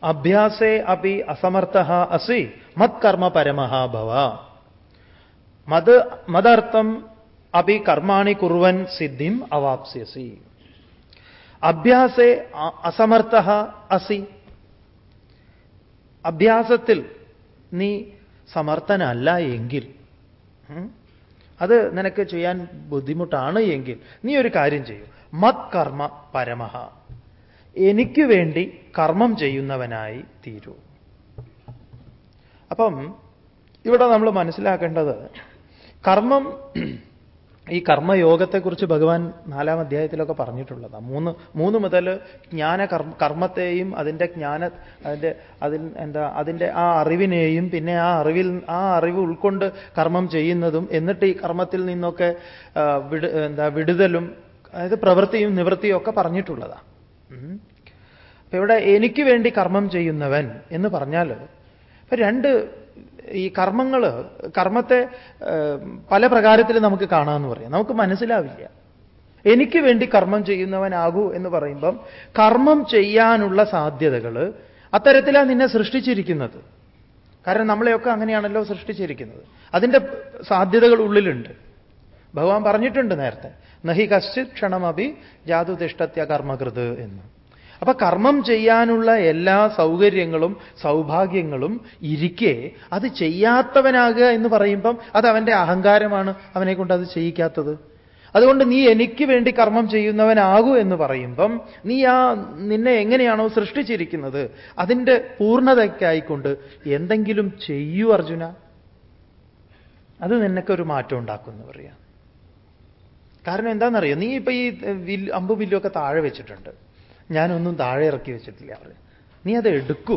അഭ്യാസേ അപി അസമർത്ഥ അസി മത്കർമ്മ പരമഃ ഭവ മത് മദർത്ഥം അപി കർമാണി കുറുവൻ സിദ്ധിം അവാപ്സ്യസി അഭ്യാസേ അ- അസമർത്ഥ അസി അഭ്യാസത്തിൽ നീ സമർത്ഥനല്ല എങ്കിൽ ഉം, അത് നിനക്ക് ചെയ്യാൻ ബുദ്ധിമുട്ടാണ് എങ്കിൽ നീ ഒരു കാര്യം ചെയ്യൂ. മത് കർമ്മ പരമഹ. എനിക്ക് വേണ്ടി കർമ്മം ചെയ്യുന്നവനായി തീരൂ. അപ്പം ഇവിടെ നമ്മൾ മനസ്സിലാക്കേണ്ടത് കർമ്മം ഈ കർമ്മയോഗത്തെക്കുറിച്ച് ഭഗവാൻ നാലാം അധ്യായത്തിലൊക്കെ പറഞ്ഞിട്ടുള്ളതാണ് മൂന്ന് മൂന്ന് മുതൽ ജ്ഞാന കർമ്മ കർമ്മത്തെയും അതിന്റെ ജ്ഞാന അതിന്റെ അതിൽ എന്താ അതിന്റെ ആ അറിവിനെയും പിന്നെ ആ അറിവിൽ ആ അറിവ് ഉൾക്കൊണ്ട് കർമ്മം ചെയ്യുന്നതും എന്നിട്ട് ഈ കർമ്മത്തിൽ നിന്നൊക്കെ വിട് എന്താ വിടുതലും അതായത് പ്രവൃത്തിയും നിവൃത്തിയും ഒക്കെ പറഞ്ഞിട്ടുള്ളതാണ്. അപ്പൊ ഇവിടെ എനിക്ക് വേണ്ടി കർമ്മം ചെയ്യുന്നവൻ എന്ന് പറഞ്ഞാൽ ഇപ്പൊ രണ്ട് ഈ കർമ്മങ്ങൾ കർമ്മത്തെ പല പ്രകാരത്തിൽ നമുക്ക് കാണാമെന്ന് പറയാം. നമുക്ക് മനസ്സിലാവില്ല. എനിക്ക് വേണ്ടി കർമ്മം ചെയ്യുന്നവനാകൂ എന്ന് പറയുമ്പം കർമ്മം ചെയ്യാനുള്ള സാധ്യതകൾ അത്തരത്തിലാണ് നിന്നെ സൃഷ്ടിച്ചിരിക്കുന്നത്. കാരണം നമ്മളെയൊക്കെ അങ്ങനെയാണല്ലോ സൃഷ്ടിച്ചിരിക്കുന്നത്. അതിന്റെ സാധ്യതകൾ ഉള്ളിലുണ്ട്. ഭഗവാൻ പറഞ്ഞിട്ടുണ്ട് നേരത്തെ നഹി കശ്ചിത് ക്ഷണമഭി ജാതുതിഷ്ടത്യ കർമ്മകൃത് എന്ന്. അപ്പൊ കർമ്മം ചെയ്യാനുള്ള എല്ലാ സൗകര്യങ്ങളും സൗഭാഗ്യങ്ങളും ഇരിക്കെ അത് ചെയ്യാത്തവനാകുക എന്ന് പറയുമ്പം അത് അവന്റെ അഹങ്കാരമാണ്. അവനെ കൊണ്ട് അത് ചെയ്യിക്കാത്തത്. അതുകൊണ്ട് നീ എനിക്ക് വേണ്ടി കർമ്മം ചെയ്യുന്നവനാകൂ എന്ന് പറയുമ്പം നീ ആ നിന്നെ എങ്ങനെയാണോ സൃഷ്ടിച്ചിരിക്കുന്നത് അതിന്റെ പൂർണതയ്ക്കായിക്കൊണ്ട് എന്തെങ്കിലും ചെയ്യൂ അർജുന. അത് നിനക്കൊരു മാറ്റം ഉണ്ടാക്കുമെന്ന് പറയാം. കാരണം എന്താണെന്നറിയോ? നീ ഇപ്പൊ ഈ വില്ല് അമ്പും വില്ലുമൊക്കെ താഴെ വെച്ചിട്ടുണ്ട്. ഞാനൊന്നും താഴെ ഇറക്കി വെച്ചിട്ടില്ല അവർ നീ അത് എടുക്കൂ.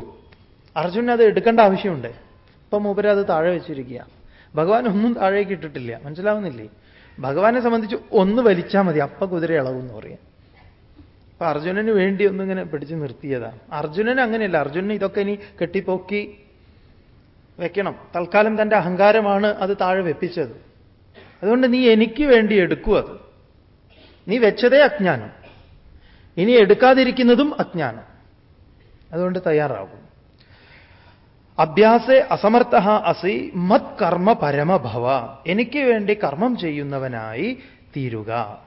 അർജുനൻ അത് എടുക്കേണ്ട ആവശ്യമുണ്ട്. ഇപ്പം മൂപ്പര അത് താഴെ വെച്ചിരിക്കുക. ഭഗവാൻ ഒന്നും താഴേക്ക് ഇട്ടിട്ടില്ല. മനസ്സിലാവുന്നില്ലേ? ഭഗവാനെ സംബന്ധിച്ച് ഒന്ന് വലിച്ചാൽ മതി. അപ്പ കുതിര ഇളവെന്ന് പറയാം. അപ്പൊ അർജുനന് വേണ്ടി ഒന്നിങ്ങനെ പിടിച്ചു നിർത്തിയതാണ് അർജുനൻ അങ്ങനെയല്ല. അർജുനൻ ഇതൊക്കെ ഇനി കെട്ടിപ്പോക്കി വെക്കണം. തൽക്കാലം തന്റെ അഹങ്കാരമാണ് അത് താഴെ വെപ്പിച്ചത്. അതുകൊണ്ട് നീ എനിക്ക് വേണ്ടി എടുക്കൂ അത്. നീ വെച്ചതേ അജ്ഞാനം. ഇനി എടുക്കാതിരിക്കുന്നതും അജ്ഞാനം. അതുകൊണ്ട് തയ്യാറാകും. അഭ്യാസേ അസമർത്ഥ അസി മത് കർമ്മ പരമഭവ. എനിക്ക് വേണ്ടി കർമ്മം ചെയ്യുന്നവനായി തീരുക.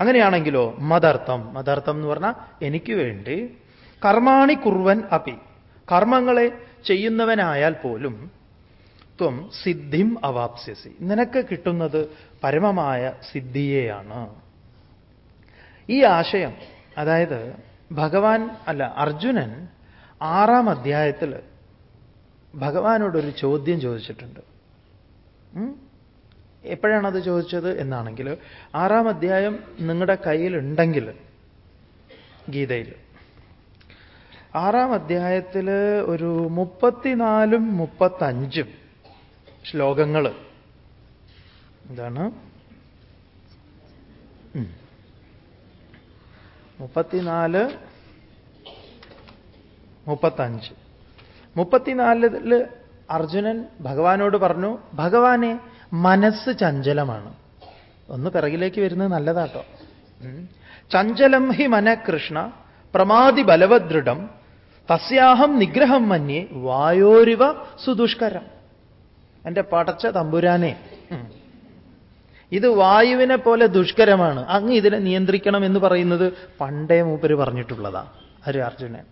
അങ്ങനെയാണെങ്കിലോ മതർത്ഥം മതർത്ഥം എന്ന് പറഞ്ഞാൽ എനിക്ക് വേണ്ടി കർമാണി കുർവൻ അപി. കർമ്മങ്ങളെ ചെയ്യുന്നവനായാൽ പോലും ത്വം സിദ്ധിം അവാപ്സ്യസി. നിനക്ക് കിട്ടുന്നത് പരമമായ സിദ്ധിയെയാണ്. ഈ ആശയം അതായത് ഭഗവാൻ അല്ല അർജുനൻ ആറാം അധ്യായത്തിൽ ഭഗവാനോടൊരു ചോദ്യം ചോദിച്ചിട്ടുണ്ട്. എപ്പോഴാണത് ചോദിച്ചത് എന്നാണെങ്കിൽ ആറാം അധ്യായം നിങ്ങളുടെ കയ്യിലുണ്ടെങ്കിൽ ഗീതയിൽ. ആറാം അധ്യായത്തിൽ ഒരു മുപ്പത്തിനാലും മുപ്പത്തഞ്ചും ശ്ലോകങ്ങൾ. എന്താണ്. മുപ്പത്തിനാല് മുപ്പത്തഞ്ച്. മുപ്പത്തിനാലിൽ അർജുനൻ ഭഗവാനോട് പറഞ്ഞു ഭഗവാനെ മനസ്സ് ചഞ്ചലമാണ്. ഒന്ന് പിറകിലേക്ക് വരുന്നത് നല്ലതാട്ടോ. ചഞ്ചലം ഹി മന കൃഷ്ണ പ്രമാതി ബലവദൃഢം തസ്യാഹം നിഗ്രഹം മന്യേ വായോരിവ സുദുഷ്കരം. എന്റെ പടച്ച തമ്പുരാനെ. ഇത് വായുവിനെ പോലെ ദുഷ്കരമാണ്. അങ്ങ് ഇതിനെ നിയന്ത്രിക്കണം എന്ന് പറയുന്നത് പണ്ടേ മൂപ്പര് പറഞ്ഞിട്ടുള്ളതാ ഹരി അർജുനൻ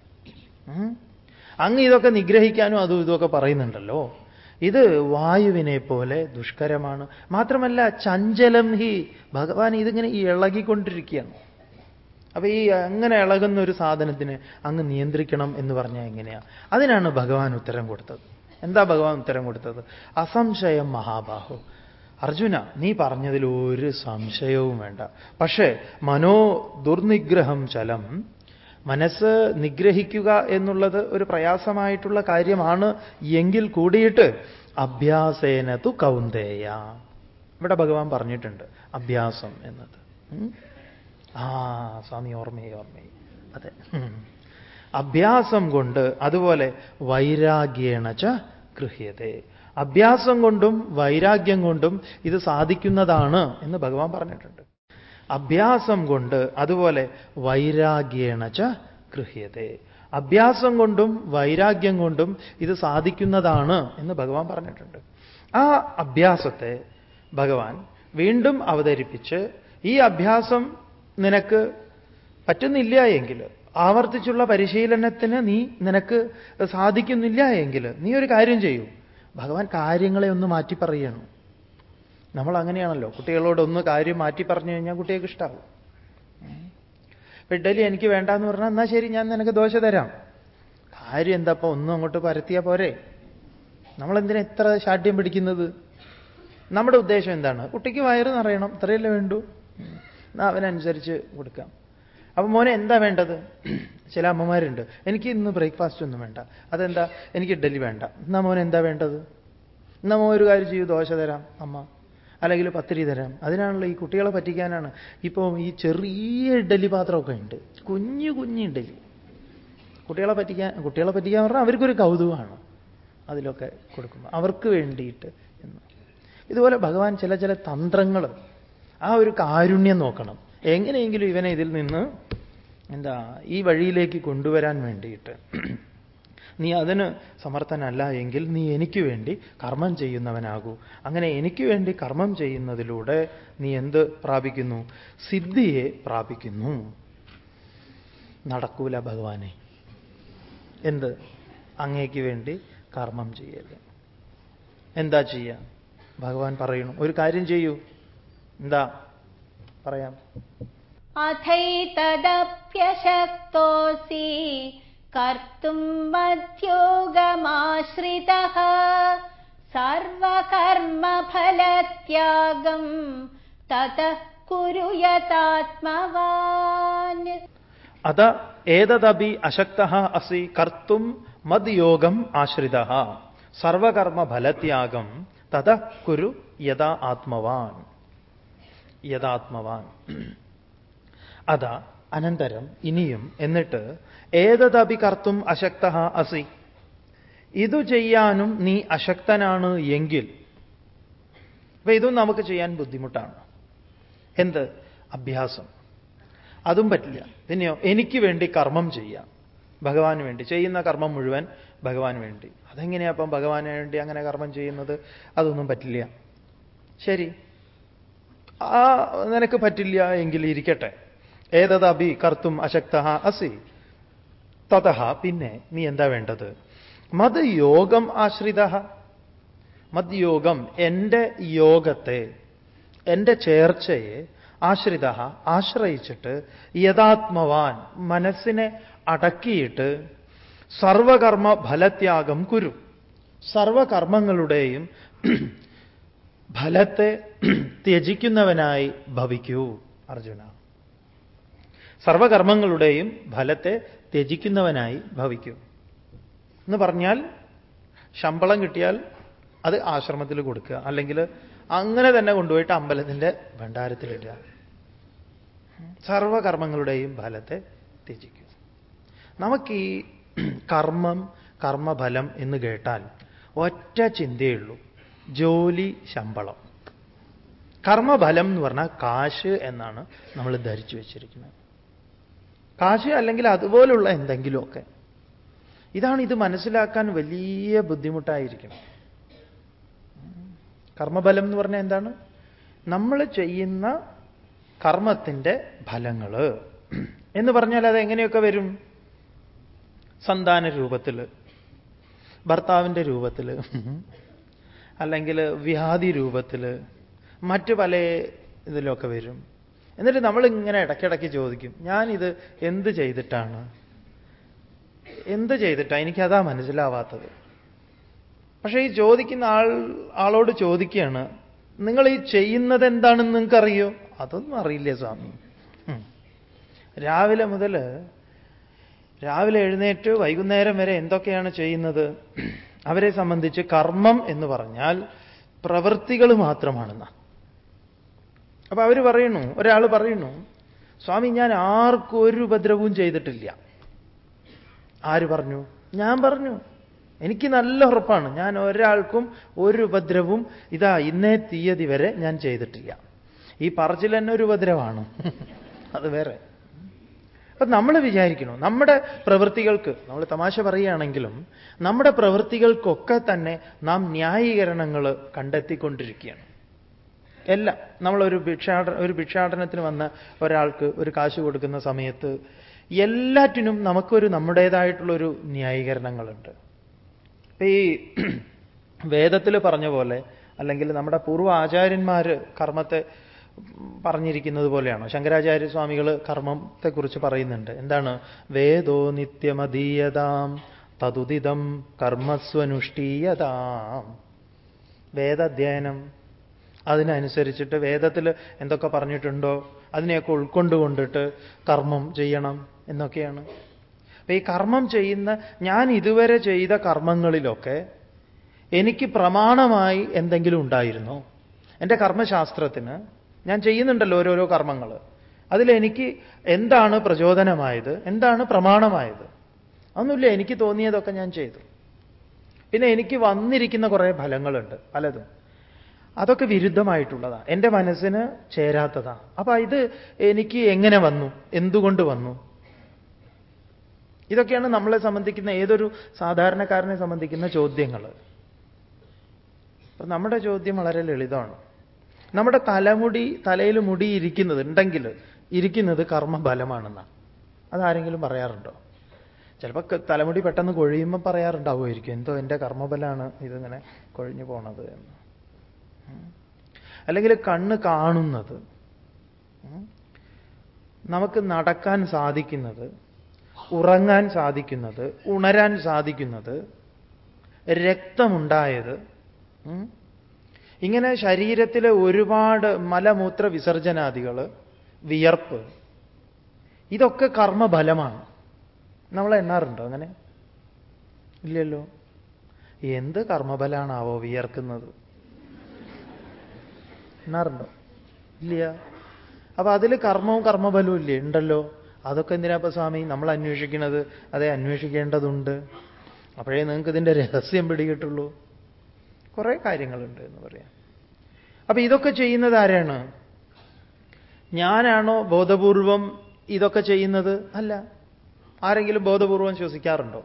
അങ്ങ് ഇതൊക്കെ നിഗ്രഹിക്കാനും അതും ഇതൊക്കെ പറയുന്നുണ്ടല്ലോ. ഇത് വായുവിനെ പോലെ ദുഷ്കരമാണ്. മാത്രമല്ല ചഞ്ചലം ഹി ഭഗവാൻ ഇതിങ്ങനെ ഇളകിക്കൊണ്ടിരിക്കുകയാണ്. അപ്പൊ ഈ അങ്ങനെ ഇളകുന്ന ഒരു സാധനത്തിന് അങ്ങ് നിയന്ത്രിക്കണം എന്ന് പറഞ്ഞാൽ എങ്ങനെയാ? അതിനാണ് ഭഗവാൻ ഉത്തരം കൊടുത്തത്. എന്താ ഭഗവാൻ ഉത്തരം കൊടുത്തത്? അസംശയം മഹാബാഹു. അർജുന നീ പറഞ്ഞതിൽ ഒരു സംശയവും വേണ്ട. പക്ഷേ മനോ ദുർനിഗ്രഹം ചലം മനസ്സ് നിഗ്രഹിക്കുക എന്നുള്ളത് ഒരു പ്രയാസമായിട്ടുള്ള കാര്യമാണ് എങ്കിൽ കൂടിയിട്ട് അഭ്യാസേന തു കൗന്ദേയ. ഇവിടെ ഭഗവാൻ പറഞ്ഞിട്ടുണ്ട് അഭ്യാസം എന്നത്. ആ സ്വാമി ഓർമ്മയെ ഓർമ്മയെ അതെ. അഭ്യാസം കൊണ്ട് അതുപോലെ വൈരാഗ്യേണ ച ഗൃഹ്യത്തെ അഭ്യാസം കൊണ്ടും വൈരാഗ്യം കൊണ്ടും ഇത് സാധിക്കുന്നതാണ് എന്ന് ഭഗവാൻ പറഞ്ഞിട്ടുണ്ട്. അഭ്യാസം കൊണ്ട് അതുപോലെ വൈരാഗ്യേണ ഗൃഹ്യത അഭ്യാസം കൊണ്ടും വൈരാഗ്യം കൊണ്ടും ഇത് സാധിക്കുന്നതാണ് എന്ന് ഭഗവാൻ പറഞ്ഞിട്ടുണ്ട്. ആ അഭ്യാസത്തെ ഭഗവാൻ വീണ്ടും അവതരിപ്പിച്ച് ഈ അഭ്യാസം നിനക്ക് പറ്റുന്നില്ല എങ്കിൽ ആവർത്തിച്ചുള്ള പരിശീലനത്തിന് നീ നിനക്ക് സാധിക്കുന്നില്ല എങ്കിൽ നീ ഒരു കാര്യം ചെയ്യൂ. ഭഗവാൻ കാര്യങ്ങളെ ഒന്ന് മാറ്റി പറയണം. നമ്മൾ അങ്ങനെയാണല്ലോ. കുട്ടികളോടൊന്ന് കാര്യം മാറ്റി പറഞ്ഞു കഴിഞ്ഞാൽ കുട്ടികൾക്ക് ഇഷ്ടമാവും ഇഡലി എനിക്ക് വേണ്ടാന്ന് പറഞ്ഞാൽ എന്നാ ശരി ഞാൻ നിനക്ക് ദോശ തരാം. കാര്യം എന്താപ്പോ ഒന്നും അങ്ങോട്ട് പരത്തിയാ പോരെ? നമ്മളെന്തിനാ ഇത്ര ശാഠ്യം പിടിക്കുന്നത്? നമ്മുടെ ഉദ്ദേശം എന്താണ്? കുട്ടിക്ക് വയറ് നിറയണം ഇത്രയല്ലേ വേണ്ടൂ. എന്നാ അവനനുസരിച്ച് കൊടുക്കാം. അപ്പൊ മോനെ എന്താ വേണ്ടത്? ചില അമ്മമാരുണ്ട്. എനിക്ക് ഇന്ന് ബ്രേക്ക്ഫാസ്റ്റ് ഒന്നും വേണ്ട. അതെന്താ? എനിക്ക് ഇഡ്ഡലി വേണ്ട. എന്നാ മോനെ എന്താ വേണ്ടത്? എന്നാ മോൻ ഒരു കാര്യം ചെയ്യൂ ദോശ തരാം അമ്മ. അല്ലെങ്കിൽ പത്തിരി തരാം. അതിനാണല്ലോ ഈ കുട്ടികളെ പറ്റിക്കാനാണ്. ഇപ്പോൾ ഈ ചെറിയ ഇഡ്ഡലി പാത്രമൊക്കെ ഉണ്ട്. കുഞ്ഞു കുഞ്ഞു ഇഡ്ഡലി. കുട്ടികളെ പറ്റിക്കാൻ കുട്ടികളെ പറ്റിക്കാൻ പറഞ്ഞാൽ അവർക്കൊരു കൗതുകമാണ് അതിലൊക്കെ കൊടുക്കുമ്പോൾ അവർക്ക് വേണ്ടിയിട്ട് എന്ന്. ഇതുപോലെ ഭഗവാൻ ചില ചില തന്ത്രങ്ങൾ ആ ഒരു കാരുണ്യം നോക്കണം. എങ്ങനെയെങ്കിലും ഇവനെ ഇതിൽ നിന്ന് എന്താ ഈ വഴിയിലേക്ക് കൊണ്ടുവരാൻ വേണ്ടിയിട്ട്. നീ അതിന് സമർത്ഥനല്ല എങ്കിൽ നീ എനിക്ക് വേണ്ടി കർമ്മം ചെയ്യുന്നവനാകൂ. അങ്ങനെ എനിക്ക് വേണ്ടി കർമ്മം ചെയ്യുന്നതിലൂടെ നീ എന്ത് പ്രാപിക്കുന്നു? സിദ്ധിയെ പ്രാപിക്കുന്നു. നടക്കൂല ഭഗവാനെ. എന്ത്? അങ്ങേക്ക് വേണ്ടി കർമ്മം ചെയ്യൽ എന്താ ചെയ്യുക ഭഗവാൻ പറയുന്നു ഒരു കാര്യം ചെയ്യൂ. എന്താ? പറയാം. അഥൈതദപ്യശക്തോസി കർത്തും മധ്യോഗമാശ്രിത സർവകർമ്മഫലത്യാഗം തത കുരുയതാത്മവാൻ അത ഏതദപി അശക്ത അസി കർത്തും മദ്യോഗം ആശ്രിത സർവകർമ്മഫലത്യാഗം തത കുരു യഥാ ആത്മവാൻ. യഥാത്മവാൻ. അത അനന്തരം ഇനിയും എന്നിട്ട് ഏതതപി കർത്തും അശക്ത അസി. ഇതു ചെയ്യാനും നീ അശക്തനാണ് എങ്കിൽ. അപ്പൊ ഇതും നമുക്ക് ചെയ്യാൻ ബുദ്ധിമുട്ടാണ്. എന്ത്? അഭ്യാസം. അതും പറ്റില്ല. പിന്നെയോ എനിക്ക് വേണ്ടി കർമ്മം ചെയ്യാം. ഭഗവാന് വേണ്ടി. ചെയ്യുന്ന കർമ്മം മുഴുവൻ ഭഗവാന് വേണ്ടി. അതെങ്ങനെയാ അപ്പം ഭഗവാന് വേണ്ടി അങ്ങനെ കർമ്മം ചെയ്യുന്നത്? അതൊന്നും പറ്റില്ല. ശരി. ആ നിനക്ക് പറ്റില്ല എങ്കിൽ ഇരിക്കട്ടെ. ഏതദബി കർത്തും അശക്ത അസി. തതഹ പിന്നെ നീ എന്താ വേണ്ടത്? മതയോഗം ആശ്രിത മദ്യോഗം എന്റെ യോഗത്തെ എന്റെ ചേർച്ചയെ ആശ്രിത ആശ്രയിച്ചിട്ട് യഥാത്മവാൻ മനസ്സിനെ അടക്കിയിട്ട് സർവകർമ്മ ഫലത്യാഗം കുരു. സർവകർമ്മങ്ങളുടെയും ഫലത്തെ ത്യജിക്കുന്നവനായി ഭവിക്കൂ അർജുന. സർവകർമ്മങ്ങളുടെയും ഫലത്തെ ത്യജിക്കുന്നവനായി ഭവിക്കൂ. എന്ന് പറഞ്ഞാൽ ശമ്പളം കിട്ടിയാൽ അത് ആശ്രമത്തിൽ കൊടുക്കുക. അല്ലെങ്കിൽ അങ്ങനെ തന്നെ കൊണ്ടുപോയിട്ട് അമ്പലത്തിന്റെ ഭണ്ഡാരത്തിലിടുക സർവകർമ്മങ്ങളുടെയും ഫലത്തെ ത്യജിക്കുക. നമുക്ക് ഈ കർമ്മം കർമ്മഫലം എന്ന് കേട്ടാൽ ഒറ്റ ചിന്തയുള്ളൂ ജോലി ശമ്പളം. കർമ്മഫലം എന്ന് പറഞ്ഞാൽ കാശ് എന്നാണ് നമ്മൾ ധരിച്ചു വെച്ചിരിക്കുന്നത്. കാശ് അല്ലെങ്കിൽ അതുപോലുള്ള എന്തെങ്കിലുമൊക്കെ. ഇതാണ് ഇത് മനസ്സിലാക്കാൻ വലിയ ബുദ്ധിമുട്ടായിരിക്കണം. കർമ്മഫലം എന്ന് പറഞ്ഞാൽ എന്താണ്? നമ്മൾ ചെയ്യുന്ന കർമ്മത്തിന്റെ ഫലങ്ങൾ എന്ന് പറഞ്ഞാൽ അത് എങ്ങനെയൊക്കെ വരും? സന്താന രൂപത്തിൽ ഭർത്താവിന്റെ രൂപത്തിൽ അല്ലെങ്കിൽ വ്യാധി രൂപത്തിൽ മറ്റു പല ഇതിലൊക്കെ വരും. എന്നിട്ട് നമ്മൾ ഇങ്ങനെ ഇടയ്ക്കിടയ്ക്ക് ചോദിക്കും ഞാനിത് എന്ത് ചെയ്തിട്ടാണ്? എന്ത് ചെയ്തിട്ടാണ് എനിക്കതാ മനസ്സിലാവാത്തത്. പക്ഷേ ഈ ചോദിക്കുന്ന ആൾ ആളോട് ചോദിക്കുകയാണ് നിങ്ങൾ ഈ ചെയ്യുന്നത് എന്താണെന്ന് നിങ്ങൾക്കറിയോ? അതൊന്നും അറിയില്ല സ്വാമി. രാവിലെ മുതൽ രാവിലെ എഴുന്നേറ്റ് വൈകുന്നേരം വരെ എന്തൊക്കെയാണ് ചെയ്യുന്നത്? അവരെ സംബന്ധിച്ച് കർമ്മം എന്ന് പറഞ്ഞാൽ പ്രവൃത്തികൾ മാത്രമാണെന്ന. അപ്പൊ അവർ പറയുന്നു ഒരാൾ പറയുന്നു സ്വാമി ഞാൻ ആർക്കും ഒരു ഉപദ്രവവും ചെയ്തിട്ടില്ല. ആര് പറഞ്ഞു? ഞാൻ പറഞ്ഞു. എനിക്ക് നല്ല ഉറപ്പാണ്. ഞാൻ ഒരാൾക്കും ഒരു ഉപദ്രവവും ഇതാ ഇന്നേ തീയതി വരെ ഞാൻ ചെയ്തിട്ടില്ല. ഈ പറച്ചിൽ തന്നെ ഒരു ഉപദ്രവമാണ് അത് വേറെ. അപ്പൊ നമ്മൾ വിചാരിക്കണം? നമ്മുടെ പ്രവൃത്തികൾക്ക് നമ്മൾ തമാശ പറയുകയാണെങ്കിലും നമ്മുടെ പ്രവൃത്തികൾക്കൊക്കെ തന്നെ നാം ന്യായീകരണങ്ങൾ കണ്ടെത്തിക്കൊണ്ടിരിക്കുകയാണ്. എല്ലാം. നമ്മളൊരു ഭിക്ഷാട ഒരു ഭിക്ഷാടനത്തിന് വന്ന ഒരാൾക്ക് ഒരു കാശ് കൊടുക്കുന്ന സമയത്ത് എല്ലാറ്റിനും നമുക്കൊരു നമ്മുടേതായിട്ടുള്ളൊരു ന്യായീകരണങ്ങളുണ്ട്. ഈ വേദത്തിൽ പറഞ്ഞ പോലെ അല്ലെങ്കിൽ നമ്മുടെ പൂർവ ആചാര്യന്മാർ കർമ്മത്തെ പറഞ്ഞിരിക്കുന്നത് പോലെയാണോ? ശങ്കരാചാര്യ സ്വാമികൾ കർമ്മത്തെക്കുറിച്ച് പറയുന്നുണ്ട്. എന്താണ്? വേദോ നിത്യമതീയതാം തതുദിതം കർമ്മസ്വനുഷ്ഠീയതാം. വേദാധ്യയനം. അതിനനുസരിച്ചിട്ട് വേദത്തിൽ എന്തൊക്കെ പറഞ്ഞിട്ടുണ്ടോ അതിനെയൊക്കെ ഉൾക്കൊണ്ടുകൊണ്ടിട്ട് കർമ്മം ചെയ്യണം എന്നൊക്കെയാണ്. അപ്പൊ ഈ കർമ്മം ചെയ്യുന്ന ഞാൻ ഇതുവരെ ചെയ്ത കർമ്മങ്ങളിലൊക്കെ എനിക്ക് പ്രമാണമായി എന്തെങ്കിലും ഉണ്ടായിരുന്നോ? എന്റെ കർമ്മശാസ്ത്രത്തിന് ഞാൻ ചെയ്യുന്നുണ്ടല്ലോ ഓരോരോ കർമ്മങ്ങൾ. അതിലെനിക്ക് എന്താണ് പ്രചോദനമായത്? എന്താണ് പ്രമാണമായത്? അതൊന്നുമില്ല എനിക്ക് തോന്നിയതൊക്കെ ഞാൻ ചെയ്തു. പിന്നെ എനിക്ക് വന്നിരിക്കുന്ന കുറേ ഫലങ്ങളുണ്ട് പലതും. അതൊക്കെ വിരുദ്ധമായിട്ടുള്ളതാണ് എന്റെ മനസ്സിന് ചേരാത്തതാണ് അപ്പൊ ഇത് എനിക്ക് എങ്ങനെ വന്നു? എന്തുകൊണ്ട് വന്നു? ഇതൊക്കെയാണ് നമ്മളെ സംബന്ധിക്കുന്ന ഏതൊരു സാധാരണക്കാരനെ സംബന്ധിക്കുന്ന ചോദ്യങ്ങൾ അപ്പൊ നമ്മുടെ ചോദ്യം വളരെ ലളിതമാണ്. നമ്മുടെ തലമുടി തലയിൽ മുടി ഇരിക്കുന്നത് ഉണ്ടെങ്കിൽ ഇരിക്കുന്നത് കർമ്മബലമാണെന്നാണ് അതാരെങ്കിലും പറയാറുണ്ടോ? ചിലപ്പോൾ തലമുടി പെട്ടെന്ന് കൊഴിയുമ്പോൾ പറയാറുണ്ടാവുമായിരിക്കും. എന്തോ എന്റെ കർമ്മബലമാണ് ഇതിങ്ങനെ കൊഴിഞ്ഞു പോണത് എന്ന്. അല്ലെങ്കിൽ കണ്ണ് കാണുന്നത്. നമുക്ക് നടക്കാൻ സാധിക്കുന്നത് ഉറങ്ങാൻ സാധിക്കുന്നത് ഉണരാൻ സാധിക്കുന്നത് രക്തമുണ്ടായത് ഇങ്ങനെ ശരീരത്തിലെ ഒരുപാട് മലമൂത്ര വിസർജനാദികൾ വിയർപ്പ് ഇതൊക്കെ കർമ്മഫലമാണ്. നമ്മൾ എണ്ണാറുണ്ടോ അങ്ങനെ? ഇല്ലല്ലോ. എന്ത് കർമ്മഫലാണാവോ വിയർക്കുന്നത്? എണ്ണാറുണ്ടോ? ഇല്ല. അപ്പൊ അതിൽ കർമ്മവും കർമ്മഫലവും ഇല്ലേ? ഉണ്ടല്ലോ. അതൊക്കെ എന്തിനാ ഇപ്പൊ സ്വാമി? നമ്മൾ അന്വേഷിക്കുന്നത് അതേ അന്വേഷിക്കേണ്ടതുണ്ട്. അപ്പോഴേ നിങ്ങൾക്ക് ഇതിന്റെ രഹസ്യം പിടികിട്ടുള്ളൂ. കുറേ കാര്യങ്ങളുണ്ട് എന്ന് പറയാം. അപ്പൊ ഇതൊക്കെ ചെയ്യുന്നത് ആരാണ്? ഞാനാണോ ബോധപൂർവം ഇതൊക്കെ ചെയ്യുന്നത്? അല്ല. ആരെങ്കിലും ബോധപൂർവം ശ്വസിക്കാറുണ്ടോ?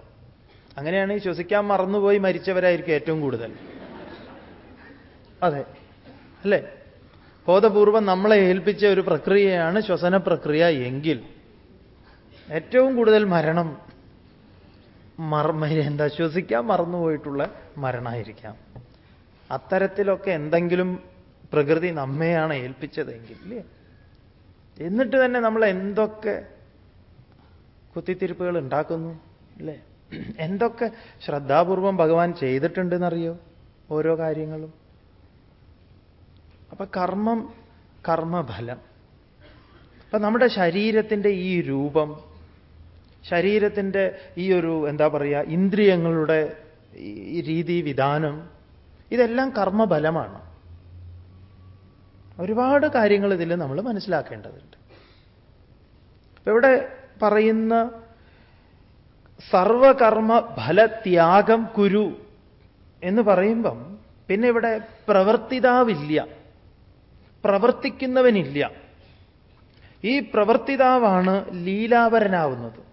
അങ്ങനെയാണെങ്കിൽ ശ്വസിക്കാൻ മറന്നുപോയി മരിച്ചവരായിരിക്കും ഏറ്റവും കൂടുതൽ. അതെ. അല്ലേ? ബോധപൂർവം നമ്മളെ ഏൽപ്പിച്ച ഒരു പ്രക്രിയയാണ് ശ്വസന പ്രക്രിയ എങ്കിൽ ഏറ്റവും കൂടുതൽ മരണം എന്താ ശ്വസിക്കാൻ മറന്നുപോയിട്ടുള്ള മരണമായിരിക്കാം അത്തരത്തിലൊക്കെ എന്തെങ്കിലും പ്രകൃതി നമ്മെയാണ് ഏൽപ്പിച്ചതെങ്കിൽ എന്നിട്ട് തന്നെ നമ്മൾ എന്തൊക്കെ കുത്തിത്തിരിപ്പുകൾ ഉണ്ടാക്കുന്നു അല്ലേ എന്തൊക്കെ ശ്രദ്ധാപൂർവം ഭഗവാൻ ചെയ്തിട്ടുണ്ടെന്നറിയോ ഓരോ കാര്യങ്ങളും? അപ്പൊ കർമ്മം കർമ്മഫലം. അപ്പൊ നമ്മുടെ ശരീരത്തിന്റെ ഈ രൂപം ശരീരത്തിന്റെ ഈ ഒരു എന്താ പറയുക ഇന്ദ്രിയങ്ങളുടെ ഈ രീതി വിധാനം ഇതെല്ലാം കർമ്മഫലമാണ്. ഒരുപാട് കാര്യങ്ങൾ ഇതിൽ നമ്മൾ മനസ്സിലാക്കേണ്ടതുണ്ട്. അപ്പൊ ഇവിടെ പറയുന്ന സർവകർമ്മ ഫലത്യാഗം കുരു എന്ന് പറയുമ്പം പിന്നെ ഇവിടെ പ്രവർത്തിതാവില്ല. പ്രവർത്തിക്കുന്നവനില്ല. ഈ പ്രവർത്തിതാവാണ് ലീലാവരനാവുന്നത്.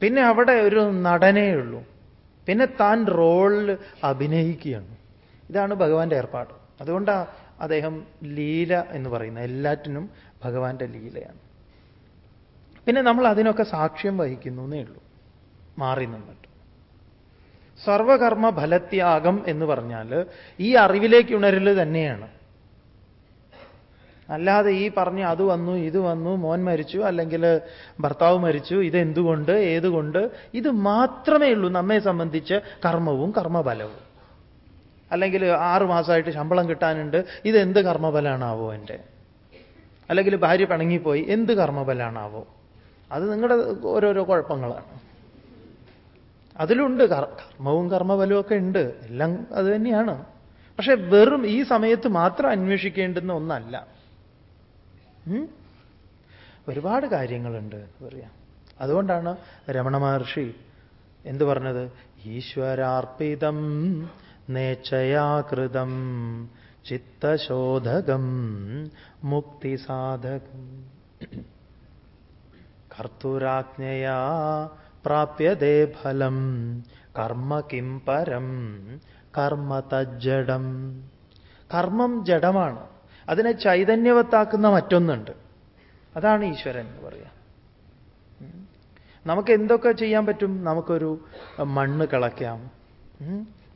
പിന്നെ അവിടെ ഒരു നടനേ ഉള്ളൂ. പിന്നെ താൻ റോളിൽ അഭിനയിക്കുകയാണ്. ഇതാണ് ഭഗവാന്റെ ഏർപ്പാട്. അതുകൊണ്ടാണ് അദ്ദേഹം ലീല എന്ന് പറയുന്ന എല്ലാറ്റിനും ഭഗവാന്റെ ലീലയാണ്. പിന്നെ നമ്മൾ അതിനൊക്കെ സാക്ഷ്യം വഹിക്കുന്നു എന്നേ ഉള്ളൂ. മാറി നിന്നിട്ട്. സർവകർമ്മ ഫലത്യാഗം എന്ന് പറഞ്ഞാൽ ഈ അറിവിലേക്ക് ഉണരൽ തന്നെയാണ്. അല്ലാതെ ഈ പറഞ്ഞ് അത് വന്നു ഇത് വന്നു മോൻ മരിച്ചു അല്ലെങ്കിൽ ഭർത്താവ് മരിച്ചു ഇതെന്തുകൊണ്ട് ഏതുകൊണ്ട് ഇത് മാത്രമേ ഉള്ളൂ നമ്മെ സംബന്ധിച്ച് കർമ്മവും കർമ്മഫലവും. അല്ലെങ്കിൽ ആറു മാസമായിട്ട് ശമ്പളം കിട്ടാനുണ്ട്. ഇത് എന്ത് കർമ്മബലാണാവോ എന്റെ? അല്ലെങ്കിൽ ഭാര്യ പിണങ്ങിപ്പോയി എന്ത് കർമ്മബലാണാവോ അത് നിങ്ങളുടെ ഓരോരോ കുഴപ്പങ്ങളാണ്. അതിലുണ്ട് കർമ്മവും കർമ്മബലവും ഒക്കെ ഉണ്ട്. എല്ലാം അത് തന്നെയാണ്. പക്ഷെ വെറും ഈ സമയത്ത് മാത്രം അന്വേഷിക്കേണ്ടുന്ന ഒന്നല്ല. ഒരുപാട് കാര്യങ്ങളുണ്ട് എന്ന് പറയാം. അതുകൊണ്ടാണ് രമണ മഹർഷി എന്ത് പറഞ്ഞത്? ഈശ്വരാർപ്പിതം നേച്ചയാകൃതം ചിത്തശോധകം മുക്തിസാധകം കർത്തുരാജ്ഞയാ പ്രാപ്യതേ ഫലം കർമ്മ കിം പരം കർമ്മ തജ്ജടം കർമ്മം ജഡമാണ് അതിനെ ചൈതന്യവത്താക്കുന്ന മറ്റൊന്നുണ്ട് അതാണ് ഈശ്വരൻ എന്ന് പറയാം നമുക്ക് എന്തൊക്കെ ചെയ്യാൻ പറ്റും നമുക്കൊരു മണ്ണ് കളയ്ക്കാം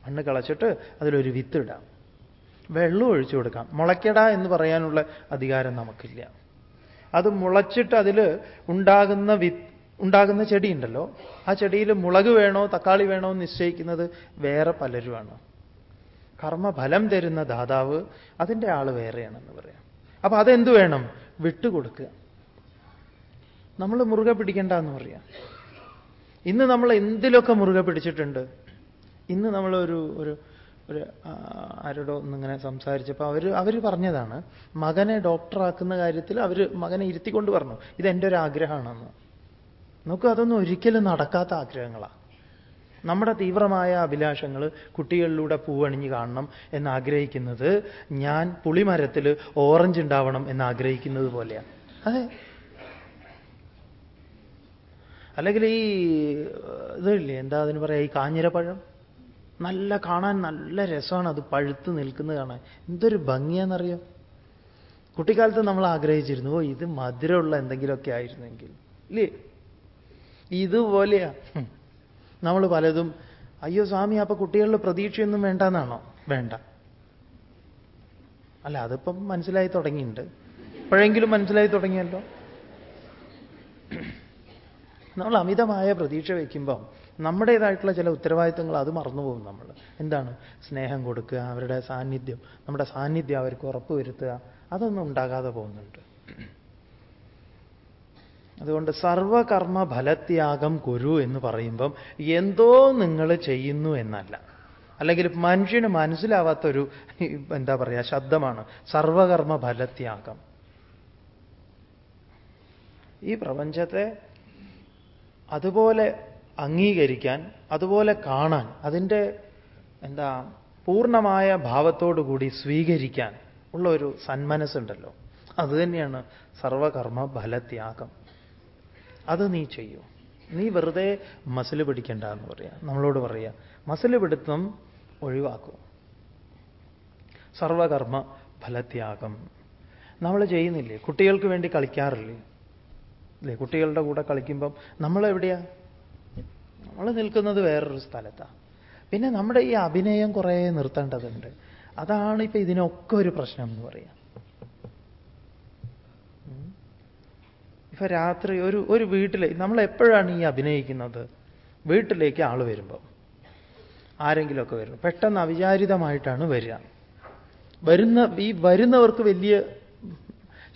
മണ്ണ് കളച്ചിട്ട് അതിലൊരു വിത്തിടാം. വെള്ളം ഒഴിച്ചു കൊടുക്കാം. മുളയ്ക്കട എന്ന് പറയാനുള്ള അധികാരം നമുക്കില്ല. അത് മുളച്ചിട്ട് അതിൽ ഉണ്ടാകുന്ന വി ഉണ്ടാകുന്ന ചെടി ഉണ്ടല്ലോ ആ ചെടിയിൽ മുളക് വേണോ തക്കാളി വേണോ എന്ന് നിശ്ചയിക്കുന്നത് വേറെ പലരുമാണ്. കർമ്മഫലം തരുന്ന ദാതാവ് അതിന്റെ ആൾ വേറെയാണെന്ന് പറയാം. അപ്പൊ അതെന്ത് വേണം? വിട്ടുകൊടുക്കുക നമ്മൾ മുറുകെ പിടിക്കേണ്ട എന്ന് പറയാം. ഇന്ന് നമ്മൾ എന്തിലൊക്കെ മുറുകെ പിടിച്ചിട്ടുണ്ട്? ഇന്ന് നമ്മളൊരു ഒരു ഒരു ആരോടോ ഒന്നിങ്ങനെ സംസാരിച്ചപ്പോൾ അവർ അവർ പറഞ്ഞതാണ് മകനെ ഡോക്ടറാക്കുന്ന കാര്യത്തിൽ അവർ മകനെ ഇരുത്തിക്കൊണ്ട് പറഞ്ഞു ഇതെന്റെ ഒരു ആഗ്രഹമാണെന്ന് നോക്കൂ അതൊന്നും ഒരിക്കലും നടക്കാത്ത ആഗ്രഹങ്ങളാണ് നമ്മുടെ തീവ്രമായ അഭിലാഷങ്ങൾ കുട്ടികളിലൂടെ പൂവണിഞ്ഞ് കാണണം എന്നാഗ്രഹിക്കുന്നത് ഞാൻ പുളിമരത്തിൽ ഓറഞ്ച് ഉണ്ടാവണം എന്നാഗ്രഹിക്കുന്നത് പോലെയാണ്. അതെ. അല്ലെങ്കിൽ ഈ ഇതില്ലേ എന്താ അതിന് പറയാ ഈ കാഞ്ഞിരപ്പഴം? നല്ല കാണാൻ നല്ല രസമാണ് അത് പഴുത്ത് നിൽക്കുന്നത് കാണാൻ. എന്തൊരു ഭംഗിയാണെന്നറിയോ കുട്ടിക്കാലത്ത് നമ്മൾ ആഗ്രഹിച്ചിരുന്നു ഓ ഇത് മധുരമുള്ള എന്തെങ്കിലുമൊക്കെ ആയിരുന്നെങ്കിൽ. ഇല്ലേ? ഇതുപോലെയാ. നമ്മൾ പലതും അയ്യോ സ്വാമി അപ്പൊ കുട്ടികളുടെ പ്രതീക്ഷയൊന്നും വേണ്ട വേണ്ടെന്നാണോ? വേണ്ട. അല്ല അതിപ്പം മനസ്സിലായി തുടങ്ങിയിട്ടുണ്ട്. ഇപ്പോഴെങ്കിലും മനസ്സിലായി തുടങ്ങിയല്ലോ. നമ്മൾ അമിതമായ പ്രതീക്ഷ വയ്ക്കുമ്പം നമ്മുടേതായിട്ടുള്ള ചില ഉത്തരവാദിത്തങ്ങൾ അത് മറന്നുപോകും നമ്മൾ. എന്താണ്? സ്നേഹം കൊടുക്കുക അവരുടെ സാന്നിധ്യം നമ്മുടെ സാന്നിധ്യം അവർക്ക് ഉറപ്പുവരുത്തുക അതൊന്നും ഉണ്ടാകാതെ പോകുന്നുണ്ട്. അതുകൊണ്ട് സർവകർമ്മ ഫലത്യാഗം കുരു എന്ന് പറയുമ്പം എന്തോ നിങ്ങൾ ചെയ്യുന്നു എന്നല്ല. അല്ലെങ്കിൽ മനുഷ്യന് മനസ്സിലാവാത്തൊരു എന്താ പറയുക ശബ്ദമാണ് സർവകർമ്മ ഫലത്യാഗം ഈ പ്രപഞ്ചത്തെ അതുപോലെ അംഗീകരിക്കാൻ അതുപോലെ കാണാൻ അതിന്റെ എന്താ പൂർണമായ ഭാവത്തോടുകൂടി സ്വീകരിക്കാൻ ഉള്ള ഒരു സന്മനസ്സുണ്ടല്ലോ അതുതന്നെയാണ് സർവകർമ്മ ഫലത്യാഗം. അത് നീ ചെയ്യൂ. നീ വെറുതെ മസിൽ പിടിക്കണ്ട എന്ന് പറയാം. നമ്മളോട് പറയാ മസിൽ പിടുത്തം ഒഴിവാക്കൂ. സർവകർമ്മ ഫലത്യാഗം. നമ്മൾ ചെയ്യുന്നില്ലേ? കുട്ടികൾക്ക് വേണ്ടി കളിക്കാറില്ലേ? അല്ലേ കുട്ടികളുടെ കൂടെ കളിക്കുമ്പം നമ്മളെവിടെയാണ് നമ്മൾ നിൽക്കുന്നത് വേറൊരു സ്ഥലത്താണ് പിന്നെ നമ്മുടെ ഈ അഭിനയം കുറേ നിർത്തേണ്ടതുണ്ട്. അതാണ് ഇപ്പൊ ഇതിനൊക്കെ ഒരു പ്രശ്നം എന്ന് പറയാം. ഇപ്പൊ രാത്രി ഒരു ഒരു വീട്ടിലെ നമ്മൾ എപ്പോഴാണ് ഈ അഭിനയിക്കുന്നത്? വീട്ടിലേക്ക് ആൾ വരുമ്പോൾ ആരെങ്കിലുമൊക്കെ വരുന്നു പെട്ടെന്ന് അവിചാരിതമായിട്ടാണ് വരിക. വരുന്ന ഈ വരുന്നവർക്ക് വലിയ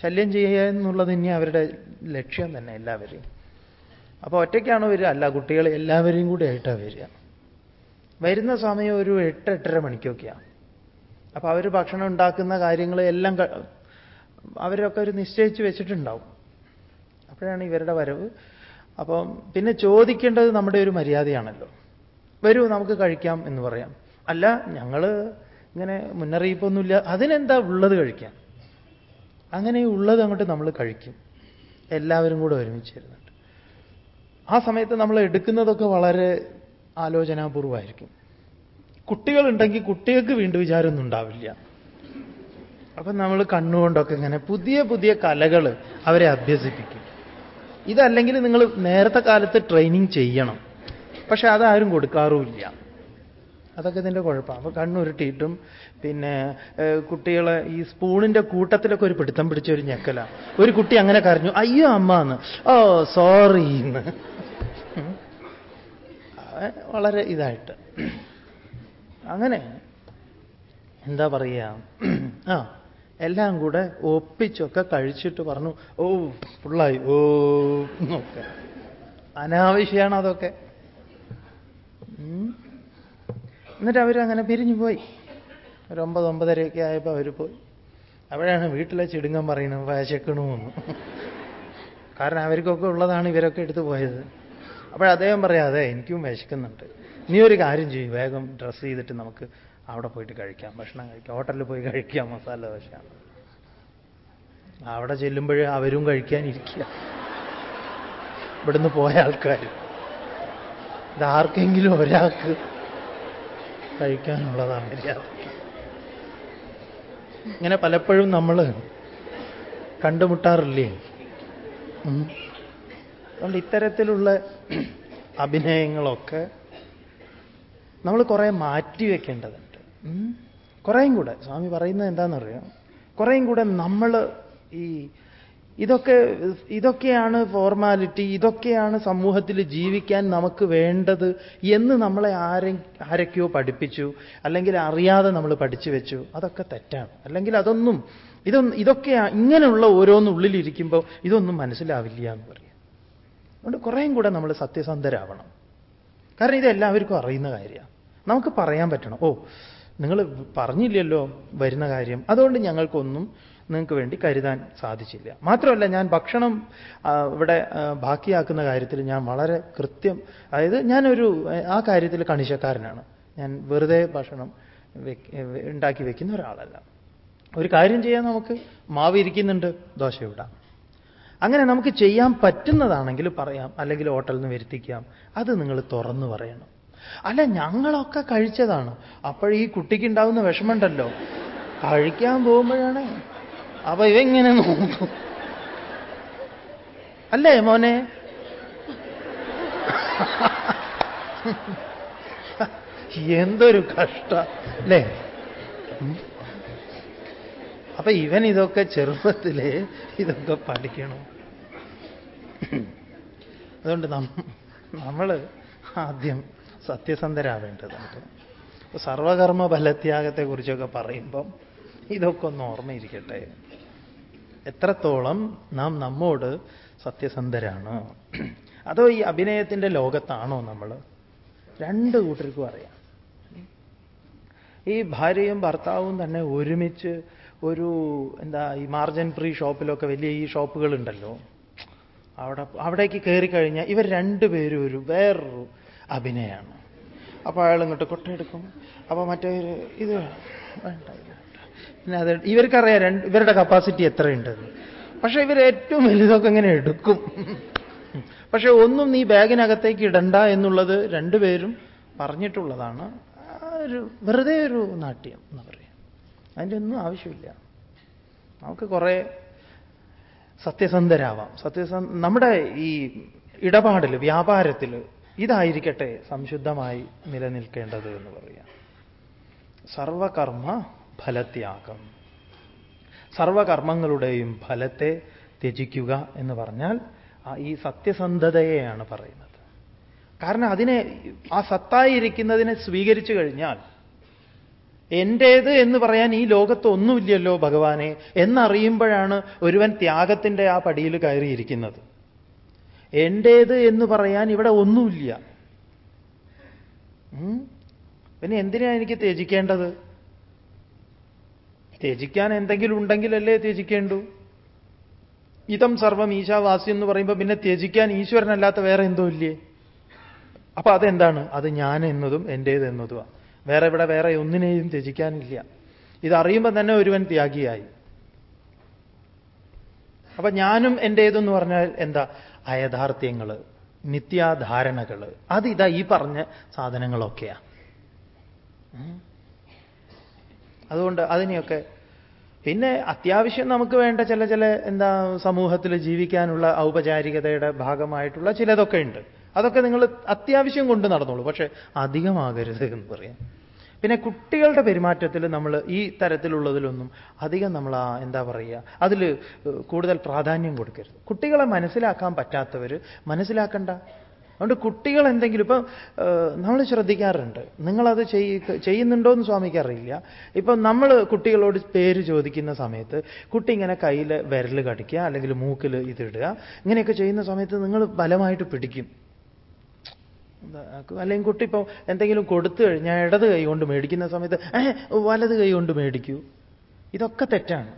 ശല്യം ചെയ്യുക എന്നുള്ളത് ഇനി അവരുടെ ലക്ഷ്യം തന്നെ എല്ലാവരെയും. അപ്പോൾ ഒറ്റയ്ക്കാണോ വരിക? അല്ല കുട്ടികൾ എല്ലാവരെയും കൂടി ആയിട്ടാണ് വരിക. വരുന്ന സമയം ഒരു എട്ട് എട്ടര മണിക്കൊക്കെയാണ്. അപ്പോൾ അവർ ഭക്ഷണം ഉണ്ടാക്കുന്ന കാര്യങ്ങൾ എല്ലാം അവരൊക്കെ ഒരു നിശ്ചയിച്ച് വെച്ചിട്ടുണ്ടാവും. അപ്പോഴാണ് ഇവരുടെ വരവ്. അപ്പം പിന്നെ ചോദിക്കേണ്ടത് നമ്മുടെ ഒരു മര്യാദയാണല്ലോ. വരൂ നമുക്ക് കഴിക്കാം എന്ന് പറയാം. അല്ല ഞങ്ങൾ ഇങ്ങനെ മുന്നറിയിപ്പൊന്നുമില്ല. അതിനെന്താ ഉള്ളത് കഴിക്കാം അങ്ങനെ ഉള്ളത് അങ്ങോട്ട് നമ്മൾ കഴിക്കും. എല്ലാവരും കൂടെ ഒരുമിച്ചിരുന്നുണ്ട് ആ സമയത്ത് നമ്മൾ എടുക്കുന്നതൊക്കെ വളരെ ആലോചനാപൂർവമായിരിക്കും കുട്ടികളുണ്ടെങ്കിൽ കുട്ടികൾക്ക് വീണ്ടും വിചാരമൊന്നും ഉണ്ടാവില്ല. അപ്പം നമ്മൾ കണ്ണുകൊണ്ടൊക്കെ ഇങ്ങനെ പുതിയ പുതിയ കലകൾ അവരെ അഭ്യസിപ്പിക്കും. ഇതല്ലെങ്കിൽ നിങ്ങൾ നേരത്തെ കാലത്ത് ട്രെയിനിങ് ചെയ്യണം. പക്ഷെ അതാരും കൊടുക്കാറുമില്ല. അതൊക്കെ ഇതിന്റെ കുഴപ്പമാണ്. അപ്പോൾ കണ്ണുരുട്ടിയിട്ടും പിന്നെ കുട്ടികളെ ഈ സ്പൂണിന്റെ കൂട്ടത്തിലൊക്കെ ഒരു പിടുത്തം പിടിച്ച ഒരു ഞെക്കല ഒരു കുട്ടി അങ്ങനെ കരഞ്ഞു അയ്യോ അമ്മ എന്ന് ഓ സോറി വളരെ ഇതായിട്ട്. അങ്ങനെ എന്താ പറയുക ആ എല്ലാം കൂടെ ഒപ്പിച്ചൊക്കെ കഴിച്ചിട്ട് പറഞ്ഞു ഓ ഫുള്ളായി ഓ എന്നൊക്കെ. അനാവശ്യമാണ് അതൊക്കെ. എന്നിട്ട് അവരങ്ങനെ പിരിഞ്ഞു പോയി. ഒരു ഒമ്പത് ഒമ്പതരയൊക്കെ ആയപ്പോൾ അവർ പോയി. അവിടെയാണ് വീട്ടിലെ ചിടുങ്ങൻ പറയുന്നത് വശക്കണമെന്ന് കാരണം അവർക്കൊക്കെ ഉള്ളതാണ് ഇവരൊക്കെ എടുത്തു പോയത്. അപ്പോൾ അദ്ദേഹം പറയാം അതെ എനിക്കും വിശക്കുന്നുണ്ട്. നീ ഒരു കാര്യം ചെയ്യും വേഗം ഡ്രസ്സ് ചെയ്തിട്ട് നമുക്ക് അവിടെ പോയിട്ട് കഴിക്കാം. ഭക്ഷണം കഴിക്കാം. ഹോട്ടലിൽ പോയി കഴിക്കാം മസാല ദോശ. അവിടെ ചെല്ലുമ്പോൾ അവരും കഴിക്കാനിരിക്കുക. ഇവിടുന്ന് പോയ ആൾക്കാർ ഇതാർക്കെങ്കിലും ഒരാൾക്ക് കഴിക്കാനുള്ളതാണ് മര്യാദ ഇങ്ങനെ പലപ്പോഴും നമ്മൾ കണ്ടുമുട്ടാറില്ലേ. അതുകൊണ്ട് ഇത്തരത്തിലുള്ള അഭിനയങ്ങളൊക്കെ നമ്മൾ കുറേ മാറ്റിവെക്കേണ്ടതുണ്ട്. കുറേയും കൂടെ. സ്വാമി പറയുന്നത് എന്താണെന്നറിയാം? കുറേയും കൂടെ നമ്മൾ ഈ ഇതൊക്കെ ഇതൊക്കെയാണ് ഫോർമാലിറ്റി ഇതൊക്കെയാണ് സമൂഹത്തിൽ ജീവിക്കാൻ നമുക്ക് വേണ്ടത് എന്ന് നമ്മളെ ആരെ ആരൊക്കെയോ പഠിപ്പിച്ചു അല്ലെങ്കിൽ അറിയാതെ നമ്മൾ പഠിച്ചു വെച്ചു. അതൊക്കെ തെറ്റാണ്. അല്ലെങ്കിൽ അതൊന്നും ഇതൊന്നും ഇതൊക്കെ ഇങ്ങനെയുള്ള ഓരോന്നുള്ളിലിരിക്കുമ്പോൾ ഇതൊന്നും മനസ്സിലാവില്ല എന്ന് പറയും. അതുകൊണ്ട് കുറേയും കൂടെ നമ്മൾ സത്യസന്ധരാവണം. കാരണം ഇത് എല്ലാവർക്കും അറിയുന്ന കാര്യമാണ്. നമുക്ക് പറയാൻ പറ്റണം ഓ നിങ്ങൾ പറഞ്ഞില്ലല്ലോ വരുന്ന കാര്യം. അതുകൊണ്ട് ഞങ്ങൾക്കൊന്നും നിങ്ങൾക്ക് വേണ്ടി കരുതാൻ സാധിച്ചില്ല. മാത്രമല്ല ഞാൻ ഭക്ഷണം ഇവിടെ ബാക്കിയാക്കുന്ന കാര്യത്തിൽ ഞാൻ വളരെ കൃത്യം അതായത് ഞാനൊരു ആ കാര്യത്തിൽ കണിശക്കാരനാണ്. ഞാൻ വെറുതെ ഭക്ഷണം ഉണ്ടാക്കി വെക്കുന്ന ഒരാളല്ല. ഒരു കാര്യം ചെയ്യാൻ നമുക്ക് മാവ് ഇരിക്കുന്നുണ്ട് ദോശ ഇടാം അങ്ങനെ നമുക്ക് ചെയ്യാൻ പറ്റുന്നതാണെങ്കിൽ പറയാം അല്ലെങ്കിൽ ഹോട്ടലിൽ നിന്ന് വരുത്തിക്കാം. അത് നിങ്ങൾ തുറന്നു പറയണം. അല്ല ഞങ്ങളൊക്കെ കഴിച്ചതാണ്. അപ്പോഴീ കുട്ടിക്ക് ഉണ്ടാവുന്ന വിഷമമുണ്ടല്ലോ. കഴിക്കാൻ പോകുമ്പോഴാണ്. അപ്പൊ ഇവങ്ങനെ നോക്കും? അല്ലേ മോനെ? എന്തൊരു കഷ്ട അല്ലേ. അപ്പൊ ഇവൻ ഇതൊക്കെ ചെറുപ്പത്തിലേ ഇതൊക്കെ പഠിക്കണം. അതുകൊണ്ട് നമ്മൾ ആദ്യം സത്യസന്ധരാവേണ്ടതുണ്ട്. സർവകർമ്മ ഫലത്യാഗത്തെ കുറിച്ചൊക്കെ പറയുമ്പം ഇതൊക്കെ ഒന്ന് ഓർമ്മയിരിക്കട്ടെ. എത്രത്തോളം നാം നമ്മോട് സത്യസന്ധരാണ്? അതോ ഈ അഭിനയത്തിന്റെ ലോകത്താണോ നമ്മൾ രണ്ട് കൂട്ടർക്കും അറിയാം. ഈ ഭാര്യയും ഭർത്താവും തന്നെ ഒരുമിച്ച് ഒരു എന്താ ഈ മാർജിൻ ഫ്രീ ഷോപ്പിലൊക്കെ വലിയ ഈ ഷോപ്പുകളുണ്ടല്ലോ അവിടെ അവിടേക്ക് കയറി കഴിഞ്ഞാൽ ഇവർ രണ്ടുപേരും ഒരു വേറൊരു അഭിനയമാണ് അപ്പോൾ അയാൾ ഇങ്ങോട്ട് കൊട്ടയെടുക്കും. അപ്പോൾ മറ്റേ ഇത് വേണ്ട പിന്നെ അത് ഇവർക്കറിയാം രണ്ട് ഇവരുടെ കപ്പാസിറ്റി എത്രയുണ്ടെന്ന് പക്ഷേ ഇവർ ഏറ്റവും വലുതൊക്കെ ഇങ്ങനെ എടുക്കും. പക്ഷേ ഒന്നും നീ ബാഗിനകത്തേക്ക് ഇടണ്ട എന്നുള്ളത് രണ്ടുപേരും പറഞ്ഞിട്ടുള്ളതാണ്. ഒരു വെറുതെ ഒരു നാട്യം എന്ന് പറയാം അതിന്റെ ഒന്നും ആവശ്യമില്ല. നമുക്ക് കുറേ സത്യസന്ധരാവാം. സത്യസ നമ്മുടെ ഈ ഇടപാടിൽ വ്യാപാരത്തിൽ ഇതായിരിക്കട്ടെ സംശുദ്ധമായി നിലനിൽക്കേണ്ടത് എന്ന് പറയാം. സർവകർമ്മ ഫലത്യാഗം. സർവകർമ്മങ്ങളുടെയും ഫലത്തെ ത്യജിക്കുക എന്ന് പറഞ്ഞാൽ ഈ സത്യസന്ധതയെയാണ് പറയുന്നത്. കാരണം അതിനെ ആ സത്തായിരിക്കുന്നതിനെ സ്വീകരിച്ചു കഴിഞ്ഞാൽ എന്റേത് എന്ന് പറയാൻ ഈ ലോകത്ത് ഒന്നുമില്ലല്ലോ ഭഗവാനെ എന്നറിയുമ്പോഴാണ് ഒരുവൻ ത്യാഗത്തിന്റെ ആ പടിയിൽ കയറിയിരിക്കുന്നത്. എന്റേത് എന്ന് പറയാൻ ഇവിടെ ഒന്നുമില്ല. പിന്നെ എന്തിനാ എനിക്ക് ത്യജിക്കേണ്ടത്? ത്യജിക്കാൻ എന്തെങ്കിലും ഉണ്ടെങ്കിലല്ലേ ത്യജിക്കേണ്ടു? ഇതം സർവം ഈശാവാസി എന്ന് പറയുമ്പോൾ പിന്നെ ത്യജിക്കാൻ ഈശ്വരനല്ലാത്ത വേറെ എന്തോ ഇല്ലേ? അപ്പൊ അതെന്താണ്? അത് ഞാൻ എന്നതും എന്റേത് എന്നതുമാണ് വേറെ ഇവിടെ വേറെ ഒന്നിനെയും ത്യജിക്കാനില്ല. ഇതറിയുമ്പോൾ തന്നെ ഒരുവൻ ത്യാഗിയായി. അപ്പൊ ഞാനും എന്റേതെന്ന് പറഞ്ഞാൽ എന്താ? അയഥാർത്ഥ്യങ്ങൾ നിത്യാധാരണകൾ അതിതാ ഈ പറഞ്ഞ സാധനങ്ങളൊക്കെയാ. അതുകൊണ്ട് അതിനെയൊക്കെ പിന്നെ അത്യാവശ്യം നമുക്ക് വേണ്ട ചില ചില എന്താ സമൂഹത്തിൽ ജീവിക്കാനുള്ള ഔപചാരികതയുടെ ഭാഗമായിട്ടുള്ള ചിലതൊക്കെ ഉണ്ട്. അതൊക്കെ നിങ്ങൾ അത്യാവശ്യം കൊണ്ട് നടന്നോളൂ. പക്ഷെ അധികമാകരുത് എന്ന് പറയാം. പിന്നെ കുട്ടികളുടെ പെരുമാറ്റത്തിൽ നമ്മൾ ഈ തരത്തിലുള്ളതിലൊന്നും അധികം നമ്മൾ ആ എന്താ പറയുക അതിൽ കൂടുതൽ പ്രാധാന്യം കൊടുക്കരുത്. കുട്ടികളെ മനസ്സിലാക്കാൻ പറ്റാത്തവർ മനസ്സിലാക്കണ്ട. അതുകൊണ്ട് കുട്ടികൾ എന്തെങ്കിലും ഇപ്പം നമ്മൾ ശ്രദ്ധിക്കാറുണ്ട്. നിങ്ങളത് ചെയ്യ ചെയ്യുന്നുണ്ടോ എന്ന് സ്വാമിക്ക് അറിയില്ല. ഇപ്പം നമ്മൾ കുട്ടികളോട് പേര് ചോദിക്കുന്ന സമയത്ത് കുട്ടി ഇങ്ങനെ കയ്യിൽ വിരൽ കടിക്കുക അല്ലെങ്കിൽ മൂക്കിൽ ഇതിടുക ഇങ്ങനെയൊക്കെ ചെയ്യുന്ന സമയത്ത് നിങ്ങൾ ബലമായിട്ട് പിടിക്കും. അല്ലെങ്കിൽ കുട്ടി ഇപ്പം എന്തെങ്കിലും കൊടുത്തു കഴിഞ്ഞാൽ ഇടത് കൈ കൊണ്ട് മേടിക്കുന്ന സമയത്ത് വലത് കൈ കൊണ്ട് മേടിക്കൂ. ഇതൊക്കെ തെറ്റാണ്.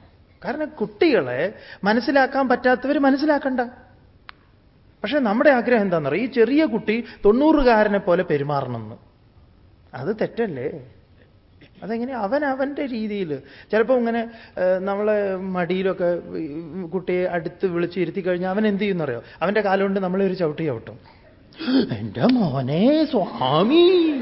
കാരണം കുട്ടികളെ മനസ്സിലാക്കാൻ പറ്റാത്തവർ മനസ്സിലാക്കണ്ട. പക്ഷെ നമ്മുടെ ആഗ്രഹം എന്താണെന്നറിയ ഈ ചെറിയ കുട്ടി തൊണ്ണൂറുകാരനെ പോലെ പെരുമാറണമെന്ന്. അത് തെറ്റല്ലേ? അതെങ്ങനെ? അവൻ അവന്റെ രീതിയിൽ ചിലപ്പോൾ ഇങ്ങനെ നമ്മളെ മടിയിലൊക്കെ കുട്ടിയെ അടുത്ത് വിളിച്ചിരുത്തി കഴിഞ്ഞാൽ അവൻ എന്ത് ചെയ്യുന്നറിയോ? അവന്റെ കാലുകൊണ്ട് നമ്മളെ ഒരു ചവിട്ടി ചവിട്ടും. എന്റെ മോനെ സ്വാമി.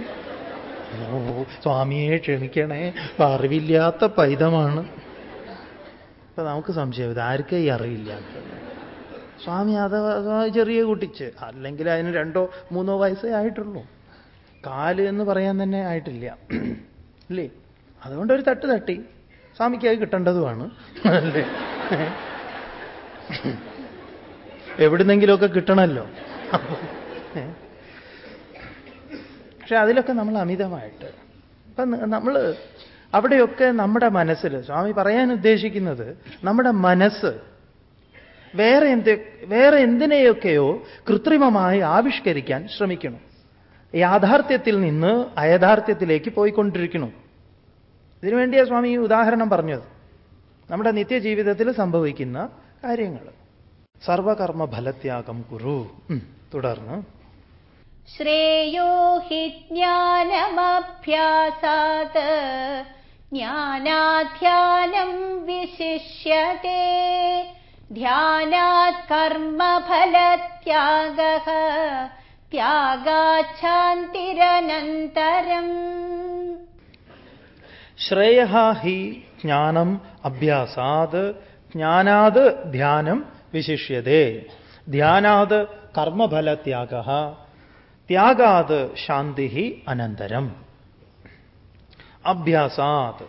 ഓ സ്വാമിയെ ക്ഷമിക്കണേ. അറിവില്ലാത്ത പൈതമാണ്. അപ്പൊ നമുക്ക് സംശയം ഇത് ആർക്കേ ഈ അറിവില്ല? സ്വാമി അത് ചെറിയ കുട്ടിച്ച് അല്ലെങ്കിൽ അതിന് രണ്ടോ മൂന്നോ വയസ്സേ ആയിട്ടുള്ളൂ. കാൽ എന്ന് പറയാൻ തന്നെ ആയിട്ടില്ല. അല്ലേ? അതുകൊണ്ട് ഒരു തട്ട് തട്ടി. സ്വാമിക്കായി കിട്ടേണ്ടതുമാണ്. അല്ലേ? എവിടുന്നെങ്കിലുമൊക്കെ കിട്ടണമല്ലോ പക്ഷെ അതിലൊക്കെ നമ്മൾ അമിതമായിട്ട്. ഇപ്പം നമ്മൾ അവിടെയൊക്കെ നമ്മുടെ മനസ്സിൽ സ്വാമി പറയാൻ ഉദ്ദേശിക്കുന്നത് നമ്മുടെ മനസ്സ് വേറെ എന്ത് വേറെ എന്തിനെയൊക്കെയോ കൃത്രിമമായി ആവിഷ്കരിക്കാൻ ശ്രമിക്കണം. യാഥാർത്ഥ്യത്തിൽ നിന്ന് അയഥാർത്ഥ്യത്തിലേക്ക് പോയിക്കൊണ്ടിരിക്കണം. ഇതിനുവേണ്ടിയാണ് സ്വാമി ഈ ഉദാഹരണം പറഞ്ഞത്. നമ്മുടെ നിത്യജീവിതത്തിൽ സംഭവിക്കുന്ന കാര്യങ്ങൾ സർവകർമ്മ ഫലത്യാഗം കുരു തുടർന്ന് ശ്രേയോ ഹി ജ്ഞാനമഭ്യാസാത്. ജ്ഞാനാധ്യാനം വിശിഷ്യത്തെ ധ്യാനാത് കർമ്മഫലത്യാഗ. ത്യാഗാച്ഛാന്തിരനന്തരം. ശ്രേയ ഹി ജ്ഞാനം അഭ്യാസാത്. ജ്ഞാനാത് ധ്യാനം വിശിഷ്യതേ. ധ്യാനാത് കർമ്മഫലത്യാഗ. ത്യാഗാത് ശാന്തി അനന്തരം. അഭ്യാസാത്.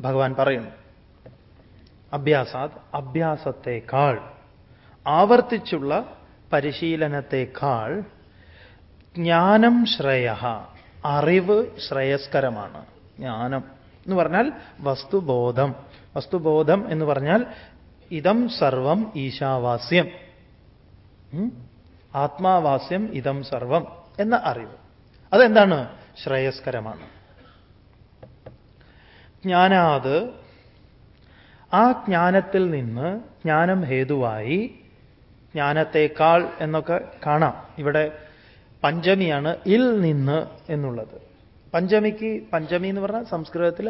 ഭഗവാൻ പറയുന്നു. അഭ്യാസാത് അഭ്യാസത്തെക്കാൾ ആവർത്തിച്ചുള്ള പരിശീലനത്തെക്കാൾ ജ്ഞാനം ശ്രേയ അറിവ് ശ്രേയസ്കരമാണ്. ജ്ഞാനം എന്ന് പറഞ്ഞാൽ വസ്തുബോധം. വസ്തുബോധം എന്ന് പറഞ്ഞാൽ ഇതം സർവം ഈശാവാസ്യം. ആത്മാവാസ്യം ഇതം സർവം. എന്ന അറിവ്. അതെന്താണ്? ശ്രേയസ്കരമാണ്. ജ്ഞാനാത് ആ ജ്ഞാനത്തിൽ നിന്ന് ജ്ഞാനം ഹേതുവായി ജ്ഞാനത്തേക്കാൾ എന്നൊക്കെ കാണാം. ഇവിടെ പഞ്ചമിയാണ് ഇൽ നിന്ന് എന്നുള്ളത്. പഞ്ചമിക്ക് പഞ്ചമി എന്ന് പറഞ്ഞാൽ സംസ്കൃതത്തിൽ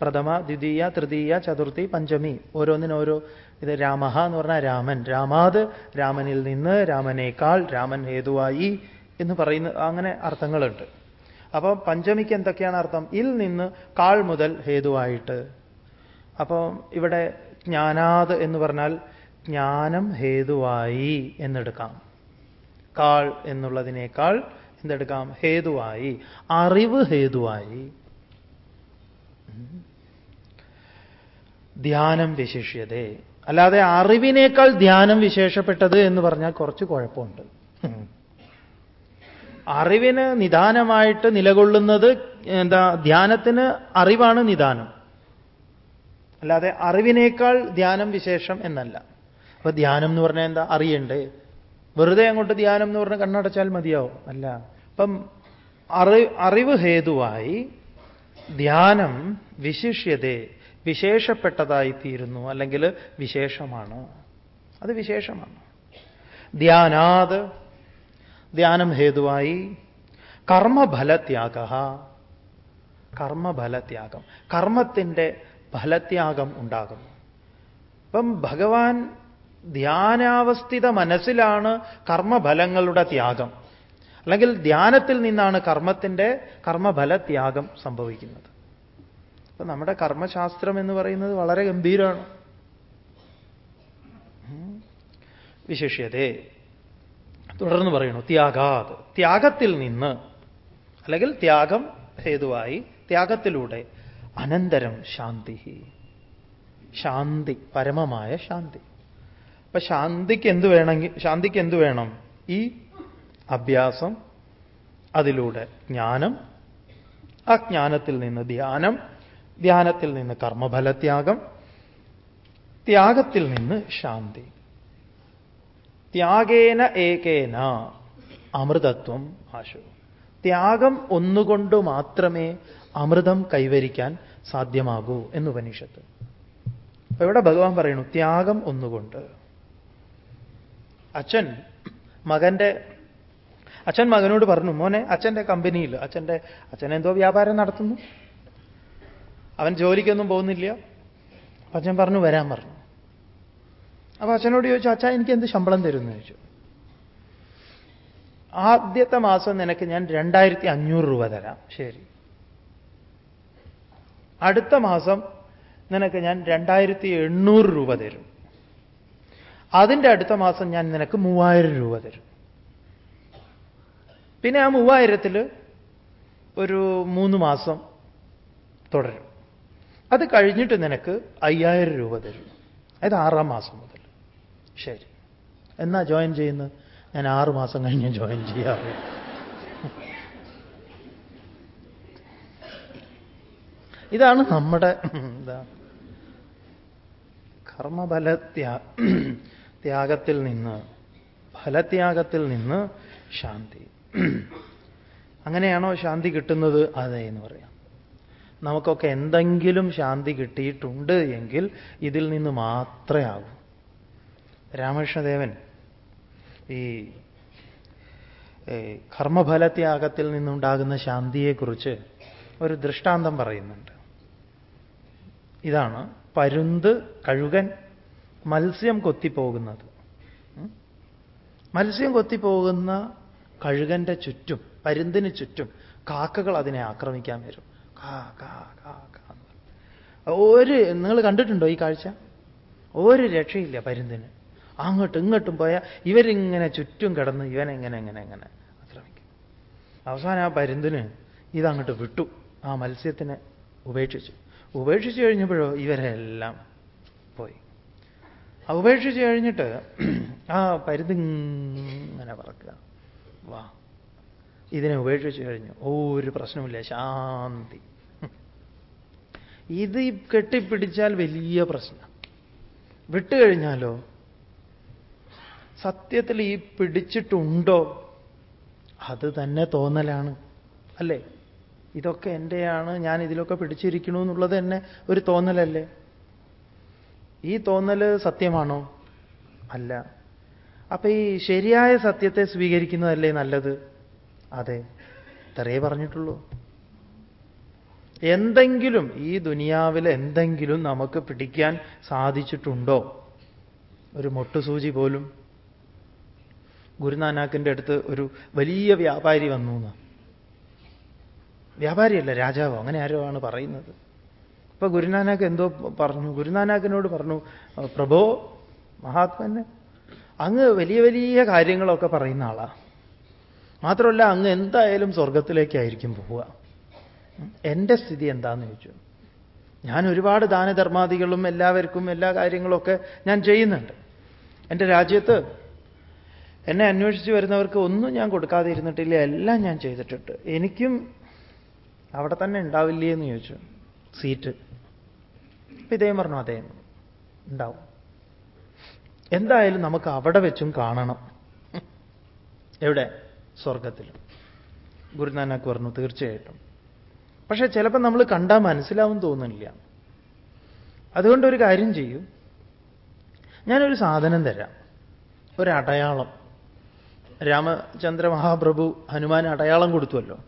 പ്രഥമ ദ്വിതീയ തൃതീയ ചതുർത്ഥി പഞ്ചമി. ഓരോന്നിനോരോ ഇത് രാമഹ എന്ന് പറഞ്ഞാൽ രാമൻ. രാമാത് രാമനിൽ നിന്ന് രാമനേക്കാൾ രാമൻ ഹേതുവായി എന്ന് പറയുന്ന അങ്ങനെ അർത്ഥങ്ങളുണ്ട്. അപ്പോൾ പഞ്ചമിക്ക് എന്തൊക്കെയാണ് അർത്ഥം? ഇൽ നിന്ന് കാൾ മുതൽ ഹേതുവായിട്ട്. അപ്പോൾ ഇവിടെ ജ്ഞാനാത് എന്ന് പറഞ്ഞാൽ ജ്ഞാനം ഹേതുവായി എന്നെടുക്കാം. കാൾ എന്നുള്ളതിനേക്കാൾ എന്തെടുക്കാം? ഹേതുവായി. അറിവ് ഹേതുവായി. ധ്യാനം വിശേഷ്യതേ. അല്ലാതെ അറിവിനേക്കാൾ ധ്യാനം വിശേഷപ്പെട്ടത് എന്ന് പറഞ്ഞാൽ കുറച്ച് കുഴപ്പമുണ്ട്. അറിവിന് നിദാനമായിട്ട് നിലകൊള്ളുന്നത് എന്താ ധ്യാനത്തിന് അറിവാണ് നിദാനം. അല്ലാതെ അറിവിനേക്കാൾ ധ്യാനം വിശേഷം എന്നല്ല. അപ്പൊ ധ്യാനം എന്ന് പറഞ്ഞാൽ എന്താ? അറിയണ്ടേ? വെറുതെ അങ്ങോട്ട് ധ്യാനം എന്ന് പറഞ്ഞാൽ കണ്ണടച്ചാൽ മതിയാവും. അല്ല. അപ്പം അറി അറിവ് ഹേതുവായി ധ്യാനം വിശിഷ്യതേ വിശേഷപ്പെട്ടതായി തീരുന്നു അല്ലെങ്കിൽ വിശേഷമാണ്. അത് വിശേഷമാണ്. ധ്യാനാത് ധ്യാനം ഹേതുവായി കർമ്മഫലത്യാഗ. കർമ്മഫലത്യാഗം. കർമ്മത്തിന്റെ ഫലത്യാഗം ഉണ്ടാകുന്നു. അപ്പം ഭഗവാൻ ധ്യാനാവസ്ഥിത മനസ്സിലാണ് കർമ്മഫലങ്ങളുടെ ത്യാഗം. അല്ലെങ്കിൽ ധ്യാനത്തിൽ നിന്നാണ് കർമ്മത്തിന്റെ കർമ്മഫലത്യാഗം സംഭവിക്കുന്നത്. അപ്പൊ നമ്മുടെ കർമ്മശാസ്ത്രം എന്ന് പറയുന്നത് വളരെ ഗംഭീരമാണ് വിശേഷ്യതേ തുടർന്ന് പറയുന്നു ത്യാഗാത്. ത്യാഗത്തിൽ നിന്ന് അല്ലെങ്കിൽ ത്യാഗം ഹേതുവായി ത്യാഗത്തിലൂടെ അനന്തരം ശാന്തി ശാന്തി പരമമായ ശാന്തി. അപ്പൊ ശാന്തിക്ക് എന്ത് വേണമെങ്കിൽ ശാന്തിക്ക് എന്ത് വേണം? ഈ അഭ്യാസം അതിലൂടെ ജ്ഞാനം ആ ജ്ഞാനത്തിൽ നിന്ന് ധ്യാനം ധ്യാനത്തിൽ നിന്ന് കർമ്മഫലത്യാഗം ത്യാഗത്തിൽ നിന്ന് ശാന്തി. ത്യാഗേന ഏകേന അമൃതത്വം ആശു ത്യാഗം ഒന്നുകൊണ്ട് മാത്രമേ അമൃതം കൈവരിക്കാൻ സാധ്യമാകൂ എന്ന് ഉപനിഷത്ത്. ഇവിടെ ഭഗവാൻ പറയുന്നു ത്യാഗം ഒന്നുകൊണ്ട്. അച്ഛൻ മകന്റെ അച്ഛൻ മകനോട് പറഞ്ഞു മോനെ അച്ഛന്റെ കമ്പനിയിൽ അച്ഛന്റെ അച്ഛൻ എന്തോ വ്യാപാരം നടത്തുന്നു. അവൻ ജോലിക്കൊന്നും പോകുന്നില്ല. അച്ഛൻ പറഞ്ഞു വരാൻ പറഞ്ഞു. അപ്പൊ അച്ഛനോട് ചോദിച്ചു അച്ഛാ എനിക്ക് എന്ത് ശമ്പളം തരുമെന്ന്? ചോദിച്ചു. ആദ്യത്തെ മാസം നിനക്ക് ഞാൻ രണ്ടായിരത്തി അഞ്ഞൂറ് രൂപ തരാം. ശരി. അടുത്ത മാസം നിനക്ക് ഞാൻ രണ്ടായിരത്തി എണ്ണൂറ് രൂപ തരും. അതിന്റെ അടുത്ത മാസം ഞാൻ നിനക്ക് മൂവായിരം രൂപ തരും. പിന്നെ ആ മൂവായിരത്തിൽ ഒരു മൂന്ന് മാസം തുടരും. അത് കഴിഞ്ഞിട്ട് നിനക്ക് അയ്യായിരം രൂപ തരും. അതായത് ആറാം മാസം മുതൽ. ശരി. എന്നാ ജോയിൻ ചെയ്യുന്നത്? ഞാൻ ആറ് മാസം കഴിഞ്ഞ് ജോയിൻ ചെയ്യാറ് ഇതാണ് നമ്മുടെ എന്താ കർമ്മഫലത്യാ ത്യാഗത്തിൽ നിന്ന് ഫലത്യാഗത്തിൽ നിന്ന് ശാന്തി. അങ്ങനെയാണോ ശാന്തി കിട്ടുന്നത്? അതെ എന്ന് പറയാം. നമുക്കൊക്കെ എന്തെങ്കിലും ശാന്തി കിട്ടിയിട്ടുണ്ട് എങ്കിൽ ഇതിൽ നിന്ന് മാത്രമേ ആകൂ. രാമകൃഷ്ണദേവൻ ഈ കർമ്മഫലത്യാഗത്തിൽ നിന്നുണ്ടാകുന്ന ശാന്തിയെക്കുറിച്ച് ഒരു ദൃഷ്ടാന്തം പറയുന്നുണ്ട്. ഇതാണ് പരുന്ത് കഴുകൻ മത്സ്യം കൊത്തിപ്പോകുന്നത്. മത്സ്യം കൊത്തിപ്പോകുന്ന കഴുകന്റെ ചുറ്റും പരുന്തിന് ചുറ്റും കാക്കകൾ അതിനെ ആക്രമിക്കാൻ വരും. കാ കാ കാ കാ ഒരു നിങ്ങൾ കണ്ടിട്ടുണ്ടോ ഈ കാഴ്ച? ഒരു രക്ഷയില്ല പരുന്തിന്. അങ്ങോട്ടും ഇങ്ങോട്ടും പോയാൽ ഇവരിങ്ങനെ ചുറ്റും കിടന്ന് ഇവനെങ്ങനെ എങ്ങനെ എങ്ങനെ ആക്രമിക്കും. അവസാനം ആ പരുന്തിന് ഇതങ്ങോട്ട് വിട്ടു. ആ മത്സ്യത്തിനെ ഉപേക്ഷിച്ചു. ഉപേക്ഷിച്ചു കഴിഞ്ഞപ്പോഴോ ഇവരെല്ലാം പോയി. ഉപേക്ഷിച്ച് കഴിഞ്ഞിട്ട് ആ പരുതിങ്ങനെ പറക്കുക. വാ. ഇതിനെ ഉപേക്ഷിച്ച് കഴിഞ്ഞു. ഒരു പ്രശ്നമില്ല ശാന്തി. ഇത് കെട്ടിപ്പിടിച്ചാൽ വലിയ പ്രശ്നം. വിട്ടുകഴിഞ്ഞാലോ സത്യത്തിൽ ഈ പിടിച്ചിട്ടുണ്ടോ? അത് തന്നെ തോന്നലാണ്. അല്ലേ? ഇതൊക്കെ എന്റെയാണ് ഞാൻ ഇതിലൊക്കെ പിടിച്ചിരിക്കണു എന്നുള്ളത് തന്നെ ഒരു തോന്നലല്ലേ? ഈ തോന്നൽ സത്യമാണോ? അല്ല. അപ്പൊ ഈ ശരിയായ സത്യത്തെ സ്വീകരിക്കുന്നതല്ലേ നല്ലത്? അതെ. ഇത്രയേ പറഞ്ഞിട്ടുള്ളൂ. എന്തെങ്കിലും ഈ ദുനിയാവിൽ എന്തെങ്കിലും നമുക്ക് പിടിക്കാൻ സാധിച്ചിട്ടുണ്ടോ? ഒരു മൊട്ടുസൂചി പോലും. ഗുരുനാനാക്കിന്റെ അടുത്ത് ഒരു വലിയ വ്യാപാരി വന്നു എന്ന്. വ്യാപാരിയല്ല രാജാവോ. അങ്ങനെ ആരോ ആണ് പറയുന്നത്. അപ്പൊ ഗുരുനാനാക്ക് എന്തോ പറഞ്ഞു. ഗുരുനാനാക്കിനോട് പറഞ്ഞു പ്രഭോ മഹാത്മന് അങ്ങ് വലിയ വലിയ കാര്യങ്ങളൊക്കെ പറയുന്ന ആളാ. മാത്രമല്ല അങ്ങ് എന്തായാലും സ്വർഗത്തിലേക്കായിരിക്കും പോവുക. എന്റെ സ്ഥിതി എന്താന്ന് ചോദിച്ചു. ഞാൻ ഒരുപാട് ദാനധർമാദികളും എല്ലാവർക്കും എല്ലാ കാര്യങ്ങളൊക്കെ ഞാൻ ചെയ്യുന്നുണ്ട്. എന്റെ രാജ്യത്ത് എന്നെ അന്വേഷിച്ച് വരുന്നവർക്ക് ഒന്നും ഞാൻ കൊടുക്കാതെ ഇരുന്നിട്ടില്ല. എല്ലാം ഞാൻ ചെയ്തിട്ടുണ്ട്. എനിക്കും അവിടെ തന്നെ ഉണ്ടാവില്ലേ എന്ന് ചോദിച്ചു. സീറ്റ്. ഇദ്ദേഹം പറഞ്ഞു അതെ ഉണ്ടാവും. എന്തായാലും നമുക്ക് അവിടെ വെച്ചും കാണണം. എവിടെ? സ്വർഗത്തിൽ ഗുരുനാനാക്ക് പറഞ്ഞു തീർച്ചയായിട്ടും. പക്ഷെ ചിലപ്പോൾ നമ്മൾ കണ്ടാൽ മനസ്സിലാവും തോന്നുന്നില്ല. അതുകൊണ്ട് ഒരു കാര്യം ചെയ്യൂ. ഞാനൊരു സാധനം തരാം. ഒരു അടയാളം രാമചന്ദ്ര മഹാപ്രഭു ഹനുമാൻ അടയാളം കൊടുത്തുവല്ലോ.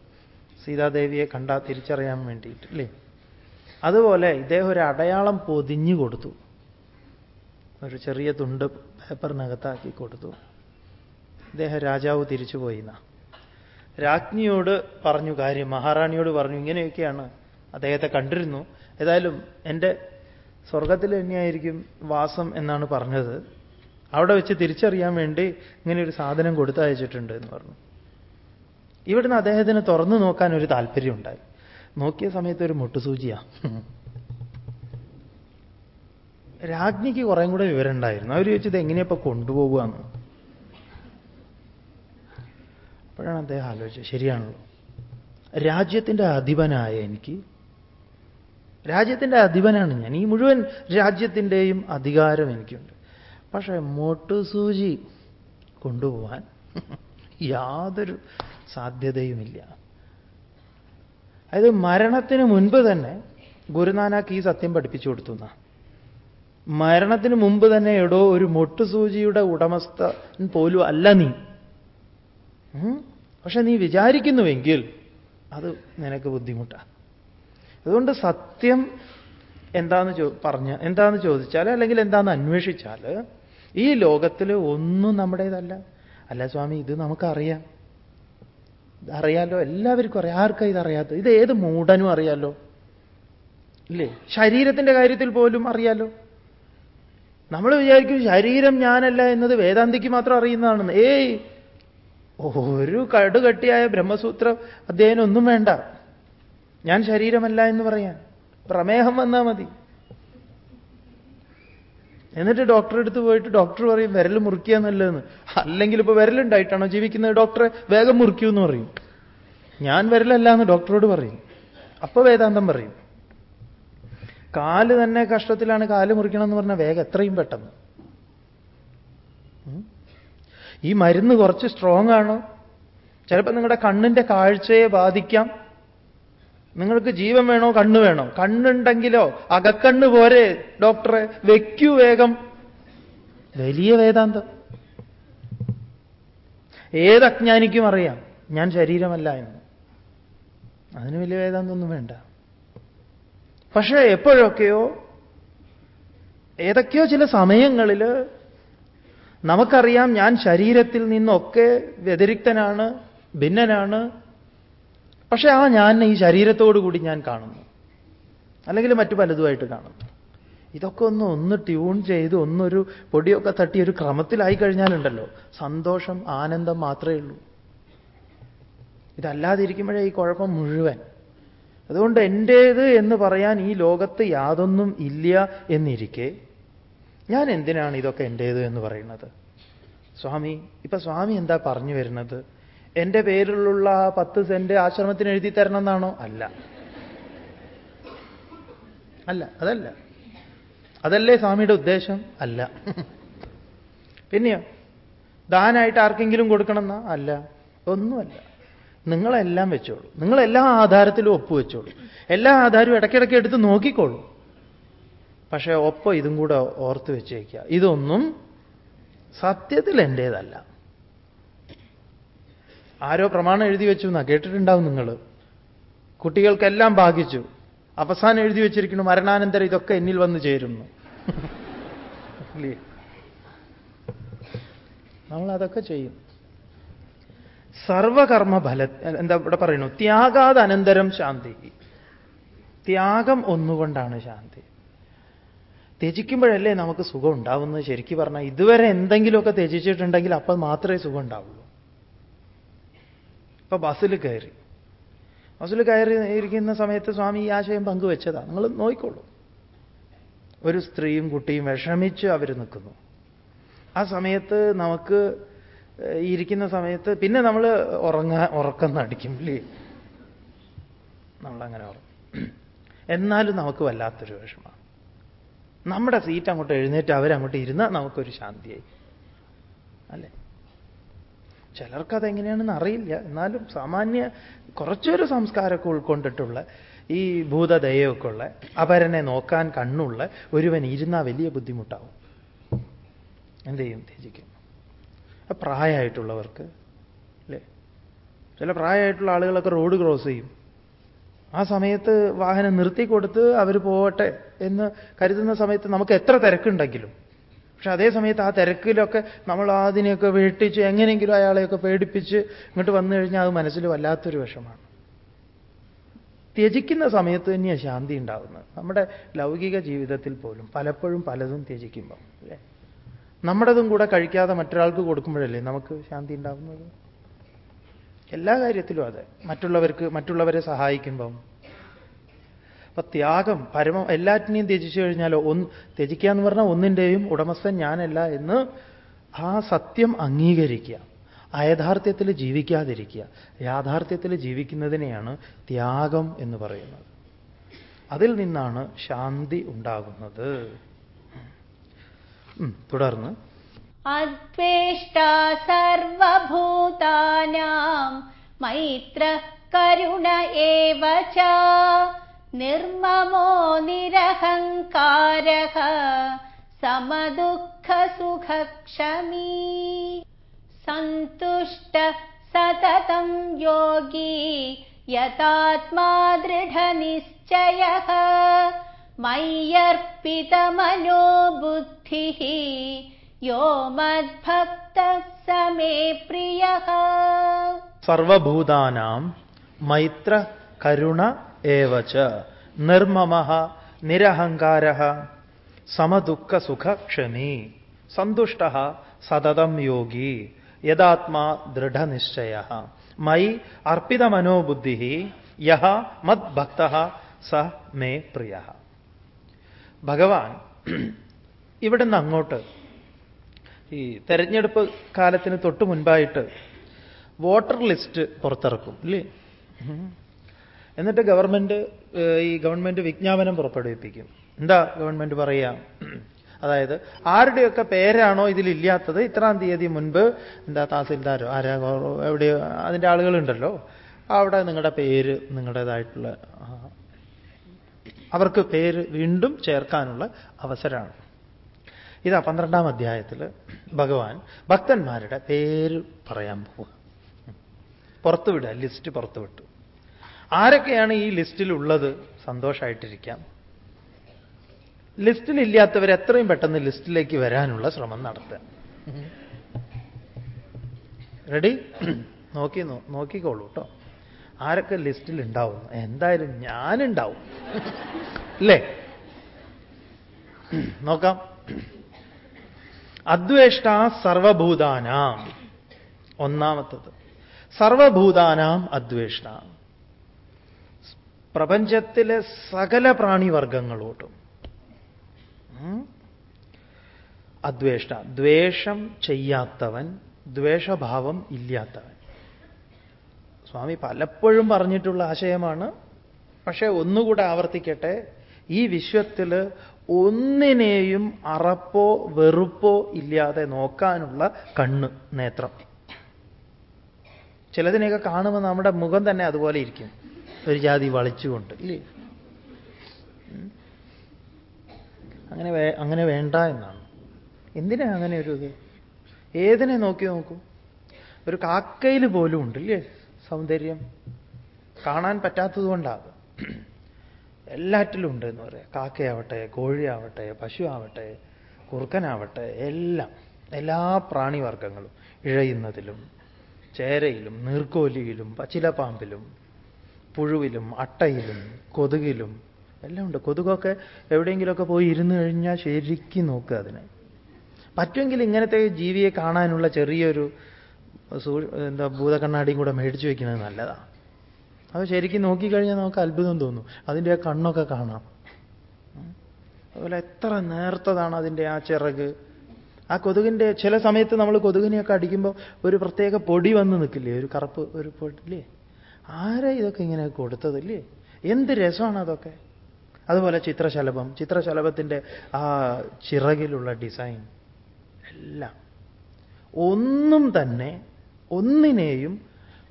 സീതാദേവിയെ കണ്ടാൽ തിരിച്ചറിയാൻ വേണ്ടിയിട്ട് അല്ലേ? അതുപോലെ ഇദ്ദേഹം ഒരു അടയാളം പൊതിഞ്ഞു കൊടുത്തു. ഒരു ചെറിയ തുണ്ട് പേപ്പറിനകത്താക്കി കൊടുത്തു. ഇദ്ദേഹം രാജാവ് തിരിച്ചു എന്നാ രാജ്ഞിയോട് പറഞ്ഞു കാര്യം മഹാറാണിയോട് പറഞ്ഞു ഇങ്ങനെയൊക്കെയാണ് അദ്ദേഹത്തെ കണ്ടിരുന്നു. ഏതായാലും എന്റെ സ്വർഗത്തിൽ തന്നെയായിരിക്കും വാസം എന്നാണ് പറഞ്ഞത്. അവിടെ വെച്ച് തിരിച്ചറിയാൻ വേണ്ടി ഇങ്ങനെ ഒരു സാധനം കൊടുത്തയച്ചിട്ടുണ്ട് എന്ന് പറഞ്ഞു. ഇവിടുന്ന് അദ്ദേഹത്തിന് തുറന്നു നോക്കാൻ ഒരു താല്പര്യമുണ്ടായി. നോക്കിയ സമയത്ത് ഒരു മുട്ടുസൂചിയാ. രാജ്ഞിക്ക് കുറേം കൂടെ വിവരം ഉണ്ടായിരുന്നു അവർ ചോദിച്ചത് എങ്ങനെയപ്പോ കൊണ്ടുപോകുകയെന്ന് അപ്പോഴാണ് അദ്ദേഹം ആലോചിച്ചത്. ശരിയാണല്ലോ. രാജ്യത്തിന്റെ അധിപനായ എനിക്ക് രാജ്യത്തിന്റെ അധിപനാണ് ഞാൻ. ഈ മുഴുവൻ രാജ്യത്തിന്റെയും അധികാരം എനിക്കുണ്ട്. പക്ഷേ മൊട്ടുസൂചി കൊണ്ടുപോകാൻ യാതൊരു സാധ്യതയുമില്ല. അതായത് മരണത്തിന് മുൻപ് തന്നെ ഗുരുനാനാക്ക് ഈ സത്യം പഠിപ്പിച്ചു കൊടുത്തു മരണത്തിന് മുമ്പ് തന്നെ എടോ ഒരു മൊട്ടുസൂചിയുടെ ഉടമസ്ഥൻ പോലും അല്ല നീ. പക്ഷെ നീ വിചാരിക്കുന്നുവെങ്കിൽ അത് നിനക്ക് ബുദ്ധിമുട്ടാണ് അതുകൊണ്ട് സത്യം എന്താന്ന് ചോ പറഞ്ഞ എന്താന്ന് ചോദിച്ചാൽ അല്ലെങ്കിൽ എന്താന്ന് അന്വേഷിച്ചാൽ ഈ ലോകത്തിൽ ഒന്നും നമ്മുടേതല്ല. അല്ല സ്വാമി ഇത് നമുക്കറിയാം. അറിയാലോ എല്ലാവർക്കും അറിയാം. ആർക്കാ ഇതറിയാത്തത്? ഇത് ഏത് മൂടനും അറിയാലോ? ഇല്ലേ? ശരീരത്തിന്റെ കാര്യത്തിൽ പോലും അറിയാലോ? നമ്മൾ വിചാരിക്കും ശരീരം ഞാനല്ല എന്നത് വേദാന്തിക്ക് മാത്രം അറിയുന്നതാണെന്ന്. ഏയ്! ഒരു കടുകട്ടിയായ ബ്രഹ്മസൂത്ര അദ്ദേഹം ഒന്നും വേണ്ട. ഞാൻ ശരീരമല്ല എന്ന് പറയാൻ. പ്രമേഹം വന്നാൽ മതി. എന്നിട്ട് ഡോക്ടറെ അടുത്ത് പോയിട്ട് ഡോക്ടർ പറയും വിരൽ മുറിക്കുക നല്ലതെന്ന് അല്ലെങ്കിൽ ഇപ്പൊ വിരലുണ്ടായിട്ടാണോ ജീവിക്കുന്നത്? ഡോക്ടറെ വേഗം മുറിക്കൂ എന്ന് പറയും. ഞാൻ വിരലല്ല എന്ന് ഡോക്ടറോട് പറയും. അപ്പൊ വേദാന്തം പറയും. കാൽ തന്നെ കഷ്ടത്തിലാണ് കാൽ മുറിക്കണം എന്ന് പറഞ്ഞാൽ വേഗം എത്രയും പെട്ടെന്ന്. ഈ മരുന്ന് കുറച്ച് സ്ട്രോങ് ആണോ? ചിലപ്പോൾ നിങ്ങളുടെ കണ്ണിന്റെ കാഴ്ചയെ ബാധിക്കാം. നിങ്ങൾക്ക് ജീവൻ വേണോ കണ്ണ് വേണോ? കണ്ണുണ്ടെങ്കിലോ? അകക്കണ്ണ് പോരെ ഡോക്ടറെ? വെക്കൂ വേഗം. വലിയ വേദാന്തം. ഏത് അജ്ഞാനിക്കും അറിയാം. ഞാൻ ശരീരമല്ല എന്ന്. അതിന് വലിയ വേദാന്തമൊന്നും വേണ്ട. പക്ഷേ എപ്പോഴൊക്കെയോ ഏതൊക്കെയോ ചില സമയങ്ങളിൽ നമുക്കറിയാം ഞാൻ ശരീരത്തിൽ നിന്നൊക്കെ വ്യതിരിക്തനാണ് ഭിന്നനാണ്. പക്ഷെ ആ ഞാൻ ഈ ശരീരത്തോടു കൂടി ഞാൻ കാണുന്നു. അല്ലെങ്കിൽ മറ്റു പലതുമായിട്ട് കാണുന്നു. ഇതൊക്കെ ഒന്ന് ഒന്ന് ട്യൂൺ ചെയ്ത് ഒന്നൊരു പൊടിയൊക്കെ തട്ടി ഒരു ക്രമത്തിലായി കഴിഞ്ഞാലുണ്ടല്ലോ. സന്തോഷം ആനന്ദം മാത്രമേ ഉള്ളൂ. ഇതല്ലാതിരിക്കുമ്പോഴേ ഈ കുഴപ്പം മുഴുവൻ. അതുകൊണ്ട് എന്റേത് എന്ന് പറയാൻ ഈ ലോകത്ത് യാതൊന്നും ഇല്ല എന്നിരിക്കെ ഞാൻ എന്തിനാണ് ഇതൊക്കെ എന്റേത് എന്ന് പറയുന്നത്? സ്വാമി ഇപ്പൊ സ്വാമി എന്താ പറഞ്ഞു വരുന്നത്? എന്റെ പേരിലുള്ള ആ പത്ത് സെന്റ് ആശ്രമത്തിന് എഴുതി തരണം എന്നാണോ? അല്ല. അല്ല അതല്ല. അതല്ലേ സ്വാമിയുടെ ഉദ്ദേശം? അല്ല. പിന്നെയോ? ദാനായിട്ട് ആർക്കെങ്കിലും കൊടുക്കണം എന്നാ അല്ല. ഒന്നുമല്ല. നിങ്ങളെല്ലാം വെച്ചോളൂ. നിങ്ങളെല്ലാ ആധാരത്തിലും ഒപ്പുവെച്ചോളൂ. എല്ലാ ആധാരവും ഇടയ്ക്കിടയ്ക്ക് എടുത്ത് നോക്കിക്കോളൂ. പക്ഷേ ഒപ്പം ഇതും കൂടെ ഓർത്ത് വെച്ചേക്കുക. ഇതൊന്നും സത്യത്തിൽ എന്റേതല്ല ആരോ പ്രമാണം എഴുതി വെച്ചു എന്നാ കേട്ടിട്ടുണ്ടാവും നിങ്ങൾ കുട്ടികൾക്കെല്ലാം ഭാഗിച്ചു അവസാനം എഴുതി വെച്ചിരിക്കുന്നു മരണാനന്തരം ഇതൊക്കെ എന്നിൽ വന്ന് ചേരുന്നു. നമ്മൾ അതൊക്കെ ചെയ്യും. സർവകർമ്മ ഫല എന്താ ഇവിടെ പറയുന്നു? ത്യാഗാത് അനന്തരം ശാന്തി. ത്യാഗം ഒന്നുകൊണ്ടാണ് ശാന്തി. ത്യജിക്കുമ്പോഴല്ലേ നമുക്ക് സുഖം ഉണ്ടാവുന്നത്? ശരിക്കും പറഞ്ഞാൽ ഇതുവരെ എന്തെങ്കിലുമൊക്കെ ത്യജിച്ചിട്ടുണ്ടെങ്കിൽ അപ്പം മാത്രമേ സുഖം ഉണ്ടാവുള്ളൂ. ഇപ്പൊ ബസ്സിൽ കയറി. ബസ്സിൽ കയറി ഇരിക്കുന്ന സമയത്ത് സ്വാമി ഈ ആശയം പങ്കുവെച്ചതാ. നിങ്ങൾ നോക്കിക്കോളൂ. ഒരു സ്ത്രീയും കുട്ടിയും വിഷമിച്ച് അവർ നിൽക്കുന്നു. ആ സമയത്ത് നമുക്ക് ഇരിക്കുന്ന സമയത്ത് പിന്നെ നമ്മൾ ഉറങ്ങാൻ ഉറക്കം നടിക്കും ഇല്ലേ? നമ്മളങ്ങനെ ഉറങ്ങും. എന്നാലും നമുക്ക് വല്ലാത്തൊരു വിഷമമാണ്. നമ്മുടെ സീറ്റ് അങ്ങോട്ട് എഴുന്നേറ്റ് അവരങ്ങോട്ട് ഇരുന്നാൽ നമുക്കൊരു ശാന്തിയായി. അല്ലേ? ചിലർക്കതെങ്ങനെയാണെന്ന് അറിയില്ല. എന്നാലും സാമാന്യ കുറച്ചൊരു സംസ്കാരമൊക്കെ ഉൾക്കൊണ്ടിട്ടുള്ള ഈ ഭൂതദയൊക്കെ ഉള്ള അപരനെ നോക്കാൻ കണ്ണുള്ള ഒരുവൻ ഇരുന്നാൽ വലിയ ബുദ്ധിമുട്ടാവും. എന്ത് ചെയ്യും? ത്യജിക്കും. പ്രായമായിട്ടുള്ളവർക്ക് അല്ലേ ചില പ്രായമായിട്ടുള്ള ആളുകളൊക്കെ റോഡ് ക്രോസ് ചെയ്യും. ആ സമയത്ത് വാഹനം നിർത്തി കൊടുത്ത് അവർ പോവട്ടെ എന്ന് കരുതുന്ന സമയത്ത് നമുക്ക് എത്ര തിരക്കുണ്ടെങ്കിലും പക്ഷെ അതേ സമയത്ത് ആ തിരക്കിലൊക്കെ നമ്മൾ അതിനെയൊക്കെ വെട്ടിച്ച് എങ്ങനെയെങ്കിലും അയാളെയൊക്കെ പേടിപ്പിച്ച് ഇങ്ങോട്ട് വന്നു കഴിഞ്ഞാൽ അത് മനസ്സിൽ വല്ലാത്തൊരു വിഷമാണ്. ത്യജിക്കുന്ന സമയത്ത് തന്നെയാണ് ശാന്തി ഉണ്ടാകുന്നത് നമ്മുടെ ലൗകിക ജീവിതത്തിൽ പോലും പലപ്പോഴും പലതും ത്യജിക്കുമ്പോൾ അല്ലേ? നമ്മുടേതും കൂടെ കഴിക്കാതെ മറ്റൊരാൾക്ക് കൊടുക്കുമ്പോഴല്ലേ നമുക്ക് ശാന്തി ഉണ്ടാകുന്നത് എല്ലാ കാര്യത്തിലും അതെ. മറ്റുള്ളവർക്ക് മറ്റുള്ളവരെ സഹായിക്കുമ്പം അപ്പൊ ത്യാഗം പരമം എല്ലാറ്റിനെയും ത്യജിച്ചു കഴിഞ്ഞാലോ ഒന്ന് ത്യജിക്കുക എന്ന് പറഞ്ഞാൽ ഒന്നിന്റെയും ഉടമസ്ഥൻ ഞാനല്ല എന്ന് ആ സത്യം അംഗീകരിക്കുക. അയഥാർത്ഥ്യത്തിൽ ജീവിക്കാതിരിക്കുക. യാഥാർത്ഥ്യത്തിൽ ജീവിക്കുന്നതിനെയാണ് ത്യാഗം എന്ന് പറയുന്നത്. അതിൽ നിന്നാണ് ശാന്തി ഉണ്ടാകുന്നത്. തുടർന്ന്. സർവഭൂതാനാം മൈത്ര കരുണ ഏവ നിർമ്മമോ നിരഹങ്കാരഃ സമദുഃഖസുഖക്ഷമീ. സന്തുഷ്ട സതതം യോഗി യഥാത്മാ ദൃഢനിശ്ചയഃ മയ്യർപ്പിതമനോ ബുദ്ധിഃ യോ മദ്ഭക്ത സമേ പ്രിയ സർവഭൂതാനാം മൈത്ര കരുണ ഏവച നിർമ്മമ നിരഹങ്കാര സമദുഃഖസുഖക്ഷമീ. സന്തുഷ്ട സതതം യോഗി. യഥാത്മാ ദൃഢനിശ്ചയ. മയി അർപ്പിതമനോബുദ്ധി യഹ മദ്ഭക്ത സ മേ പ്രിയ. ഭഗവാൻ ഇവിടുന്ന് അങ്ങോട്ട് ഈ തെരഞ്ഞെടുപ്പ് കാലത്തിന് തൊട്ട് മുൻപായിട്ട് വോട്ടർ ലിസ്റ്റ് പുറത്തിറക്കും ഇല്ലേ? എന്നിട്ട് ഗവൺമെന്റ് ഈ ഗവൺമെന്റ് വിജ്ഞാപനം പുറപ്പെടുവിപ്പിക്കും. എന്താ ഗവൺമെന്റ് പറയുക? അതായത് ആരുടെയൊക്കെ പേരാണോ ഇതിലില്ലാത്തത് ഇത്രാം തീയതി മുൻപ് എന്താ തഹസിൽദാരോ ആരാ എവിടെയോ അതിന്റെ ആളുകളുണ്ടല്ലോ അവിടെ നിങ്ങളുടെ പേര് നിങ്ങളുടേതായിട്ടുള്ള അവർക്ക് പേര് വീണ്ടും ചേർക്കാനുള്ള അവസരമാണ്. ഇതാ പന്ത്രണ്ടാം അധ്യായത്തിൽ ഭഗവാൻ ഭക്തന്മാരുടെ പേര് പറയാൻ പോവുക. പുറത്തുവിടുക ലിസ്റ്റ് പുറത്തുവിട്ടു. ആരൊക്കെയാണ് ഈ ലിസ്റ്റിലുള്ളത്? സന്തോഷമായിട്ടിരിക്കാം ലിസ്റ്റിലില്ലാത്തവർ എത്രയും പെട്ടെന്ന് ലിസ്റ്റിലേക്ക് വരാനുള്ള ശ്രമം നടത്തുക. റെഡി നോക്കി നോക്കിക്കോളൂ കേട്ടോ ആരൊക്കെ ലിസ്റ്റിൽ ഉണ്ടാവും എന്തായാലും ഞാനുണ്ടാവും. അല്ലേ? നോക്കാം. അദ്വേഷ്ട സർവഭൂതാനാം. ഒന്നാമത്തത്. സർവഭൂതാനാം അദ്വേഷ്ട. പ്രപഞ്ചത്തിലെ സകല പ്രാണിവർഗങ്ങളോട്ടും. അദ്വേഷ്ട. ദ്വേഷം ചെയ്യാത്തവൻ ദ്വേഷഭാവം ഇല്ലാത്തവൻ. സ്വാമി പലപ്പോഴും പറഞ്ഞിട്ടുള്ള ആശയമാണ്. പക്ഷേ ഒന്നുകൂടെ ആവർത്തിക്കട്ടെ. ഈ വിശ്വത്തിൽ ഒന്നിനെയും അറപ്പോ വെറുപ്പോ ഇല്ലാതെ നോക്കാനുള്ള കണ്ണ് നേത്രം. ചിലതിനെയൊക്കെ കാണുമ്പോൾ നമ്മുടെ മുഖം തന്നെ അതുപോലെ ഇരിക്കും. ഒരു ജാതി വളിച്ചുകൊണ്ട് ഇല്ലേ? അങ്ങനെ അങ്ങനെ വേണ്ട എന്നാണ്. എന്തിനാ അങ്ങനെ ഒരു ഇത്? ഏതിനെ നോക്കി നോക്കൂ? ഒരു കാക്കയിൽ പോലും ഉണ്ട് ഇല്ലേ? സൗന്ദര്യം. കാണാൻ പറ്റാത്തത് കൊണ്ടാണ് എല്ലാറ്റിലും ഉണ്ട് എന്ന് പറയാം. കാക്കയാവട്ടെ കോഴിയാവട്ടെ പശു ആവട്ടെ കുറുക്കനാവട്ടെ എല്ലാം. എല്ലാ പ്രാണിവർഗങ്ങളും ഇഴയുന്നതിലും ചേരയിലും നീർക്കോലിയിലും പച്ചിലപ്പാമ്പിലും പുഴുവിലും അട്ടയിലും കൊതുകിലും എല്ലാം ഉണ്ട് കൊതുകൊക്കെ എവിടെയെങ്കിലുമൊക്കെ പോയി ഇരുന്ന് കഴിഞ്ഞാൽ ശരിക്കും നോക്കുക അതിനെ. പറ്റുമെങ്കിൽ ഇങ്ങനത്തെ ജീവിയെ കാണാനുള്ള ചെറിയൊരു എന്താ ഭൂതക്കണ്ണാടിയും കൂടെ മേടിച്ചു വയ്ക്കുന്നത് നല്ലതാണ് അത് ശരിക്കും നോക്കിക്കഴിഞ്ഞാൽ നമുക്ക് അത്ഭുതം തോന്നും. അതിന്റെ ആ കണ്ണൊക്കെ കാണാം. അതുപോലെ എത്ര നേർത്തതാണ് അതിന്റെ ആ ചിറക്. ആ കൊതുകിന്റെ ചില സമയത്ത് നമ്മൾ കൊതുകിനെയൊക്കെ അടിക്കുമ്പോൾ ഒരു പ്രത്യേക പൊടി വന്ന് നിൽക്കില്ലേ? ഒരു കറുപ്പ് ഒരു പൊടി ഇല്ലേ? ആരാ ഇതൊക്കെ ഇങ്ങനെ കൊടുത്തതില്ലേ? എന്ത് രസമാണ് അതൊക്കെ? അതുപോലെ ചിത്രശലഭം. ചിത്രശലഭത്തിന്റെ ആ ചിറകിലുള്ള ഡിസൈൻ എല്ലാം. ഒന്നും തന്നെ ഒന്നിനെയും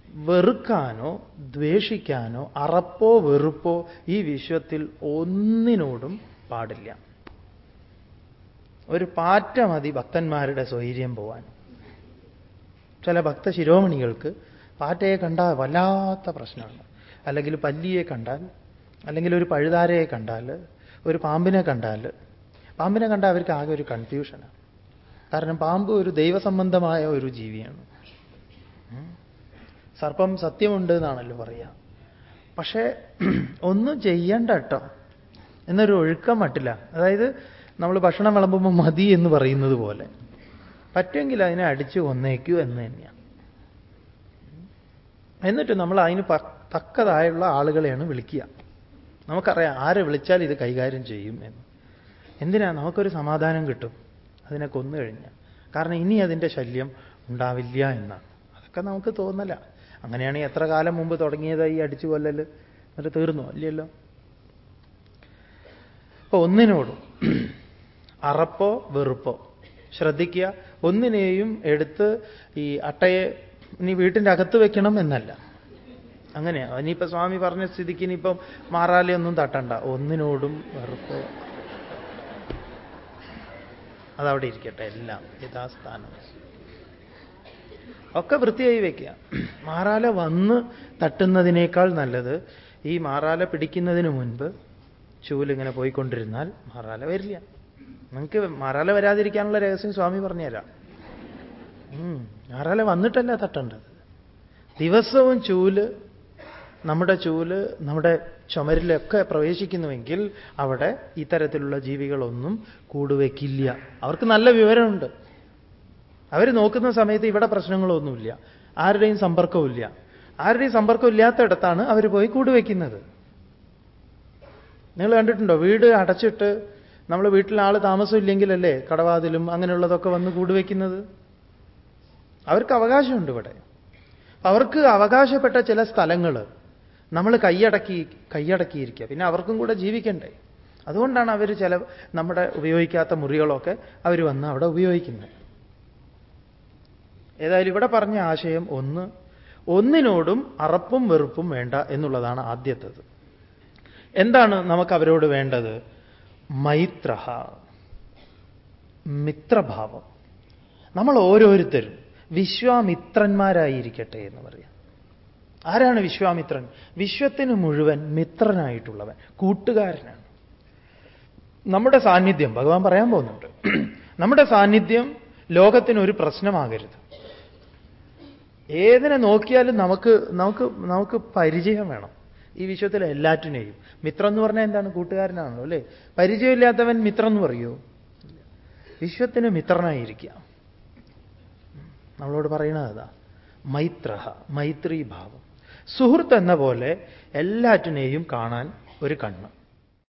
വെറുക്കാനോ ദ്വേഷിക്കാനോ അറപ്പോ വെറുപ്പോ ഈ വിശ്വത്തിൽ ഒന്നിനോടും പാടില്ല. ഒരു പാറ്റ മതി ഭക്തന്മാരുടെ സ്വൈര്യം പോവാൻ. ചില ഭക്ത ശിരോമണികൾക്ക് പാറ്റയെ കണ്ടാൽ വല്ലാത്ത പ്രശ്നമാണ്. അല്ലെങ്കിൽ പല്ലിയെ കണ്ടാൽ അല്ലെങ്കിൽ ഒരു പഴുതാരയെ കണ്ടാൽ ഒരു പാമ്പിനെ കണ്ടാൽ. പാമ്പിനെ കണ്ടാൽ അവർക്ക് ആകെ ഒരു കൺഫ്യൂഷനാണ് കാരണം പാമ്പ് ഒരു ദൈവസംബന്ധമായ ഒരു ജീവിയാണ്. സർപ്പം സത്യമുണ്ട് എന്നാണല്ലോ പറയുക പക്ഷേ ഒന്നും ചെയ്യണ്ട കേട്ടോ. എന്നൊരു ഒഴുക്കം മട്ടില്ല. അതായത് നമ്മൾ ഭക്ഷണം വിളമ്പുമ്പോൾ മതി എന്ന് പറയുന്നത് പോലെ. പറ്റുമെങ്കിൽ അതിനെ അടിച്ച് കൊന്നേക്കൂ എന്ന് തന്നെയാണ് എന്നിട്ട് നമ്മൾ അതിന് തക്കതായുള്ള ആളുകളെയാണ് വിളിക്കുക. നമുക്കറിയാം ആരെ വിളിച്ചാൽ ഇത് കൈകാര്യം ചെയ്യും എന്ന്. എന്തിനാ? നമുക്കൊരു സമാധാനം കിട്ടും. അതിനെ കൊന്നു കഴിഞ്ഞാൽ. കാരണം ഇനി അതിന്റെ ശല്യം ഉണ്ടാവില്ല എന്നാണ്. അതൊക്കെ നമുക്ക് തോന്നല. അങ്ങനെയാണെങ്കിൽ എത്ര കാലം മുമ്പ് തുടങ്ങിയത് ഈ അടിച്ചു കൊല്ലൽ? എന്നിട്ട് തീർന്നു? അല്ലല്ലോ അപ്പൊ ഒന്നിനോടും അറപ്പോ വെറുപ്പോ ശ്രദ്ധിക്കുക. ഒന്നിനെയും എടുത്ത് ഈ അട്ടയെ ഇനി വീട്ടിന്റെ അകത്ത് വെക്കണം എന്നല്ല. അങ്ങനെയാ ഇനിയിപ്പോ സ്വാമി പറഞ്ഞ സ്ഥിതിക്ക് ഇനിയിപ്പം മാറാലെ ഒന്നും തട്ടണ്ട. ഒന്നിനോടും വെറുപ്പ്. അതവിടെ ഇരിക്കട്ടെ എല്ലാം. യഥാസ്ഥാനം. ഒക്കെ വൃത്തിയായി വയ്ക്കുക മാറാല വന്ന് തട്ടുന്നതിനേക്കാൾ നല്ലത് ഈ മാറാല പിടിക്കുന്നതിന് മുൻപ് ചൂലിങ്ങനെ പോയിക്കൊണ്ടിരുന്നാൽ മാറാല വരില്ല. നിങ്ങൾക്ക് മാറാല വരാതിരിക്കാനുള്ള രഹസ്യം സ്വാമി പറഞ്ഞുതരാം. മാറാല വന്നിട്ടല്ല തട്ടേണ്ടത്. ദിവസവും ചൂൽ നമ്മുടെ ചൂൽ നമ്മുടെ ചുമരിലൊക്കെ പ്രവേശിക്കുന്നുവെങ്കിൽ അവിടെ ഇത്തരത്തിലുള്ള ജീവികളൊന്നും കൂടുവെക്കില്ല. അവർക്ക് നല്ല വിവരമുണ്ട്. അവർ നോക്കുന്ന സമയത്ത് ഇവിടെ പ്രശ്നങ്ങളൊന്നുമില്ല. ആരുടെയും സമ്പർക്കവുമില്ല. ആരുടെയും സമ്പർക്കം ഇല്ലാത്തയിടത്താണ് അവർ പോയി കൂടുവെക്കുന്നത്. നിങ്ങൾ കണ്ടിട്ടുണ്ടോ? വീട് അടച്ചിട്ട് നമ്മൾ വീട്ടിൽ ആൾ താമസമില്ലെങ്കിലല്ലേ കടവാതിലും അങ്ങനെയുള്ളതൊക്കെ വന്ന് കൂടുവെക്കുന്നത്? അവർക്ക് അവകാശമുണ്ട് ഇവിടെ. അവർക്ക് അവകാശപ്പെട്ട ചില സ്ഥലങ്ങൾ നമ്മൾ കൈയടക്കി കൈയടക്കിയിരിക്കുക. പിന്നെ അവർക്കും കൂടെ ജീവിക്കണ്ടേ? അതുകൊണ്ടാണ് അവർ ചില നമ്മുടെ ഉപയോഗിക്കാത്ത മുറികളൊക്കെ അവർ വന്ന് അവിടെ ഉപയോഗിക്കുന്നത്. ഏതായാലും ഇവിടെ പറഞ്ഞ ആശയം ഒന്ന് ഒന്നിനോടും അറപ്പും വെറുപ്പും വേണ്ട എന്നുള്ളതാണ് ആദ്യത്തത്. എന്താണ് നമുക്ക് അവരോട് വേണ്ടത്? മൈത്രഹ മിത്രഭാവം. നമ്മൾ ഓരോരുത്തരും വിശ്വാമിത്രന്മാരായിരിക്കട്ടെ എന്ന് പറയാം. ആരാണ് വിശ്വാമിത്രൻ? വിശ്വത്തിന് മുഴുവൻ മിത്രനായിട്ടുള്ളവൻ കൂട്ടുകാരനാണ്. നമ്മുടെ സാന്നിധ്യം ഭഗവാൻ പറയാൻ പോകുന്നുണ്ട്. നമ്മുടെ സാന്നിധ്യം ലോകത്തിന് ഒരു പ്രശ്നമാകരുത്. ഏതിനെ നോക്കിയാലും നമുക്ക് നമുക്ക് നമുക്ക് പരിചയം വേണം. ഈ വിശ്വത്തിലെ എല്ലാറ്റിനെയും. മിത്രം എന്ന് പറഞ്ഞാൽ എന്താണ്? കൂട്ടുകാരനാണല്ലോ അല്ലേ? പരിചയമില്ലാത്തവൻ മിത്രം എന്ന് പറയുമോ വിശ്വത്തിന് മിത്രനായിരിക്കാം. നമ്മളോട് പറയുന്നത് അതാ. മൈത്ര മൈത്രീഭാവം. സുഹൃത്ത് എന്ന പോലെ എല്ലാറ്റിനെയും കാണാൻ ഒരു കണ്ണ്.